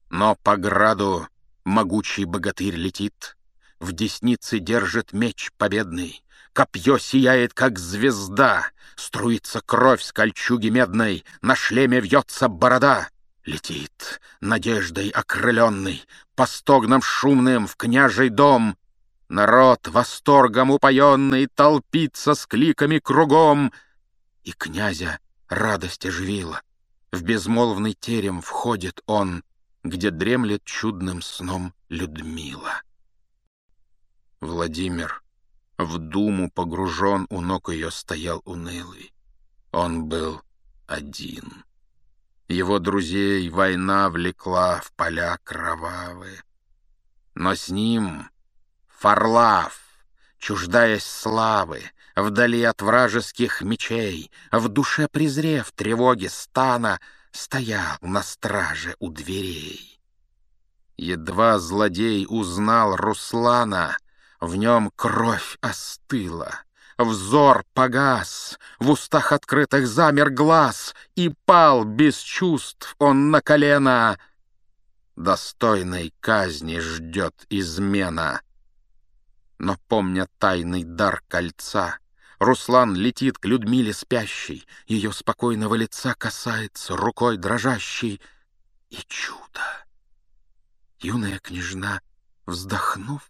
Но по граду могучий богатырь летит, В деснице держит меч победный, Копье сияет, как звезда, Струится кровь с кольчуги медной, На шлеме вьется борода. Летит, надеждой окрыленный, По стогнам шумным в княжий дом Народ восторгом упоенный толпится с кликами кругом, и князя радость оживила. В безмолвный терем входит он, где дремлет чудным сном Людмила. Владимир в думу погружен, у ног ее стоял унылый. Он был один. Его друзей война влекла в поля кровавые. Но с ним Фарлав, чуждаясь славы, вдали от вражеских мечей, в душе презрев тревоги стана, стоял на страже у дверей. Едва злодей узнал Руслана, в нем кровь остыла, взор погас, в устах открытых замер глаз, и пал без чувств он на колено. Достойной казни ждет измена, но, помня тайный дар кольца, Руслан летит к Людмиле спящей, Ее спокойного лица касается рукой дрожащей. И чудо! Юная княжна, вздохнув,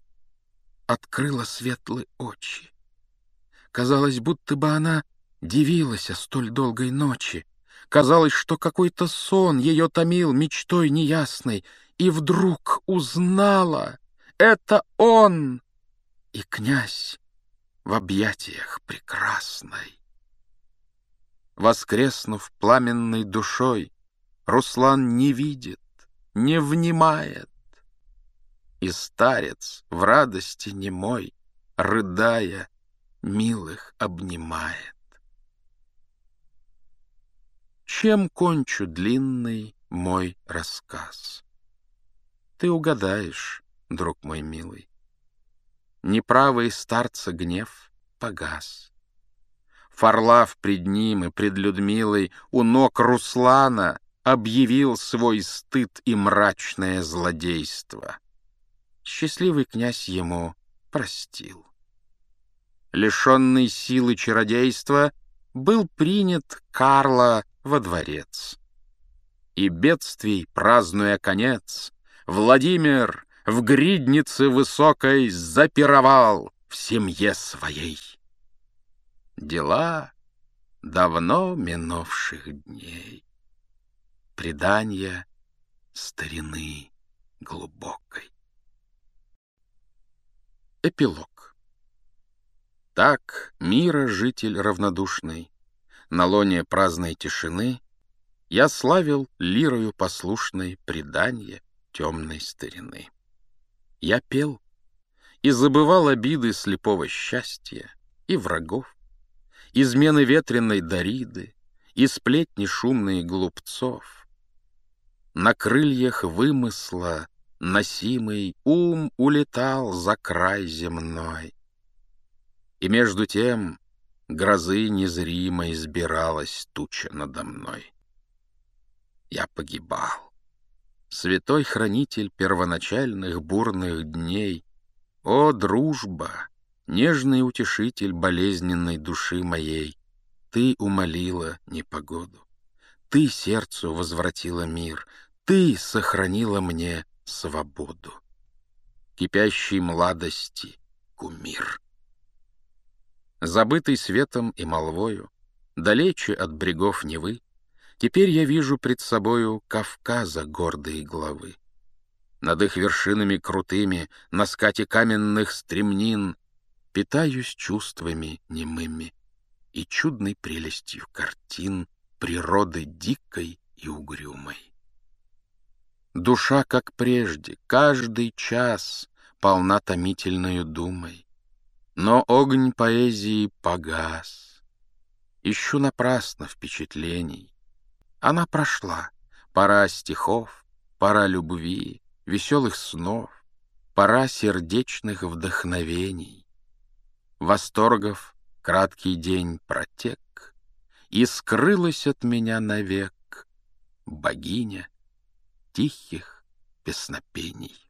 открыла светлые очи. Казалось, будто бы она дивилась о столь долгой ночи. Казалось, что какой-то сон ее томил мечтой неясной, и вдруг узнала — это он! и князь в объятиях прекрасной. Воскреснув пламенной душой, Руслан не видит, не внимает, и старец в радости немой, рыдая, милых обнимает. Чем кончу длинный мой рассказ? Ты угадаешь, друг мой милый неправый старца гнев погас. Фарлав пред ним и пред Людмилой у ног Руслана объявил свой стыд и мрачное злодейство. Счастливый князь ему простил. Лишенный силы чародейства, был принят Карла во дворец. И бедствий, празднуя конец, Владимир в гриднице высокой запировал в семье своей. Дела давно минувших дней, предания старины глубокой. Эпилог. Так мира житель равнодушный, на лоне праздной тишины я славил лирою послушной преданье темной старины. Я пел и забывал обиды слепого счастья и врагов, измены ветреной Дариды и сплетни шумные глупцов. На крыльях вымысла носимый ум улетал за край земной. И между тем грозы незримо избиралась туча надо мной. Я погибал святой хранитель первоначальных бурных дней, о, дружба, нежный утешитель болезненной души моей, ты умолила непогоду. Ты сердцу возвратила мир, ты сохранила мне свободу. кипящий младости кумир. Забытый светом и молвою, далече от берегов Невы, Теперь я вижу пред собою Кавказа гордые главы. Над их вершинами крутыми, на скате каменных стремнин, Питаюсь чувствами немыми и чудной прелестью картин Природы дикой и угрюмой. Душа, как прежде, каждый час полна томительную думой, Но огонь поэзии погас. Ищу напрасно впечатлений, она прошла. Пора стихов, пора любви, веселых снов, пора сердечных вдохновений. Восторгов краткий день протек, и скрылась от меня навек богиня тихих песнопений.